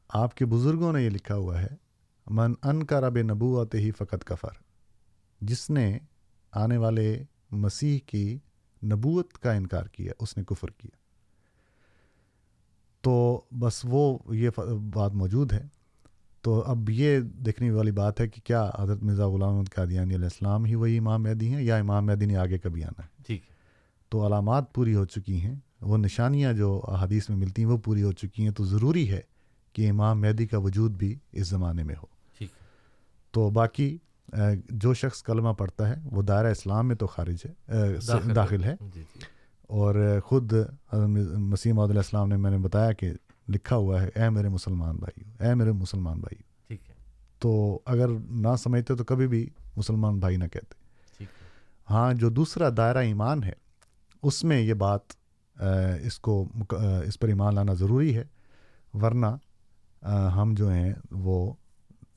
آپ کے بزرگوں نے یہ لکھا ہوا ہے، من ان کا رب نبوت ہی فقط کفر جس نے آنے والے مسیح کی نبوت کا انکار کیا، اس نے کفر کیا۔ تو بس وہ یہ بات موجود ہے۔ تو اب یہ دیکھنے والی بات ہے کہ کیا حضرت مرزا غلام محمد قادیانی علیہ السلام ہی وہی امام مہدی ہیں یا امام مہدی نے آگے کبھی آنا ہے؟ ٹھیک تو علامات پوری ہو چکی ہیں وہ نشانیاں جو حدیث میں ملتی ہیں وہ پوری ہو چکی ہیں تو ضروری ہے کہ امام مہدی کا وجود بھی اس زمانے میں ہو۔ ٹھیک تو باقی جو شخص کلمہ پڑھتا ہے وہ دائرہ اسلام میں تو خارج ہے داخل ہے۔ جی جی۔ اور خود مسیح علیہ السلام نے میں نے بتایا کہ لکھا ہوا ہے اے میرے مسلمان بھائیو اے میرے مسلمان بھائیو۔ ٹھیک ہے۔ تو اگر نہ سمجھتے تو کبھی بھی مسلمان بھائی نہ کہتے۔ ہاں جو دوسرا دائرہ ایمان ہے اس میں یہ بات اس کو اس پر ایمان لانا ضروری ہے۔ ورنہ ہم جو ہیں وہ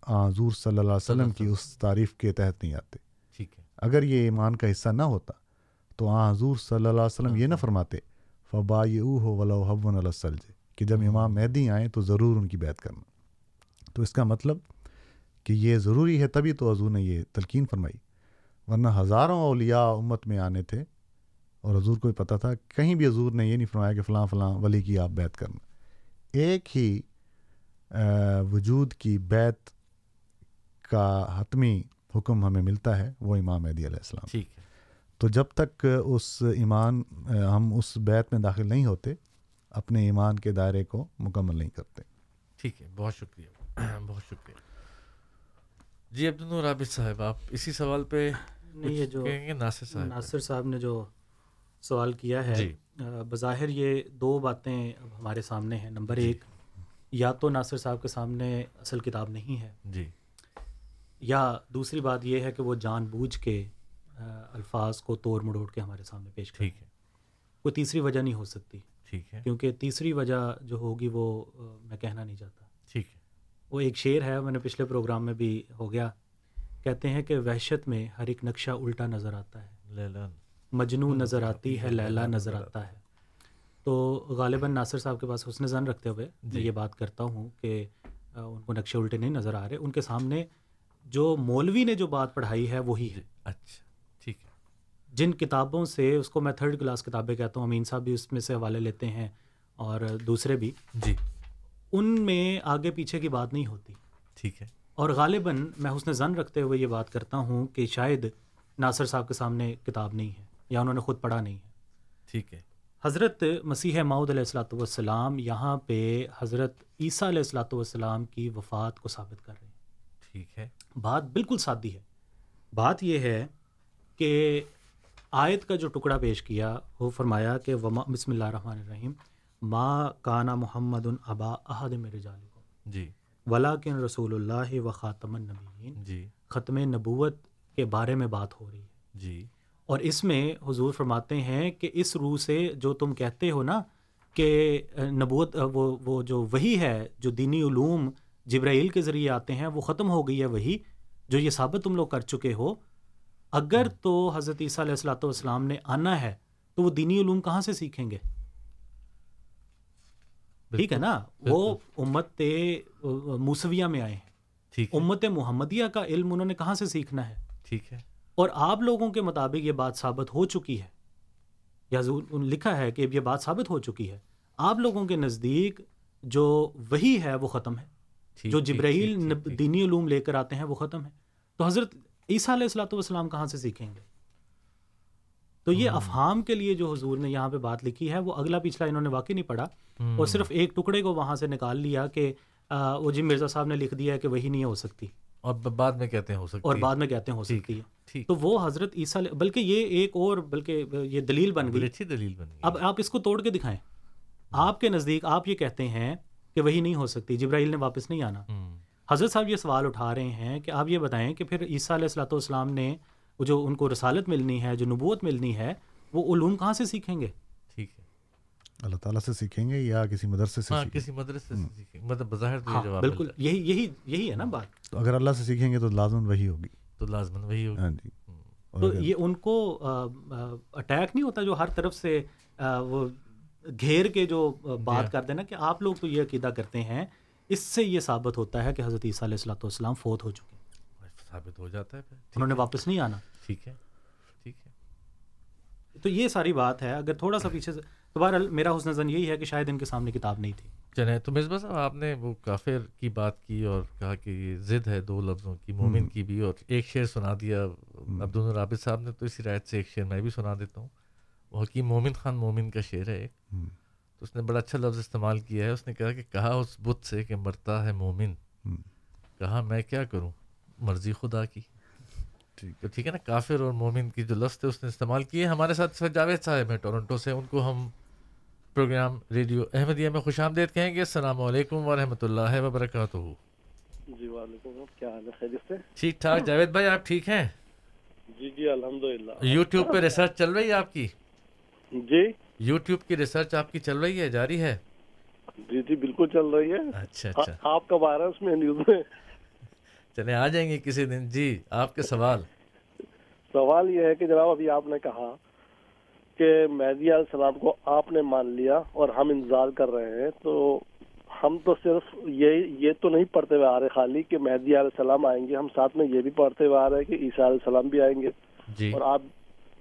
حضور صلی اللہ علیہ وسلم کی اس تعریف کے تحت نہیں آتے۔ ٹھیک ہے۔ اگر یہ ایمان کا حصہ نہ ہوتا تو آ حضور صلی اللہ علیہ وسلم یہ نہ فرماتے فبا او ہو ولو حون السلج۔ کہ جب امام مہدی آئیں تو ضرور ان کی بیعت کرنا۔ تو اس کا مطلب کہ یہ ضروری ہے تبھی تو حضور نے یہ تلقین فرمائی۔ ورنہ ہزاروں اولیاء امت میں آنے تھے اور حضور کو پتہ تھا کہیں بھی حضور نے یہ نہیں فرمایا کہ فلاں فلاں ولی کی آپ بیت کرنا۔ ایک ہی وجود کی بیت کا حتمی حکم ہمیں ملتا ہے وہ امام مہدی علیہ السلام۔ ٹھیک ہے۔ تو جب تک اس ایمان ہم اس بیت میں داخل نہیں ہوتے اپنے ایمان کے دائرے کو مکمل نہیں کرتے۔ ٹھیک ہے بہت شکریہ۔ بہت شکریہ۔ جی عبد النور عابد صاحب آپ اسی سوال پہ نہیں یہ جو ناصر صاحب۔ ناصر صاحب نے جو سوال کیا ہے جی۔ بظاہر یہ دو باتیں اب ہمارے سامنے ہیں۔ نمبر ایک یا تو ناصر صاحب کے سامنے اصل کتاب نہیں ہے جی۔ یا دوسری بات یہ ہے کہ وہ جان بوجھ کے الفاظ کو توڑ مڑوڑ کے ہمارے سامنے پیش ٹھیک ہے۔ کوئی تیسری وجہ نہیں ہو سکتی۔ ٹھیک ہے۔ کیونکہ تیسری وجہ جو ہوگی وہ میں کہنا نہیں چاہتا۔ ٹھیک ہے۔ وہ ایک شعر ہے میں نے پچھلے پروگرام میں بھی ہو گیا۔ کہتے ہیں کہ وحشت میں ہر ایک نقشہ الٹا نظر آتا ہے۔ لیلا۔ مجنو نظر آتی ہے لیلا نظر آتا ہے۔ تو غالباً ناصر صاحب کے پاس حسن زن رکھتے ہوئے میں یہ بات کرتا ہوں کہ ان کو نقشے الٹے نہیں نظر آ رہے۔ ان کے سامنے جو مولوی نے جو بات پڑھائی ہے وہی ہے۔ اچھا۔ ٹھیک ہے جن کتابوں سے اس کو میں تھرڈ کلاس کتابیں کہتا ہوں امین صاحب بھی اس میں سے حوالے لیتے ہیں اور دوسرے بھی۔ جی۔ ان میں آگے پیچھے کی بات نہیں ہوتی۔ ٹھیک ہے۔ اور غالباً میں حسن زن رکھتے ہوئے یہ بات کرتا ہوں کہ شاید ناصر صاحب کے سامنے کتاب نہیں ہے یا انہوں نے خود پڑھا نہیں ہے۔ ٹھیک ہے۔ حضرت مسیح معود علیہ السلاۃ والسلام یہاں پہ حضرت عیسیٰ علیہ السلاۃ والسلام کی وفات کو ثابت کر رہے ہیں۔ ٹھیک ہے۔ بات بالکل سادی ہے۔ بات یہ ہے کہ آیت کا جو ٹکڑا پیش کیا وہ فرمایا کہ وما بسم اللہ الرحمن الرحیم ما کانا محمد ابا احد میرے جال جی. ولاکن رسول اللہ و خاتم النبیین. جی. ختم نبوت کے بارے میں بات ہو رہی ہے. جی. اور اس میں حضور فرماتے ہیں کہ اس روح سے جو تم کہتے ہو نا کہ نبوت وہ وہ جو وہی ہے جو دینی علوم جبرائیل کے ذریعے آتے ہیں وہ ختم ہو گئی ہے وہی جو یہ ثابت تم لوگ کر چکے ہو اگر تو حضرت عیسیٰ علیہ السلاۃ والسلام نے آنا ہے تو وہ دینی علوم کہاں سے سیکھیں گے؟ ٹھیک ہے نا؟ وہ امت موسویہ میں آئے ہیں۔ امت محمدیہ کا علم انہوں نے کہاں سے سیکھنا ہے؟ ٹھیک ہے۔ اور آپ لوگوں کے مطابق یہ بات ثابت ہو چکی ہے۔ یا لکھا ہے کہ یہ بات ثابت ہو چکی ہے۔ آپ لوگوں کے نزدیک جو وہی ہے وہ ختم ہے۔ جو جبرائیل دینی علوم لے کر آتے ہیں وہ ختم ہے۔ تو حضرت عیسیٰ علیہ السلاۃ والسلام کہاں سے سیکھیں گے؟ تو یہ افہام کے لیے جو حضور نے یہاں پہ بات لکھی ہے وہ اگلا پچھلا انہوں نے واقعی نہیں پڑھا۔ اور صرف ایک ٹکڑے کو وہاں سے نکال لیا کہ وہ جی مرزا صاحب نے لکھ دیا ہے کہ وہی نہیں ہو سکتی۔ اور بعد میں کہتے ہیں ہو سکتی۔ اور بعد میں کہتے ہیں ہو سکتی ہے۔ تو وہ حضرت عیسیٰ بلکہ یہ ایک اور بلکہ یہ دلیل بن گئی۔ اچھی دلیل بن گئی۔ اب آپ اس کو توڑ کے دکھائیں۔ آپ کے نزدیک آپ یہ کہتے ہیں کہ وہی نہیں ہو سکتی جبرائیل نے واپس نہیں آنا۔ حضرت صاحب یہ سوال اٹھا رہے ہیں کہ آپ یہ بتائیں کہ پھر عیسیٰ علیہ السلاۃ والسلام نے جو ان کو رسالت ملنی ہے جو نبوت ملنی ہے وہ علوم کہاں سے سیکھیں گے؟ ٹھیک ہے۔ اللہ تعالیٰ سے سیکھیں گے یا کسی مدرسے سے ہاں کسی مدرسے سے سیکھیں مطلب بظاہر تو یہ ہاں جواب بالکل یہی یہی یہی ہے نا بات۔ تو اگر اللہ سے سیکھیں گے تو لازمن وہی ہوگی۔ تو لازمن وہی ہوگی۔ ہاں جی۔ تو یہ ان کو اٹیک نہیں ہوتا جو ہر طرف سے وہ گھیر کے جو بات کرتے ہیں نا کہ آپ لوگ تو یہ عقیدہ کرتے ہیں اس سے یہ ثابت ہوتا ہے کہ حضرت عیسیٰ علیہ السلاۃ والسلام فوت ہو چکے ثابت ہو جاتا ہے انہوں نے واپس نہیں آنا۔ ٹھیک ہے۔ ٹھیک ہے۔ تو یہ ساری بات ہے۔ اگر تھوڑا سا پیچھے سے دوبارہ میرا حسن زن یہی ہے کہ شاید ان کے سامنے کتاب نہیں تھی۔ چلے تو مصباح صاحب آپ نے وہ کافر کی بات کی اور کہا کہ یہ ضد ہے دو لفظوں کی مومن کی بھی اور ایک شعر سنا دیا عبد الرابط صاحب نے تو اسی رایت سے ایک شعر میں بھی سنا دیتا ہوں۔ وہ حکیم مومن خان مومن کا شعر ہے ایک۔ تو اس نے بڑا اچھا لفظ استعمال کیا ہے۔ اس نے کہا کہ کہا اس بت سے کہ مرتا ہے مومن۔ کہا میں کیا کروں؟ مرضی خدا کی۔ تو ٹھیک ہے نا کافر اور مومن کی جو لفظ تھے اس نے استعمال کیے۔ ہمارے ساتھ جاوید صاحب ہیں ٹورنٹو سے۔ ان کو ہم پروگرام ریڈیو احمدیہ میں خوش آمدید کہیں گے۔ السلام علیکم ورحمۃ اللہ وبرکاتہ۔ جی وعلیکم کیا حال ہے؟ خیریت سے؟ ٹھیک ٹھاک۔ جاوید بھائی آپ ٹھیک ہیں؟ جی جی الحمد للہ یوٹیوب پہ ریسرچ چل رہی ہے آپ کی؟ جی۔ یوٹیوب کی ریسرچ آپ کی چل رہی ہے؟ جاری ہے؟ جی جی بالکل چل رہی ہے۔ اچھا اچھا۔ آپ کب آ اس میں نیوز میں۔ چلے آ جائیں گے کسی دن۔ جی آپ کے سوال۔ سوال یہ ہے کہ جناب ابھی آپ نے کہا کہ مہدی علیہ السلام کو آپ نے مان لیا اور ہم انتظار کر رہے ہیں تو ہم تو صرف یہ یہ تو نہیں پڑھتے ہوئے آ رہے خالی کہ مہدی علیہ السلام آئیں گے۔ ہم ساتھ میں یہ بھی پڑھتے ہوئے آ رہے ہیں کہ عیسیٰ علیہ السلام بھی آئیں گے۔ جی۔ اور آپ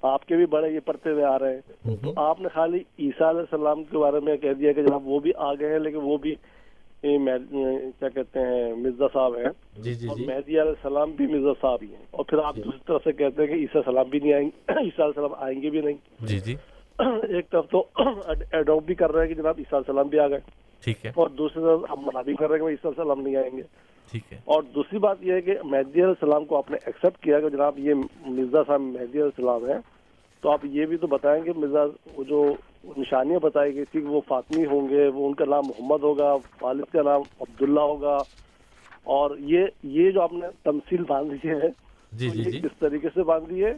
آپ کے بھی بڑے یہ پڑھتے ہوئے آ رہے ہیں۔ تو آپ نے خالی عیسیٰ علیہ السلام کے بارے میں کہہ دیا کہ جناب وہ بھی آ گئے ہیں لیکن وہ بھی کیا کہتے ہیں مرزا صاحب ہیں۔ جی جی اور جی۔ مہدی علیہ السلام بھی مرزا صاحب ہی ہیں۔ اور پھر آپ دوسری طرف سے کہتے ہیں کہ عیسیٰ السلام بھی نہیں آئیں گے عیسیٰ علیہ السلام آئیں گے بھی نہیں۔ جی جی۔ ایک طرف تو ایڈوپ بھی کر رہے ہیں کہ جناب عیسیٰ علیہ السلام بھی آ گئے۔ ٹھیک ہے۔ اور دوسری طرف ہم منع بھی کر رہے ہیں کہ عیسیٰ علیہ السلام نہیں آئیں گے۔ ٹھیک ہے۔ اور دوسری بات یہ ہے کہ مہدی علیہ السلام کو آپ نے ایکسیپٹ کیا کہ جناب یہ مرزا صاحب مہدی علیہ السلام ہے تو آپ یہ بھی تو بتائیں کہ مرزا جو نشانیاں بتائی گئی تھی کہ وہ فاطمی ہوں گے وہ ان کا نام محمد ہوگا والد کا نام عبداللہ ہوگا۔ اور یہ یہ جو آپ نے تمثیل باندھی ہے جی جی جی۔ کس طریقے سے باندھی ہے؟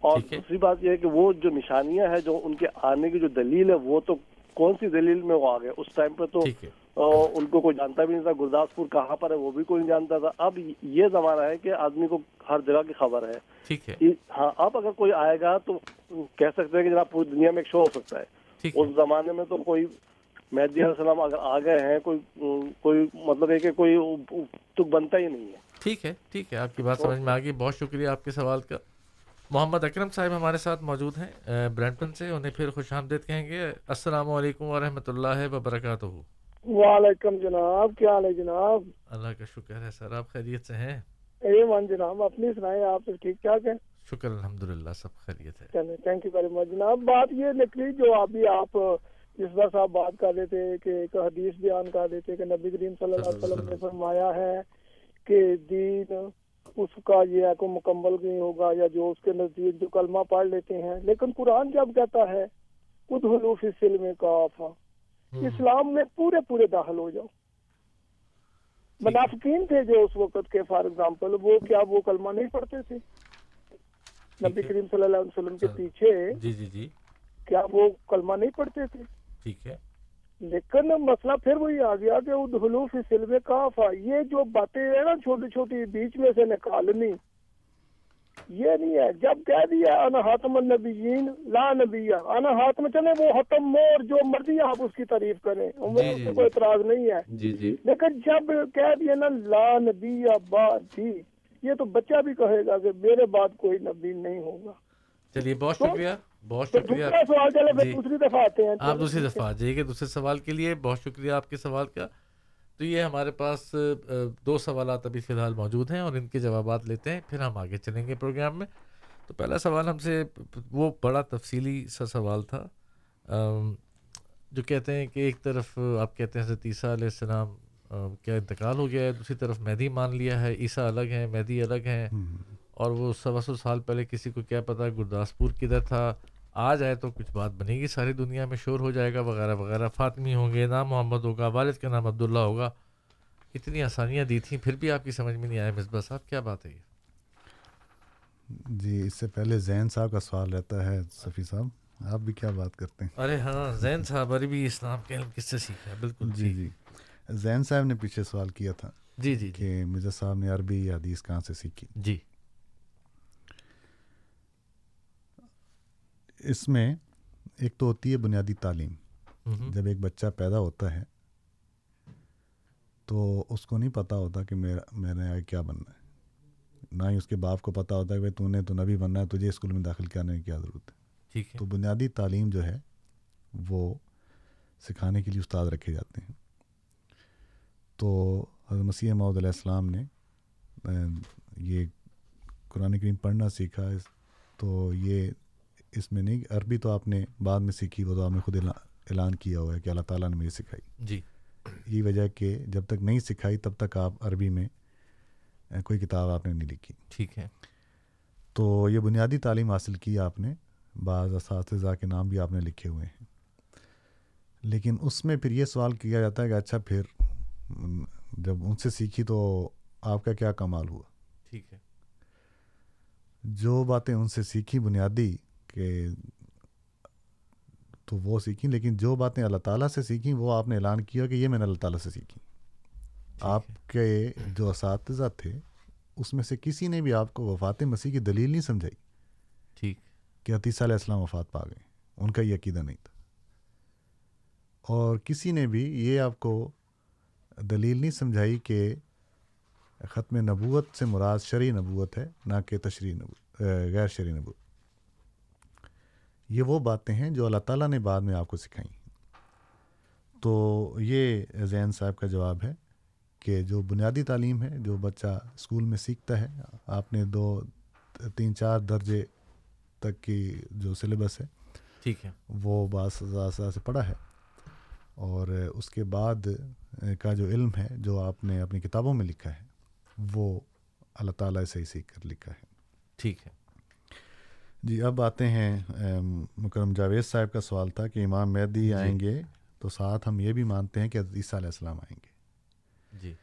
اور دوسری بات یہ ہے کہ وہ جو نشانیاں ہیں جو ان کے آنے کی جو دلیل ہے وہ تو کون سی دلیل میں وہ آ گئے؟ اس ٹائم پہ تو ان کو کوئی جانتا بھی نہیں تھا گرداسپور کہاں پر ہے وہ بھی کوئی نہیں جانتا تھا۔ اب یہ زمانہ ہے کہ آدمی کو ہر جگہ کی خبر ہے۔ ہاں اب اگر کوئی آئے گا تو کہہ سکتے ہیں کہ جناب پوری دنیا میں ایک شو ہو سکتا ہے۔ اس زمانے میں تو کوئی مہدی علیہ السلام اگر آ گئے ہیں کوئی کوئی مطلب ہے کہ کوئی تک بنتا ہی نہیں ہے۔ ٹھیک ہے ٹھیک ہے آپ کی بات سمجھ میں آ گئی۔ بہت شکریہ آپ کے سوال کا۔ محمد اکرم صاحب ہمارے ساتھ موجود ہیں برینٹن سے انہیں پھر خوش آمدید کہیں گے السلام علیکم ورحمۃ اللہ وبرکاتہ۔ وعلیکم جناب کیا حال ہے جناب؟ اللہ کا شکر ہے سر آپ خیریت سے ہیں؟ اے ون جناب اپنی سنائیں آپ سے ٹھیک ٹھاک ہے شکر الحمد للہ سب خیریت ہے۔ تھینک یو ویری مچ جناب۔ بات یہ نکلی جو ابھی آپ جس بار صاحب بات کر رہے تھے کہ ایک حدیث بیان کر رہے تھے کہ نبی کریم صلی اللہ علیہ وسلم نے فرمایا ہے کہ دین اس کا یہ ہے کو مکمل نہیں ہوگا یا جو اس کے نزدیک جو کلمہ پڑھ لیتے ہیں۔ لیکن قرآن جب کہتا ہے خود حلوف سلم کافا اسلام میں پورے پورے داخل ہو جاؤ۔ منافقین تھے جو اس وقت کے فار ایگزامپل وہ کیا وہ کلمہ نہیں پڑھتے تھے؟ نبی کریم صلی اللہ علیہ وسلم کے پیچھے جی جی جی۔ کیا وہ کلمہ نہیں پڑھتے تھے؟ ٹھیک ہے۔ لیکن مسئلہ پھر وہی آ گیا کہ ادخلو فی سلم کافا یہ جو باتیں ہیں نا چھوٹی چھوٹی بیچ میں سے نکالنی یہ نہیں ہے۔ جب کہہ دیا انا حاتم النبیین لا نبی انا حاتم چلے وہ حتم مور جو مرضی آپ اس کی تعریف کریں جی، اس جی، میں کوئی اعتراض نہیں ہے۔ جی جی۔ لیکن جب کہہ دیا نا لا نبی بعد جی یہ تو بچہ بھی کہے گا کہ میرے بعد کوئی نبی نہیں ہوگا۔ چلیے بہت شکریہ۔ بہت شکریہ۔ جی۔ دوسری دفعہ آتے ہیں۔ آپ دوسری دفعہ آ جائیے گا دوسرے سوال کے لیے۔ بہت شکریہ آپ کے سوال کا۔ تو یہ ہمارے پاس دو سوالات ابھی فی الحال موجود ہیں اور ان کے جوابات لیتے ہیں۔ پھر ہم آگے چلیں گے پروگرام میں۔ تو پہلا سوال ہم سے وہ بڑا تفصیلی سا سوال تھا۔ جو کہتے ہیں کہ ایک طرف آپ کہتے ہیں حضرت عیسیٰ علیہ السلام کیا انتقال ہو گیا ہے دوسری طرف مہدی مان لیا ہے عیسیٰ الگ ہیں مہدی الگ ہیں۔ اور وہ سوا سو سال پہلے کسی کو کیا پتا گرداسپور کدھر تھا آ جائے تو کچھ بات بنے گی ساری دنیا میں شور ہو جائے گا وغیرہ وغیرہ۔ فاطمی ہوں گے نام محمد ہوگا والد کا نام عبداللہ ہوگا۔ اتنی آسانیاں دی تھیں پھر بھی آپ کی سمجھ میں نہیں آیا مصباح صاحب کیا بات ہے یہ؟ جی اس سے پہلے زین صاحب کا سوال رہتا ہے صفی صاحب آپ بھی کیا بات کرتے ہیں؟ ارے ہاں زین صاحب عربی اسلام کے علم کس سے سیکھا ہے بالکل جی جی۔ زین صاحب نے پیچھے سوال کیا تھا جی جی کہ مرزا صاحب نے عربی یا حدیث کہاں سے سیکھی؟ جی۔ اس میں ایک تو ہوتی ہے بنیادی تعلیم۔ جب ایک بچہ پیدا ہوتا ہے تو اس کو نہیں پتہ ہوتا کہ میرا میں نے آگے کیا بننا ہے۔ نہ ہی اس کے باپ کو پتہ ہوتا ہے کہ تو نے تو نبی بننا ہے تجھے اسکول میں داخل کرنے کی کیا ضرورت ہے؟ ٹھیک ہے۔ تو بنیادی تعلیم جو ہے وہ سکھانے کے لیے استاد رکھے جاتے ہیں۔ تو حضرت مسیح محدود علیہ السلام نے یہ قرآن کریم پڑھنا سیکھا تو یہ اس میں نہیں عربی تو آپ نے بعد میں سیکھی وہ تو آپ نے خود اعلان کیا ہوا ہے کہ اللہ تعالیٰ نے مجھے سکھائی۔ جی۔ یہی وجہ کہ جب تک نہیں سکھائی تب تک آپ عربی میں کوئی کتاب آپ نے نہیں لکھی۔ ٹھیک ہے۔ تو یہ بنیادی تعلیم حاصل کی آپ نے بعض اساتذہ کے نام بھی آپ نے لکھے ہوئے ہیں۔ لیکن اس میں پھر یہ سوال کیا جاتا ہے کہ اچھا پھر جب ان سے سیکھی تو آپ کا کیا کمال ہوا؟ ٹھیک ہے۔ جو باتیں ان سے سیکھی بنیادی کہ تو وہ سیکھیں لیکن جو باتیں اللہ تعالیٰ سے سیکھیں وہ آپ نے اعلان کیا کہ یہ میں نے اللہ تعالیٰ سے سیکھی۔ آپ کے جو اساتذہ تھے اس میں سے کسی نے بھی آپ کو وفات مسیح کی دلیل نہیں سمجھائی۔ ٹھیک۔ کہ عتیسہ علیہ السلام وفات پا گئے۔ ان کا یہ عقیدہ نہیں تھا۔ اور کسی نے بھی یہ آپ کو دلیل نہیں سمجھائی کہ ختم نبوت سے مراد شرعی نبوت ہے نہ کہ تشریح نبوت غیر شرعی نبوت۔ یہ وہ باتیں ہیں جو اللہ تعالیٰ نے بعد میں آپ کو سکھائیں۔ تو یہ زین صاحب کا جواب ہے کہ جو بنیادی تعلیم ہے جو بچہ اسکول میں سیکھتا ہے آپ نے دو تین چار درجے تک کی جو سلیبس ہے ٹھیک ہے۔ وہ بعض سے پڑھا ہے۔ اور اس کے بعد کا جو علم ہے جو آپ نے اپنی کتابوں میں لکھا ہے وہ اللہ تعالیٰ سے ہی سیکھ کر لکھا ہے۔ ٹھیک ہے۔ جی اب آتے ہیں مکرم جاوید صاحب کا سوال تھا کہ امام مہدی آئیں گے تو ساتھ ہم یہ بھی مانتے ہیں کہ عیسیٰ علیہ السلام آئیں گے۔ جی۔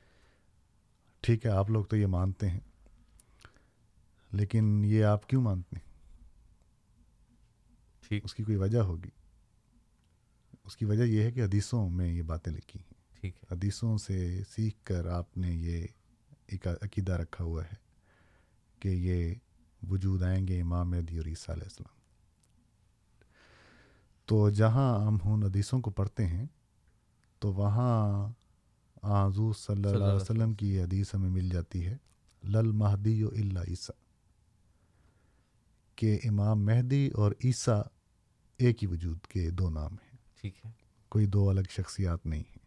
ٹھیک ہے آپ لوگ تو یہ مانتے ہیں۔ لیکن یہ آپ کیوں مانتے ہیں؟ ٹھیک۔ اس کی کوئی وجہ ہوگی؟ اس کی وجہ یہ ہے کہ حدیثوں میں یہ باتیں لکھی ہیں۔ ٹھیک حدیثوں سے سیکھ کر آپ نے یہ ایک عقیدہ رکھا ہوا ہے کہ یہ وجود آئیں گے امام مہدی اور عیسیٰ علیہ السلام۔ تو جہاں ہم ہن حدیثوں کو پڑھتے ہیں تو وہاں حضور صلی اللہ علیہ وسلم کی یہ حدیث ہمیں مل جاتی ہے لل مہدی و اللہ عیسیٰ۔ کہ امام مہدی اور عیسیٰ ایک ہی وجود کے دو نام ہیں۔ ٹھیک ہے۔ کوئی دو الگ شخصیات نہیں ہیں۔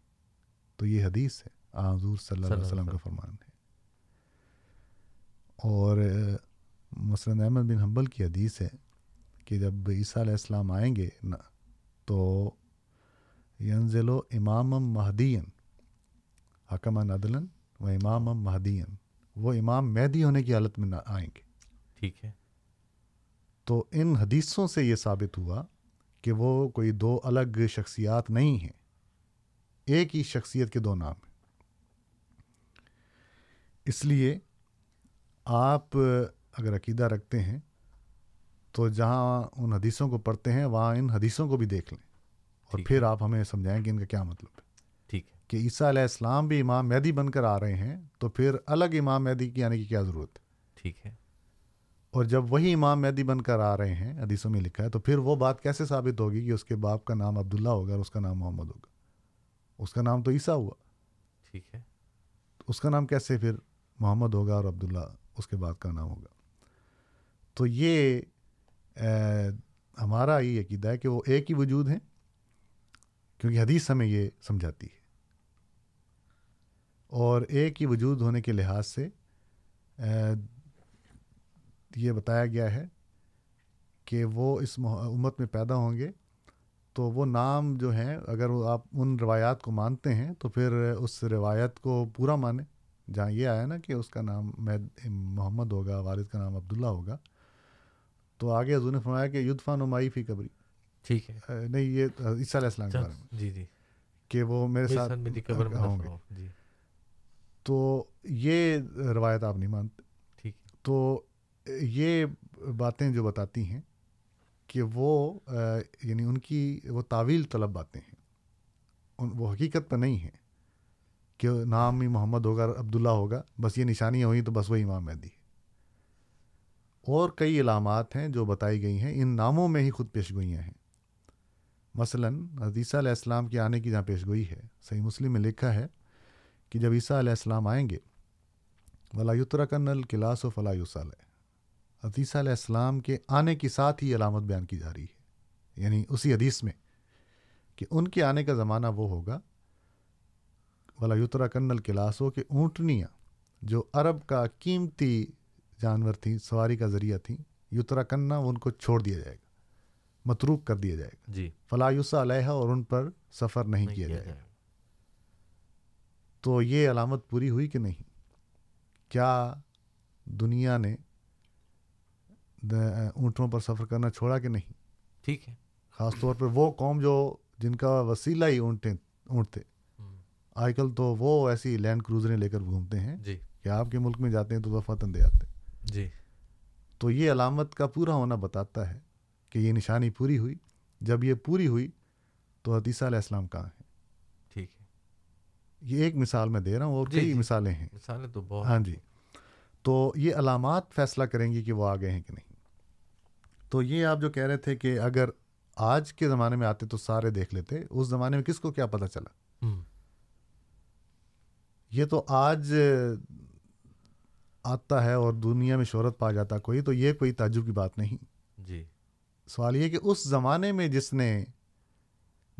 تو یہ حدیث ہے حضور صلی اللہ علیہ وسلم کا فرمان ہے۔ اور مثلاً احمد بن حنبل کی حدیث ہے کہ جب عیسیٰ علیہ السلام آئیں گے تو ینزل و امام مہدین حکم عدلن و امام مہدین وہ امام مہدی ہونے کی حالت میں آئیں گے۔ ٹھیک ہے۔ تو ان حدیثوں سے یہ ثابت ہوا کہ وہ کوئی دو الگ شخصیات نہیں ہیں ایک ہی شخصیت کے دو نام ہیں۔ اس لیے آپ اگر عقیدہ رکھتے ہیں تو جہاں ان حدیثوں کو پڑھتے ہیں وہاں ان حدیثوں کو بھی دیکھ لیں۔ اور پھر آپ ہمیں سمجھائیں کہ ان کا کیا مطلب ہے۔ ٹھیک ہے۔ کہ عیسیٰ علیہ السلام بھی امام مہدی بن کر آ رہے ہیں تو پھر الگ امام مہدی کی آنے کی کیا ضرورت ہے؟ ٹھیک ہے۔ اور جب وہی امام مہدی بن کر آ رہے ہیں حدیثوں میں لکھا ہے تو پھر وہ بات کیسے ثابت ہوگی کہ اس کے باپ کا نام عبداللہ ہوگا اور اس کا نام محمد ہوگا؟ اس کا نام تو عیسیٰ ہوا۔ ٹھیک ہے۔ اس کا نام کیسے پھر محمد ہوگا اور عبداللہ اس کے بعد کا نام ہوگا؟ تو یہ ہمارا یہ عقیدہ ہے کہ وہ ایک ہی وجود ہیں، کیونکہ حدیث ہمیں یہ سمجھاتی ہے۔ اور ایک ہی وجود ہونے کے لحاظ سے یہ بتایا گیا ہے کہ وہ اس امت میں پیدا ہوں گے تو وہ نام جو ہیں، اگر آپ ان روایات کو مانتے ہیں تو پھر اس روایت کو پورا مانیں۔ جہاں یہ آیا نا کہ اس کا نام محمد ہوگا والد کا نام عبداللہ ہوگا تو آگے حضور نے فرمایا کہ یدفا نمائی فی قبری۔ ٹھیک ہے۔ نہیں یہ عیسیٰ علیہ السلام کے بارے میں۔ جی جی۔ کہ وہ میرے ساتھ ہوں گے۔ جی۔ تو یہ روایت آپ نہیں مانتے۔ ٹھیک۔ تو یہ باتیں جو بتاتی ہیں کہ وہ یعنی ان کی وہ تعویل طلب باتیں ہیں۔ ان وہ حقیقت پر نہیں ہیں کہ نام ہی محمد ہوگا عبداللہ ہوگا۔ بس یہ نشانیاں ہوئیں تو بس وہی امام مہدی۔ اور کئی علامات ہیں جو بتائی گئی ہیں، ان ناموں میں ہی خود پیش گوئیاں ہیں۔ مثلاً، حدیثہ علیہ السلام کے آنے کی جہاں پیش گوئی ہے، صحیح مسلم میں لکھا ہے کہ جب عیسیٰ علیہ السلام آئیں گے ولاۃرکن الکلاس و فلاح وسال حدیثہ علیہ السلام کے آنے کی ساتھ ہی علامت بیان کی جا رہی ہے۔ یعنی اسی حدیث میں کہ ان کے آنے کا زمانہ وہ ہوگا، ولا کن الکلاس ہو کہ اونٹنیاں جو عرب کا قیمتی جانور تھیں سواری کا ذریعہ تھیں۔ یترا کننا ان کو چھوڑ دیا جائے گا متروک کر دیا جائے گا۔ جی۔ فلاح علیہ اور ان پر سفر نہیں, نہیں کیا جائے گا۔ تو یہ علامت پوری ہوئی کہ نہیں؟ کیا دنیا نے اونٹوں پر سفر کرنا چھوڑا کہ نہیں؟ ٹھیک ہے۔ خاص طور پہ وہ قوم جو جن کا وسیلہ ہی اونٹیں اونٹ تھے۔ آج کل تو وہ ایسی لینڈ کروزریں لے کر گھومتے ہیں جی۔ کہ آپ کے ملک میں جاتے ہیں تو دفعہ دے آتے ہیں۔ جی۔ تو یہ علامت کا پورا ہونا بتاتا ہے کہ یہ نشانی پوری ہوئی۔ جب یہ پوری ہوئی تو حدیثہ علیہ السلام کہاں ہیں؟ ٹھیک ہے۔ یہ ایک مثال میں دے رہا ہوں اور جی کئی جی۔ مثالیں ہیں۔ مثالیں تو بہت ہاں جی۔ تو یہ علامات فیصلہ کریں گی کہ وہ آگے ہیں کہ نہیں۔ تو یہ آپ جو کہہ رہے تھے کہ اگر آج کے زمانے میں آتے تو سارے دیکھ لیتے اس زمانے میں کس کو کیا پتہ چلا؟ یہ تو آج آتا ہے اور دنیا میں شہرت پا جاتا کوئی تو یہ کوئی تعجب کی بات نہیں۔ جی۔ سوال یہ کہ اس زمانے میں جس نے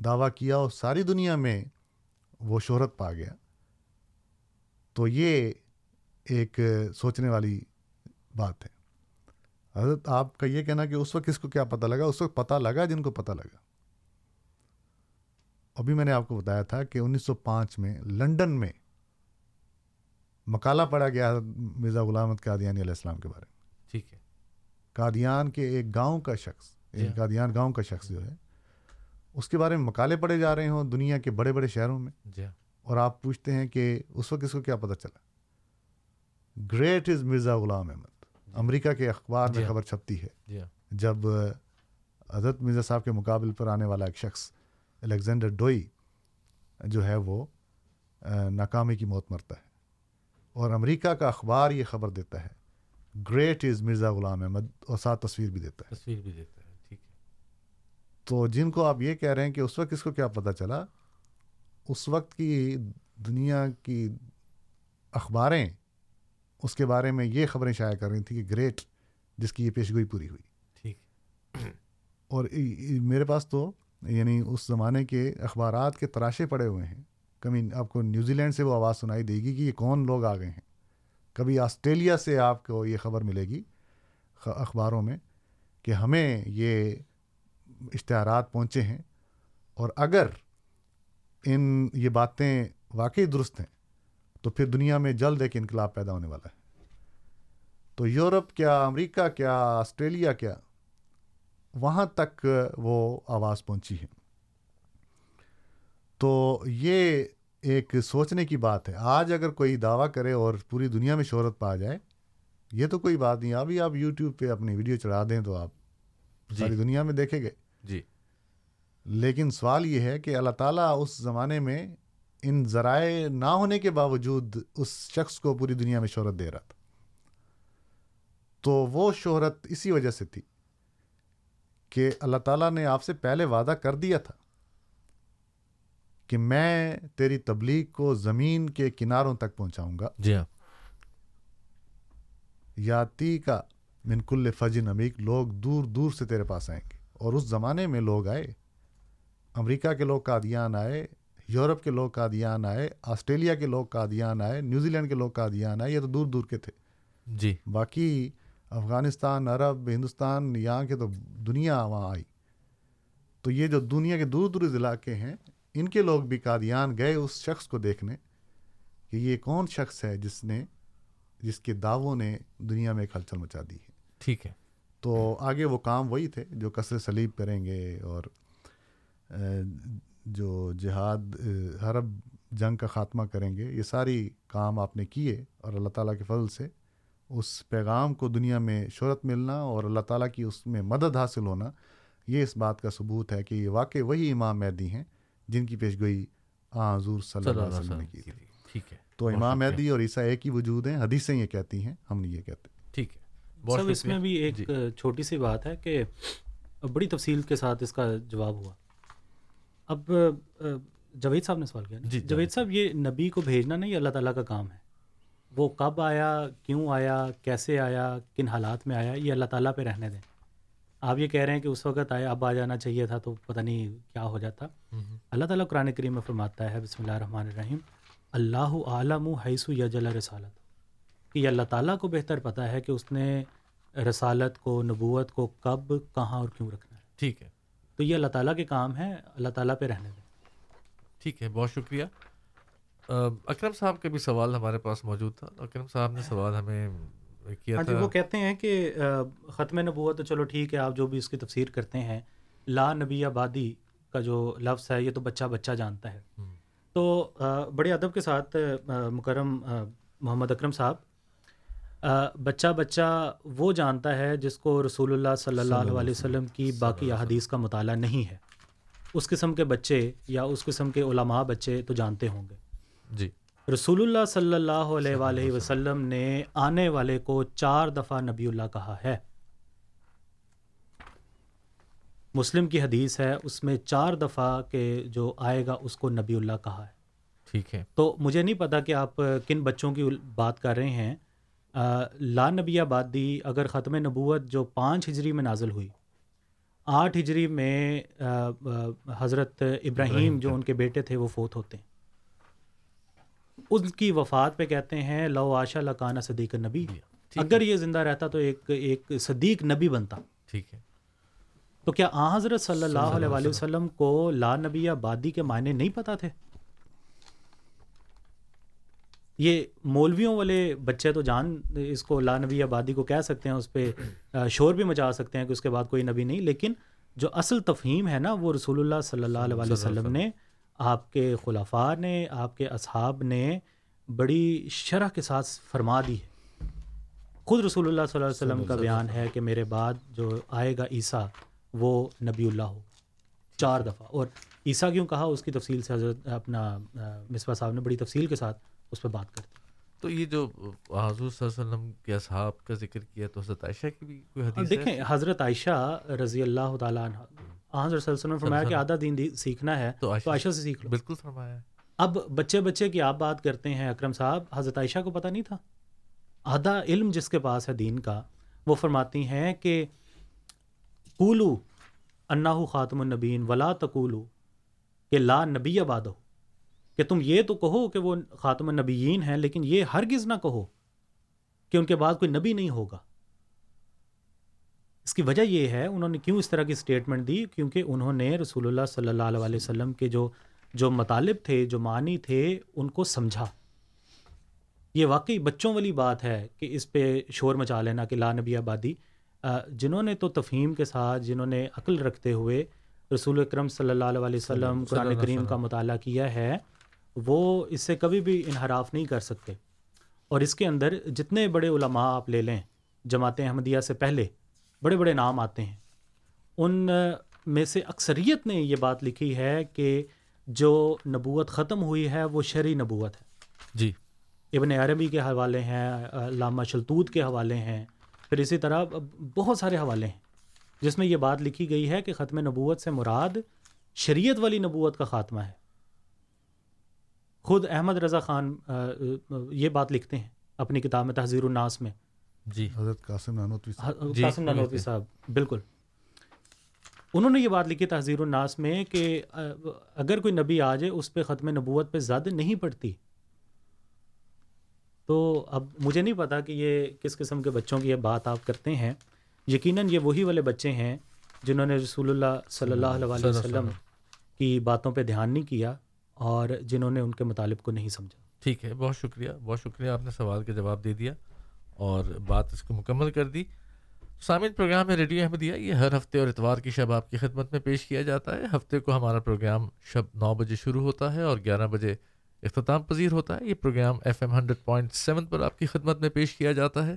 دعویٰ کیا اور ساری دنیا میں وہ شہرت پا گیا تو یہ ایک سوچنے والی بات ہے۔ حضرت آپ کا یہ کہنا کہ اس وقت کس کو کیا پتہ لگا؟ اس وقت پتہ لگا جن کو پتہ لگا۔ ابھی میں نے آپ کو بتایا تھا کہ انیس سو پانچ میں لنڈن میں مکالہ پڑا گیا مرزا غلامت قادیانی علیہ السلام کے بارے میں۔ ٹھیک ہے۔ قادیان کے ایک گاؤں کا شخص ایک قادیان گاؤں کا شخص جو ہے اس کے بارے میں مکالے پڑے جا رہے ہوں دنیا کے بڑے بڑے شہروں میں۔ جی اور آپ پوچھتے ہیں کہ اس وقت کس کو کیا پتہ چلا؟ Great is Mirza Ghulam Ahmad. امریکہ کے اخبار میں خبر چھپتی ہے۔ جب حضرت مرزا صاحب کے مقابل پر آنے والا ایک شخص الیگزینڈر ڈوئی جو ہے وہ ناکامی کی موت مرتا ہے۔ اور امریکہ کا اخبار یہ خبر دیتا ہے۔ گریٹ از مرزا غلام احمد اور ساتھ تصویر بھی دیتا ہے۔ تصویر بھی دیتا ہے ٹھیک ہے۔ تو جن کو آپ یہ کہہ رہے ہیں کہ اس وقت کس کو کیا پتہ چلا اس وقت کی دنیا کی اخباریں اس کے بارے میں یہ خبریں شائع کر رہی تھیں کہ گریٹ جس کی یہ پیشگوئی پوری ہوئی۔ ٹھیک۔ اور میرے پاس تو یعنی اس زمانے کے اخبارات کے تراشے پڑے ہوئے ہیں۔ کبھی آپ کو نیوزی لینڈ سے وہ آواز سنائی دے گی کہ یہ کون لوگ آ گئے ہیں۔ کبھی آسٹریلیا سے آپ کو یہ خبر ملے گی اخباروں میں کہ ہمیں یہ اشتہارات پہنچے ہیں اور اگر ان یہ باتیں واقعی درست ہیں تو پھر دنیا میں جلد ایک انقلاب پیدا ہونے والا ہے۔ تو یورپ کیا، امریکہ کیا، آسٹریلیا کیا، وہاں تک وہ آواز پہنچی ہے۔ تو یہ ایک سوچنے کی بات ہے۔ آج اگر کوئی دعویٰ کرے اور پوری دنیا میں شہرت پا جائے یہ تو کوئی بات نہیں۔ ابھی آپ یوٹیوب پہ اپنی ویڈیو چڑھا دیں تو آپ جی۔ ساری دنیا میں دیکھیں گے۔ جی۔ لیکن سوال یہ ہے کہ اللہ تعالیٰ اس زمانے میں ان ذرائع نہ ہونے کے باوجود اس شخص کو پوری دنیا میں شہرت دے رہا تھا۔ تو وہ شہرت اسی وجہ سے تھی کہ اللہ تعالیٰ نے آپ سے پہلے وعدہ کر دیا تھا۔ کہ میں تیری تبلیغ کو زمین کے کناروں تک پہنچاؤں گا۔ جی ہاں۔ یاتی کا من کل فجن عمیق لوگ دور دور سے تیرے پاس آئیں گے۔ اور اس زمانے میں لوگ آئے۔ امریکہ کے لوگ قادیان آئے یورپ کے لوگ قادیان آئے آسٹریلیا کے لوگ قادیان آئے نیوزی لینڈ کے لوگ قادیان آئے یہ تو دور دور کے تھے۔ جی۔ باقی افغانستان عرب ہندوستان یہاں کے تو دنیا وہاں آئی۔ تو یہ جو دنیا کے دور دور علاقے ہیں ان کے لوگ بھی قادیان گئے اس شخص کو دیکھنے کہ یہ کون شخص ہے جس نے جس کے دعووں نے دنیا میں ایک ہلچل مچا دی ہے۔ ٹھیک ہے۔ تو آگے وہ کام وہی تھے جو کثر سلیب کریں گے اور جو جہاد حرب جنگ کا خاتمہ کریں گے یہ ساری کام آپ نے کیے اور اللہ تعالیٰ کے فضل سے اس پیغام کو دنیا میں شہرت ملنا اور اللہ تعالیٰ کی اس میں مدد حاصل ہونا یہ اس بات کا ثبوت ہے کہ یہ واقع وہی امام مہدی ہیں جن کی پیش گوئی حضور صلی اللہ علیہ وسلم نے کی تھی۔ ٹھیک ہے۔ تو امام مہدی اور عیسیٰ ایک ہی وجود ہیں حدیثیں یہ کہتی ہیں ہم نہیں یہ کہتے۔ ٹھیک ہے۔ سب اس میں بھی ایک چھوٹی سی بات ہے کہ بڑی تفصیل کے ساتھ اس کا جواب ہوا۔ اب جاوید صاحب نے سوال کیا جی جاوید صاحب یہ نبی کو بھیجنا نہیں اللہ تعالیٰ کا کام ہے؟ وہ کب آیا کیوں آیا کیسے آیا کن حالات میں آیا یہ اللہ تعالیٰ پہ رہنے دیں۔ آپ یہ کہہ رہے ہیں کہ اس وقت آیا اب آ جانا چاہیے تھا تو پتہ نہیں کیا ہو جاتا۔ اللہ تعالیٰ قرآن کریم میں فرماتا ہے بسم اللہ الرحمن الرحیم اللہ عالم حیث یجل رسالت۔ کہ یہ اللہ تعالیٰ کو بہتر پتہ ہے کہ اس نے رسالت کو نبوت کو کب کہاں اور کیوں رکھنا ہے۔ ٹھیک ہے۔ تو یہ اللہ تعالیٰ کے کام ہے اللہ تعالیٰ پہ رہنے دیں۔ ٹھیک ہے بہت شکریہ۔ اکرم صاحب کا بھی سوال ہمارے پاس موجود تھا۔ اکرم صاحب نے سوال ہمیں کیا ہاں جی وہ کہتے ہیں کہ ختم نبوت تو چلو ٹھیک ہے آپ جو بھی اس کی تفسیر کرتے ہیں لا نبی آبادی کا جو لفظ ہے یہ تو بچہ بچہ جانتا ہے۔ تو بڑے ادب کے ساتھ مکرم محمد اکرم صاحب بچہ بچہ وہ جانتا ہے جس کو رسول اللہ صلی اللہ علیہ وسلم کی باقی احادیث کا مطالعہ نہیں ہے۔ اس قسم کے بچے یا اس قسم کے علماء بچے تو جانتے ہوں گے۔ جی۔ رسول اللہ صلی اللہ علیہ وآلہ وسلم نے آنے والے کو چار دفعہ نبی اللہ کہا ہے۔ مسلم کی حدیث ہے اس میں چار دفعہ کے جو آئے گا اس کو نبی اللہ کہا ہے۔ ٹھیک ہے۔ تو مجھے نہیں پتا کہ آپ کن بچوں کی بات کر رہے ہیں۔ لا نبی آبادی اگر ختم نبوت جو پانچ ہجری میں نازل ہوئی آٹھ ہجری میں حضرت ابراہیم جو ان کے بیٹے تھے وہ فوت ہوتے ہیں۔ ان کی وفات پہ کہتے ہیں لو آشا لکانہ صدیق نبی اگر یہ زندہ رہتا تو ایک ایک صدیق نبی بنتا۔ ٹھیک ہے۔ تو کیا آ حضرت صلی اللہ علیہ وآلہ وسلم کو لا نبی آبادی کے معنی نہیں پتہ تھے؟ یہ مولویوں والے بچے تو جان اس کو لا نبی آبادی کو کہہ سکتے ہیں اس پہ شور بھی مچا سکتے ہیں کہ اس کے بعد کوئی نبی نہیں لیکن جو اصل تفہیم ہے نا وہ رسول اللہ صلی اللہ علیہ وسلم۔ نے آپ کے خلافہ نے آپ کے اصحاب نے بڑی شرح کے ساتھ فرما دی ہے۔ خود رسول اللہ صلی اللہ علیہ وسلم کا بیان ہے کہ میرے بعد جو آئے گا عیسیٰ وہ نبی اللہ ہو۔ چار دفعہ۔ اور عیسیٰ کیوں کہا؟ اس کی تفصیل سے حضرت اپنا مصباح صاحب نے بڑی تفصیل کے ساتھ اس پہ بات کرتی تو یہ جو حضور صلی اللہ علیہ وسلم کے اصحاب کا ذکر کیا تو حضرت عائشہ کی بھی کوئی حدیث دیکھیں حضرت عائشہ رضی اللہ تعالیٰ عنہ حضرت صلی اللہ علیہ وسلم نے فرمایا کہ آدھا دین سیکھنا ہے تو عائشہ سے سیکھ لو۔ بالکل فرمایا۔ اب بچے بچے کی آپ بات کرتے ہیں اکرم صاحب حضرت عائشہ کو پتہ نہیں تھا؟ آدھا علم جس کے پاس ہے دین کا وہ فرماتی ہیں کہ قولو اناہ خاتم النبین ولا تقولو کہ لا نبی آباد ہو کہ تم یہ تو کہو کہ وہ خاتم النبیین ہیں لیکن یہ ہرگز نہ کہو کہ ان کے بعد کوئی نبی نہیں ہوگا۔ اس کی وجہ یہ ہے انہوں نے کیوں اس طرح کی اسٹیٹمنٹ دی؟ کیونکہ انہوں نے رسول اللہ صلی اللہ علیہ وسلم کے جو جو مطالب تھے جو معنی تھے ان کو سمجھا۔ یہ واقعی بچوں والی بات ہے کہ اس پہ شور مچا لینا کہ لا نبی آبادی۔ جنہوں نے تو تفہیم کے ساتھ جنہوں نے عقل رکھتے ہوئے رسول اکرم صلی اللہ علیہ وسلم قرآن کریم کا مطالعہ کیا ہے وہ اس سے کبھی بھی انحراف نہیں کر سکتے۔ اور اس کے اندر جتنے بڑے علماء آپ لے لیں جماعت احمدیہ سے پہلے بڑے بڑے نام آتے ہیں۔ ان میں سے اکثریت نے یہ بات لکھی ہے کہ جو نبوت ختم ہوئی ہے وہ شرعی نبوت ہے۔ جی۔ ابن عربی کے حوالے ہیں علامہ شلطود کے حوالے ہیں پھر اسی طرح بہت سارے حوالے ہیں۔ جس میں یہ بات لکھی گئی ہے کہ ختم نبوت سے مراد شریعت والی نبوت کا خاتمہ ہے۔ خود احمد رضا خان یہ بات لکھتے ہیں اپنی کتاب میں تحزیر الناس میں۔ جی۔ حضرت قاسم نانوتوی جی قاسم نانوتوی صاحب بالکل۔ انہوں نے یہ بات لکھی تحزیر الناس میں کہ اگر کوئی نبی آ جائے اس پہ ختم نبوت پہ زد نہیں پڑتی۔ تو اب مجھے نہیں پتا کہ یہ کس قسم کے بچوں کی یہ بات آپ کرتے ہیں۔ یقیناً یہ وہی والے بچے ہیں جنہوں نے رسول اللہ صلی اللہ علیہ وسلم کی باتوں پہ دھیان نہیں کیا اور جنہوں نے ان کے مطالب کو نہیں سمجھا۔ ٹھیک ہے بہت شکریہ بہت شکریہ آپ نے سوال کا جواب دے دیا۔ اور بات اس کو مکمل کر دی۔ سامعین، پروگرام ہے ریڈیو احمدیہ۔ یہ ہر ہفتے اور اتوار کی شب آپ کی خدمت میں پیش کیا جاتا ہے۔ ہفتے کو ہمارا پروگرام شب نو بجے شروع ہوتا ہے اور گیارہ بجے اختتام پذیر ہوتا ہے۔ یہ programme F M hundred point seven پر آپ کی خدمت میں پیش کیا جاتا ہے۔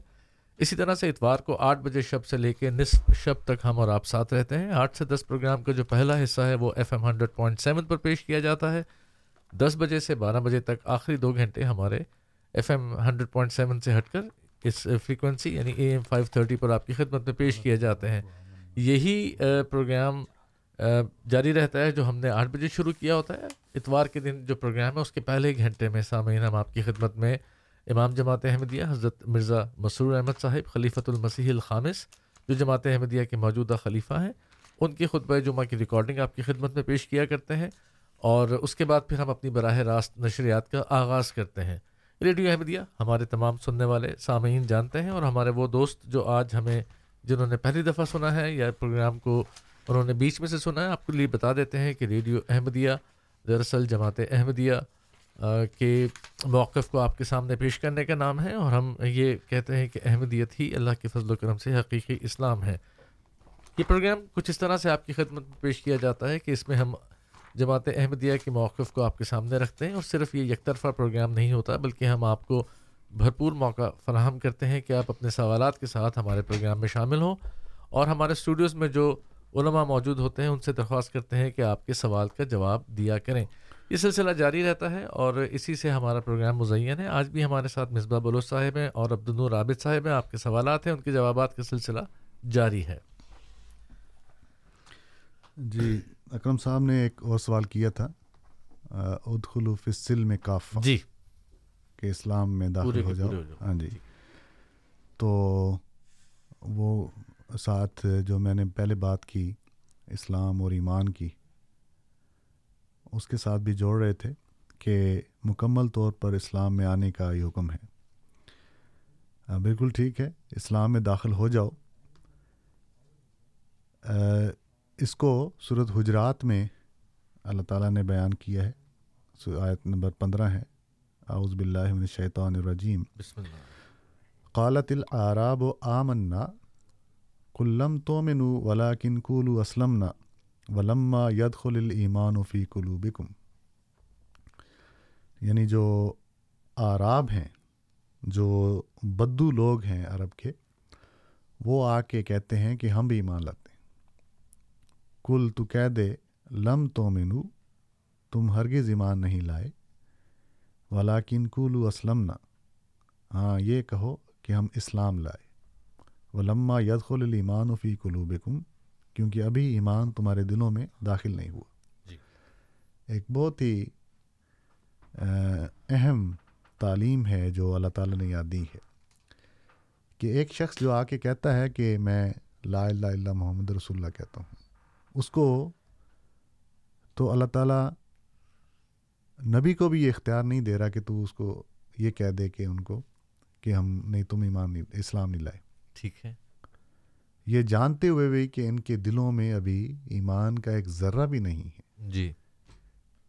اسی طرح سے اتوار کو آٹھ بجے شب سے لے کے نصف شب تک ہم اور آپ ساتھ رہتے ہیں۔ آٹھ سے دس پروگرام کا جو پہلا حصہ ہے وہ F M hundred point seven پر پیش کیا جاتا ہے۔ دس بجے سے بارہ بجے تک آخری دو گھنٹے ہمارے F M hundred point seven سے ہٹ کر اس فریکوینسی یعنی اے ایم فائیو تھرٹی پر آپ کی خدمت میں پیش کیے جاتے ہیں۔ یہی پروگرام جاری رہتا ہے جو ہم نے آٹھ بجے شروع کیا ہوتا ہے۔ اتوار کے دن جو پروگرام ہے، اس کے پہلے گھنٹے میں سامعین ہم آپ کی خدمت میں امام جماعت احمدیہ، حضرت مرزا مسرور احمد صاحب، خلیفۃ المسیح الخامس، جو جماعت احمدیہ کے موجودہ خلیفہ ہیں، ان کی خطبہ جمعہ کی ریکارڈنگ آپ کی خدمت میں پیش کیا کرتے ہیں۔ اور اس کے بعد پھر ہم اپنی براہ راست نشریات کا آغاز کرتے ہیں۔ ریڈیو احمدیہ۔ ہمارے تمام سننے والے سامعین جانتے ہیں اور ہمارے وہ دوست جو آج ہمیں جنہوں نے پہلی دفعہ سنا ہے یا پروگرام کو انہوں نے بیچ میں سے سنا ہے، آپ کے لیے بتا دیتے ہیں کہ ریڈیو احمدیہ دراصل جماعت احمدیہ کے موقف کو آپ کے سامنے پیش کرنے کا نام ہے اور ہم یہ کہتے ہیں کہ احمدیت ہی اللہ کے فضل و کرم سے حقیقی اسلام ہے۔ یہ پروگرام کچھ اس طرح سے آپ کی خدمت میں پیش کیا جاتا ہے کہ اس میں ہم جماعت احمدیہ کے موقف کو آپ کے سامنے رکھتے ہیں اور صرف یہ یک طرفہ پروگرام نہیں ہوتا، بلکہ ہم آپ کو بھرپور موقع فراہم کرتے ہیں کہ آپ اپنے سوالات کے ساتھ ہمارے پروگرام میں شامل ہوں۔ اور ہمارے اسٹوڈیوز میں جو علماء موجود ہوتے ہیں، ان سے درخواست کرتے ہیں کہ آپ کے سوال کا جواب دیا کریں۔ یہ سلسلہ جاری رہتا ہے اور اسی سے ہمارا پروگرام مزین ہے۔ آج بھی ہمارے ساتھ مصباح بلوچ صاحب ہیں اور عبدالنور عابد صاحب ہیں۔ آپ کے سوالات ہیں، ان کے جوابات کا سلسلہ جاری ہے۔ جی اکرم صاحب نے ایک اور سوال کیا تھا ادخلو فصل میں کاف جی۔ کہ اسلام میں داخل ہو جاؤ۔ ہاں جی۔ تو وہ ساتھ جو میں نے پہلے بات کی اسلام اور ایمان کی اس کے ساتھ بھی جوڑ رہے تھے کہ مکمل طور پر اسلام میں آنے کا یہ حکم ہے۔ بالکل ٹھیک ہے اسلام میں داخل ہو جاؤ۔ اس کو صورت حجرات میں اللہ تعالیٰ نے بیان کیا ہے۔ آیت نمبر پندرہ ہے۔ اعوذ باللہ من الشیطان الرجیم۔ بسم اللہ۔ قالت العراب و آمنا کلم تو منو ولاکن کولو اسلم ولما ید خل المان و فی کلو بکم یعنی جو آراب ہیں جو بدو لوگ ہیں عرب کے وہ آ کے کہتے ہیں کہ ہم بھی ایمان لاتے ہیں۔ کل تو کہہ دے لم تو منو تم ہرگز ایمان نہیں لائے ولاکن کولو اسلم ہاں یہ کہو کہ ہم اسلام لائے۔ و لمہ یدخل و فی قلوبکم کیونکہ ابھی ایمان تمہارے دلوں میں داخل نہیں ہوا۔ جی۔ ایک بہت ہی اہم تعلیم ہے جو اللہ تعالیٰ نے یاد دی ہے۔ کہ ایک شخص جو آ کے کہتا ہے کہ میں لا الہ الا محمد رسول اللہ کہتا ہوں اس کو تو اللہ تعالیٰ نبی کو بھی یہ اختیار نہیں دے رہا کہ تو اس کو یہ کہہ دے کہ ان کو کہ ہم نہیں تم ایمان نہیں اسلام نہیں لائے۔ ٹھیک ہے۔ یہ جانتے ہوئے بھی کہ ان کے دلوں میں ابھی ایمان کا ایک ذرہ بھی نہیں ہے۔ جی۔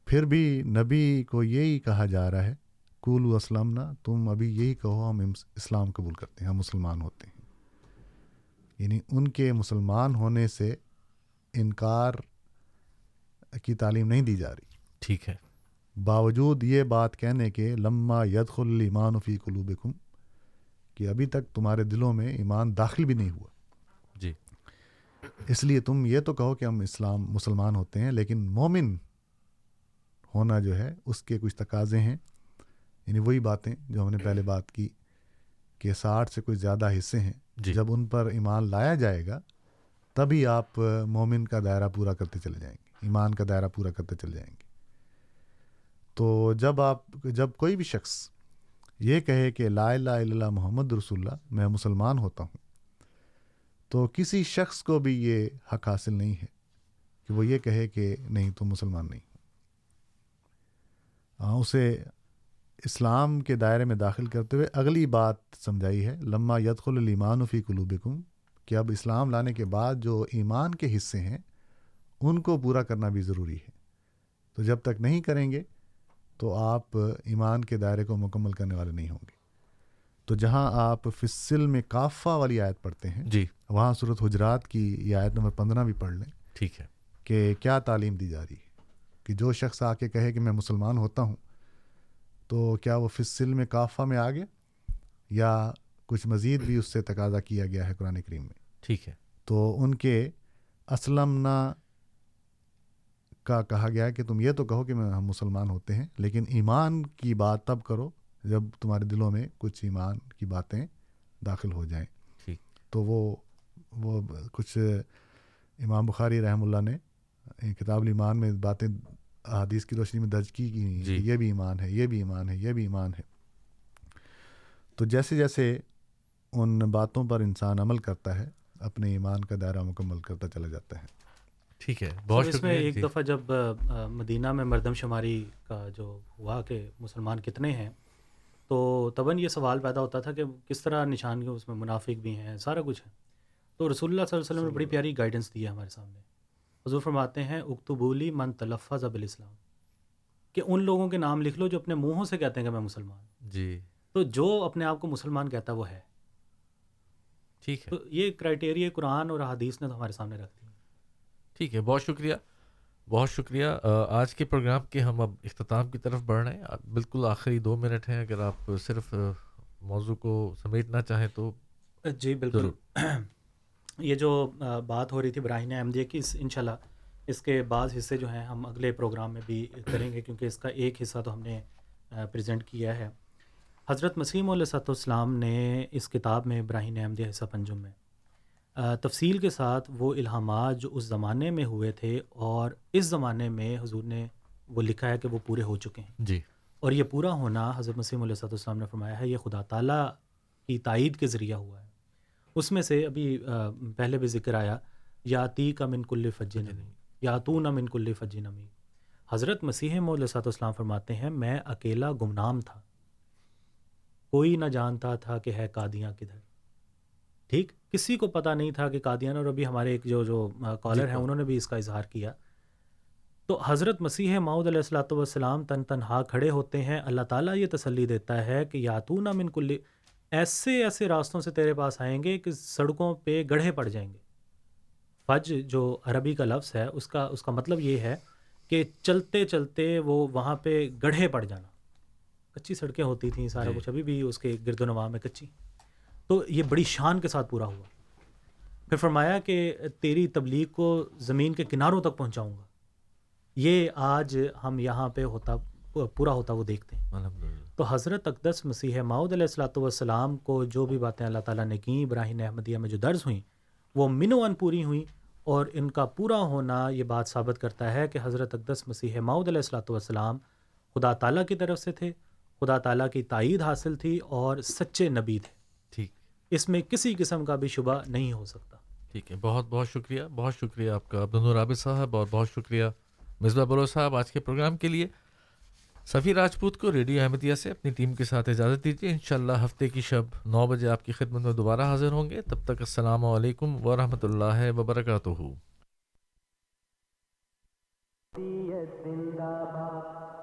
پھر بھی نبی کو یہی کہا جا رہا ہے کول اسلم نا تم ابھی یہی کہو ہم اسلام قبول کرتے ہیں ہم مسلمان ہوتے ہیں۔ یعنی ان کے مسلمان ہونے سے انکار کی تعلیم نہیں دی جا رہی۔ ٹھیک ہے۔ باوجود یہ بات کہنے کے لمہ ید خل ایمان فی قلوبکم کہ ابھی تک تمہارے دلوں میں ایمان داخل بھی نہیں ہوا۔ جی۔ اس لیے تم یہ تو کہو کہ ہم اسلام مسلمان ہوتے ہیں لیکن مومن ہونا جو ہے اس کے کچھ تقاضے ہیں۔ یعنی وہی باتیں جو ہم نے پہلے بات کی کہ ساٹھ سے کچھ زیادہ حصے ہیں۔ جی۔ جب ان پر ایمان لایا جائے گا تبھی آپ مومن کا دائرہ پورا کرتے چلے جائیں گے، ایمان کا دائرہ پورا کرتے چلے جائیں گے۔ تو جب آپ، جب کوئی بھی شخص یہ کہے کہ لا الہ الا اللہ محمد رسول اللہ، میں مسلمان ہوتا ہوں، تو کسی شخص کو بھی یہ حق حاصل نہیں ہے کہ وہ یہ کہے کہ نہیں تم مسلمان نہیں ہاں، اسے اسلام کے دائرے میں داخل کرتے ہوئے اگلی بات سمجھائی ہے لمہ یدخل الایمان فی قلوبکم کہ اب اسلام لانے کے بعد جو ایمان کے حصے ہیں ان کو پورا کرنا بھی ضروری ہے۔ تو جب تک نہیں کریں گے تو آپ ایمان کے دائرے کو مکمل کرنے والے نہیں ہوں گے۔ تو جہاں آپ فصل میں کافہ والی آیت پڑھتے ہیں جی۔ وہاں صورت حجرات کی یہ آیت نمبر پندرہ بھی پڑھ لیں۔ ٹھیک ہے۔ کہ کیا تعلیم دی جا رہی ہے؟ کہ جو شخص آ کے کہے کہ میں مسلمان ہوتا ہوں تو کیا وہ فصل میں کافہ میں آ گیا یا کچھ مزید بھی اس سے تقاضا کیا گیا ہے قرآن کریم میں؟ ٹھیک ہے۔ تو ان کے اسلم نہ کا کہا گیا کہ تم یہ تو کہو کہ میں ہم مسلمان ہوتے ہیں لیکن ایمان کی بات تب کرو جب تمہارے دلوں میں کچھ ایمان کی باتیں داخل ہو جائیں۔ تو وہ وہ کچھ امام بخاری رحم اللہ نے کتاب الایمان میں باتیں حدیث کی روشنی میں درج کی گئی جی۔ یہ بھی ایمان ہے یہ بھی ایمان ہے یہ بھی ایمان ہے۔ تو جیسے جیسے ان باتوں پر انسان عمل کرتا ہے اپنے ایمان کا دائرہ مکمل کرتا چلا جاتا ہے۔ ٹھیک ہے بہت اس میں ایک دفعہ جب مدینہ میں مردم شماری کا جو ہوا کہ مسلمان کتنے ہیں تو تباً یہ سوال پیدا ہوتا تھا کہ کس طرح نشان اس میں منافق بھی ہیں سارا کچھ ہے۔ تو رسول اللہ صلی اللہ علیہ وسلم نے بڑی پیاری گائیڈنس دی ہے ہمارے سامنے۔ حضور فرماتے ہیں اکتبولی من تلفظ اب الاسلام کہ ان لوگوں کے نام لکھ لو جو اپنے منہوں سے کہتے ہیں کہ میں مسلمان جی۔ تو جو اپنے آپ کو مسلمان کہتا ہے وہ ہے۔ ٹھیک ہے۔ تو یہ کرائٹیریا قرآن اور حدیث نے تو ہمارے سامنے رکھ دی۔ ٹھیک ہے بہت شکریہ۔ بہت شکریہ۔ آج کے پروگرام کے ہم اب اختتام کی طرف بڑھ رہے ہیں۔ بالکل آخری دو منٹ ہیں۔ اگر آپ صرف موضوع کو سمیٹنا چاہیں تو جی بالکل۔ یہ جو بات ہو رہی تھی براہین احمدیہ کی ان شاء اللہ اس کے بعض حصے جو ہیں ہم اگلے پروگرام میں بھی کریں گے کیونکہ اس کا ایک حصہ تو ہم نے پریزنٹ کیا ہے۔ حضرت مسیم علیہ السلام نے اس کتاب میں براہین احمدیہ حصہ پنجم میں تفصیل کے ساتھ وہ الہامات جو اس زمانے میں ہوئے تھے اور اس زمانے میں حضور نے وہ لکھا ہے کہ وہ پورے ہو چکے ہیں۔ جی۔ اور یہ پورا ہونا حضرت مسیم علیہ السلام نے فرمایا ہے یہ خدا تعالیٰ کی تائید کے ذریعہ ہوا ہے۔ اس میں سے ابھی پہلے بھی ذکر آیا یا تی کا من کل فج نمی یا تو نہ من کل فج نمی۔ حضرت مسیح صاحب السلام فرماتے ہیں میں اکیلا گمنام تھا۔ کوئی نہ جانتا تھا کہ ہے قادیاں کدھر۔ ٹھیک؟ کسی کو پتہ نہیں تھا کہ قادیان اور ابھی ہمارے ایک جو جو کالر ہیں انہوں نے بھی اس کا اظہار کیا۔ تو حضرت مسیح ماؤد علیہ السلاۃ والسلام تن تنہا کھڑے ہوتے ہیں۔ اللہ تعالیٰ یہ تسلی دیتا ہے کہ یاتون من کل ایسے ایسے راستوں سے تیرے پاس آئیں گے کہ سڑکوں پہ گڑھے پڑ جائیں گے۔ فج جو عربی کا لفظ ہے اس کا اس کا مطلب یہ ہے کہ چلتے چلتے وہ وہاں پہ گڑھے پڑ جانا۔ کچی سڑکیں ہوتی تھیں سارا کچھ ابھی بھی اس کے گرد و نواح میں کچی۔ تو یہ بڑی شان کے ساتھ پورا ہوا۔ پھر فرمایا کہ تیری تبلیغ کو زمین کے کناروں تک پہنچاؤں گا۔ یہ آج ہم یہاں پہ ہوتا پورا ہوتا وہ دیکھتے ہیں۔ تو حضرت اقدس مسیح ماؤد علیہ السلاۃ والسلام کو جو بھی باتیں اللہ تعالیٰ نے کیں ابراہیم احمدیہ میں جو درج ہوئیں وہ منو ان پوری ہوئیں اور ان کا پورا ہونا یہ بات ثابت کرتا ہے کہ حضرت اقدس مسیح ماؤد علیہ السلاۃ والسلام خدا تعالیٰ کی طرف سے تھے خدا تعالیٰ کی تائید حاصل تھی اور سچے نبی تھے۔ ٹھیک۔ اس میں کسی قسم کا بھی شبہ نہیں ہو سکتا۔ ٹھیک ہے بہت بہت شکریہ بہت شکریہ آپ کا عبد الرابط صاحب اور بہت شکریہ مصباح بلو صاحب آج کے پروگرام کے لیے۔ سفیر راجپوت کو ریڈیو احمدیہ سے اپنی ٹیم کے ساتھ اجازت دیجیے۔ انشاءاللہ ہفتے کی شب نو بجے آپ کی خدمت میں دوبارہ حاضر ہوں گے۔ تب تک السلام علیکم ورحمۃ اللہ وبرکاتہ۔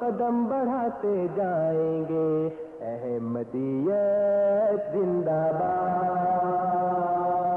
قدم بڑھاتے جائیں گے۔ احمدیت زندہ باد۔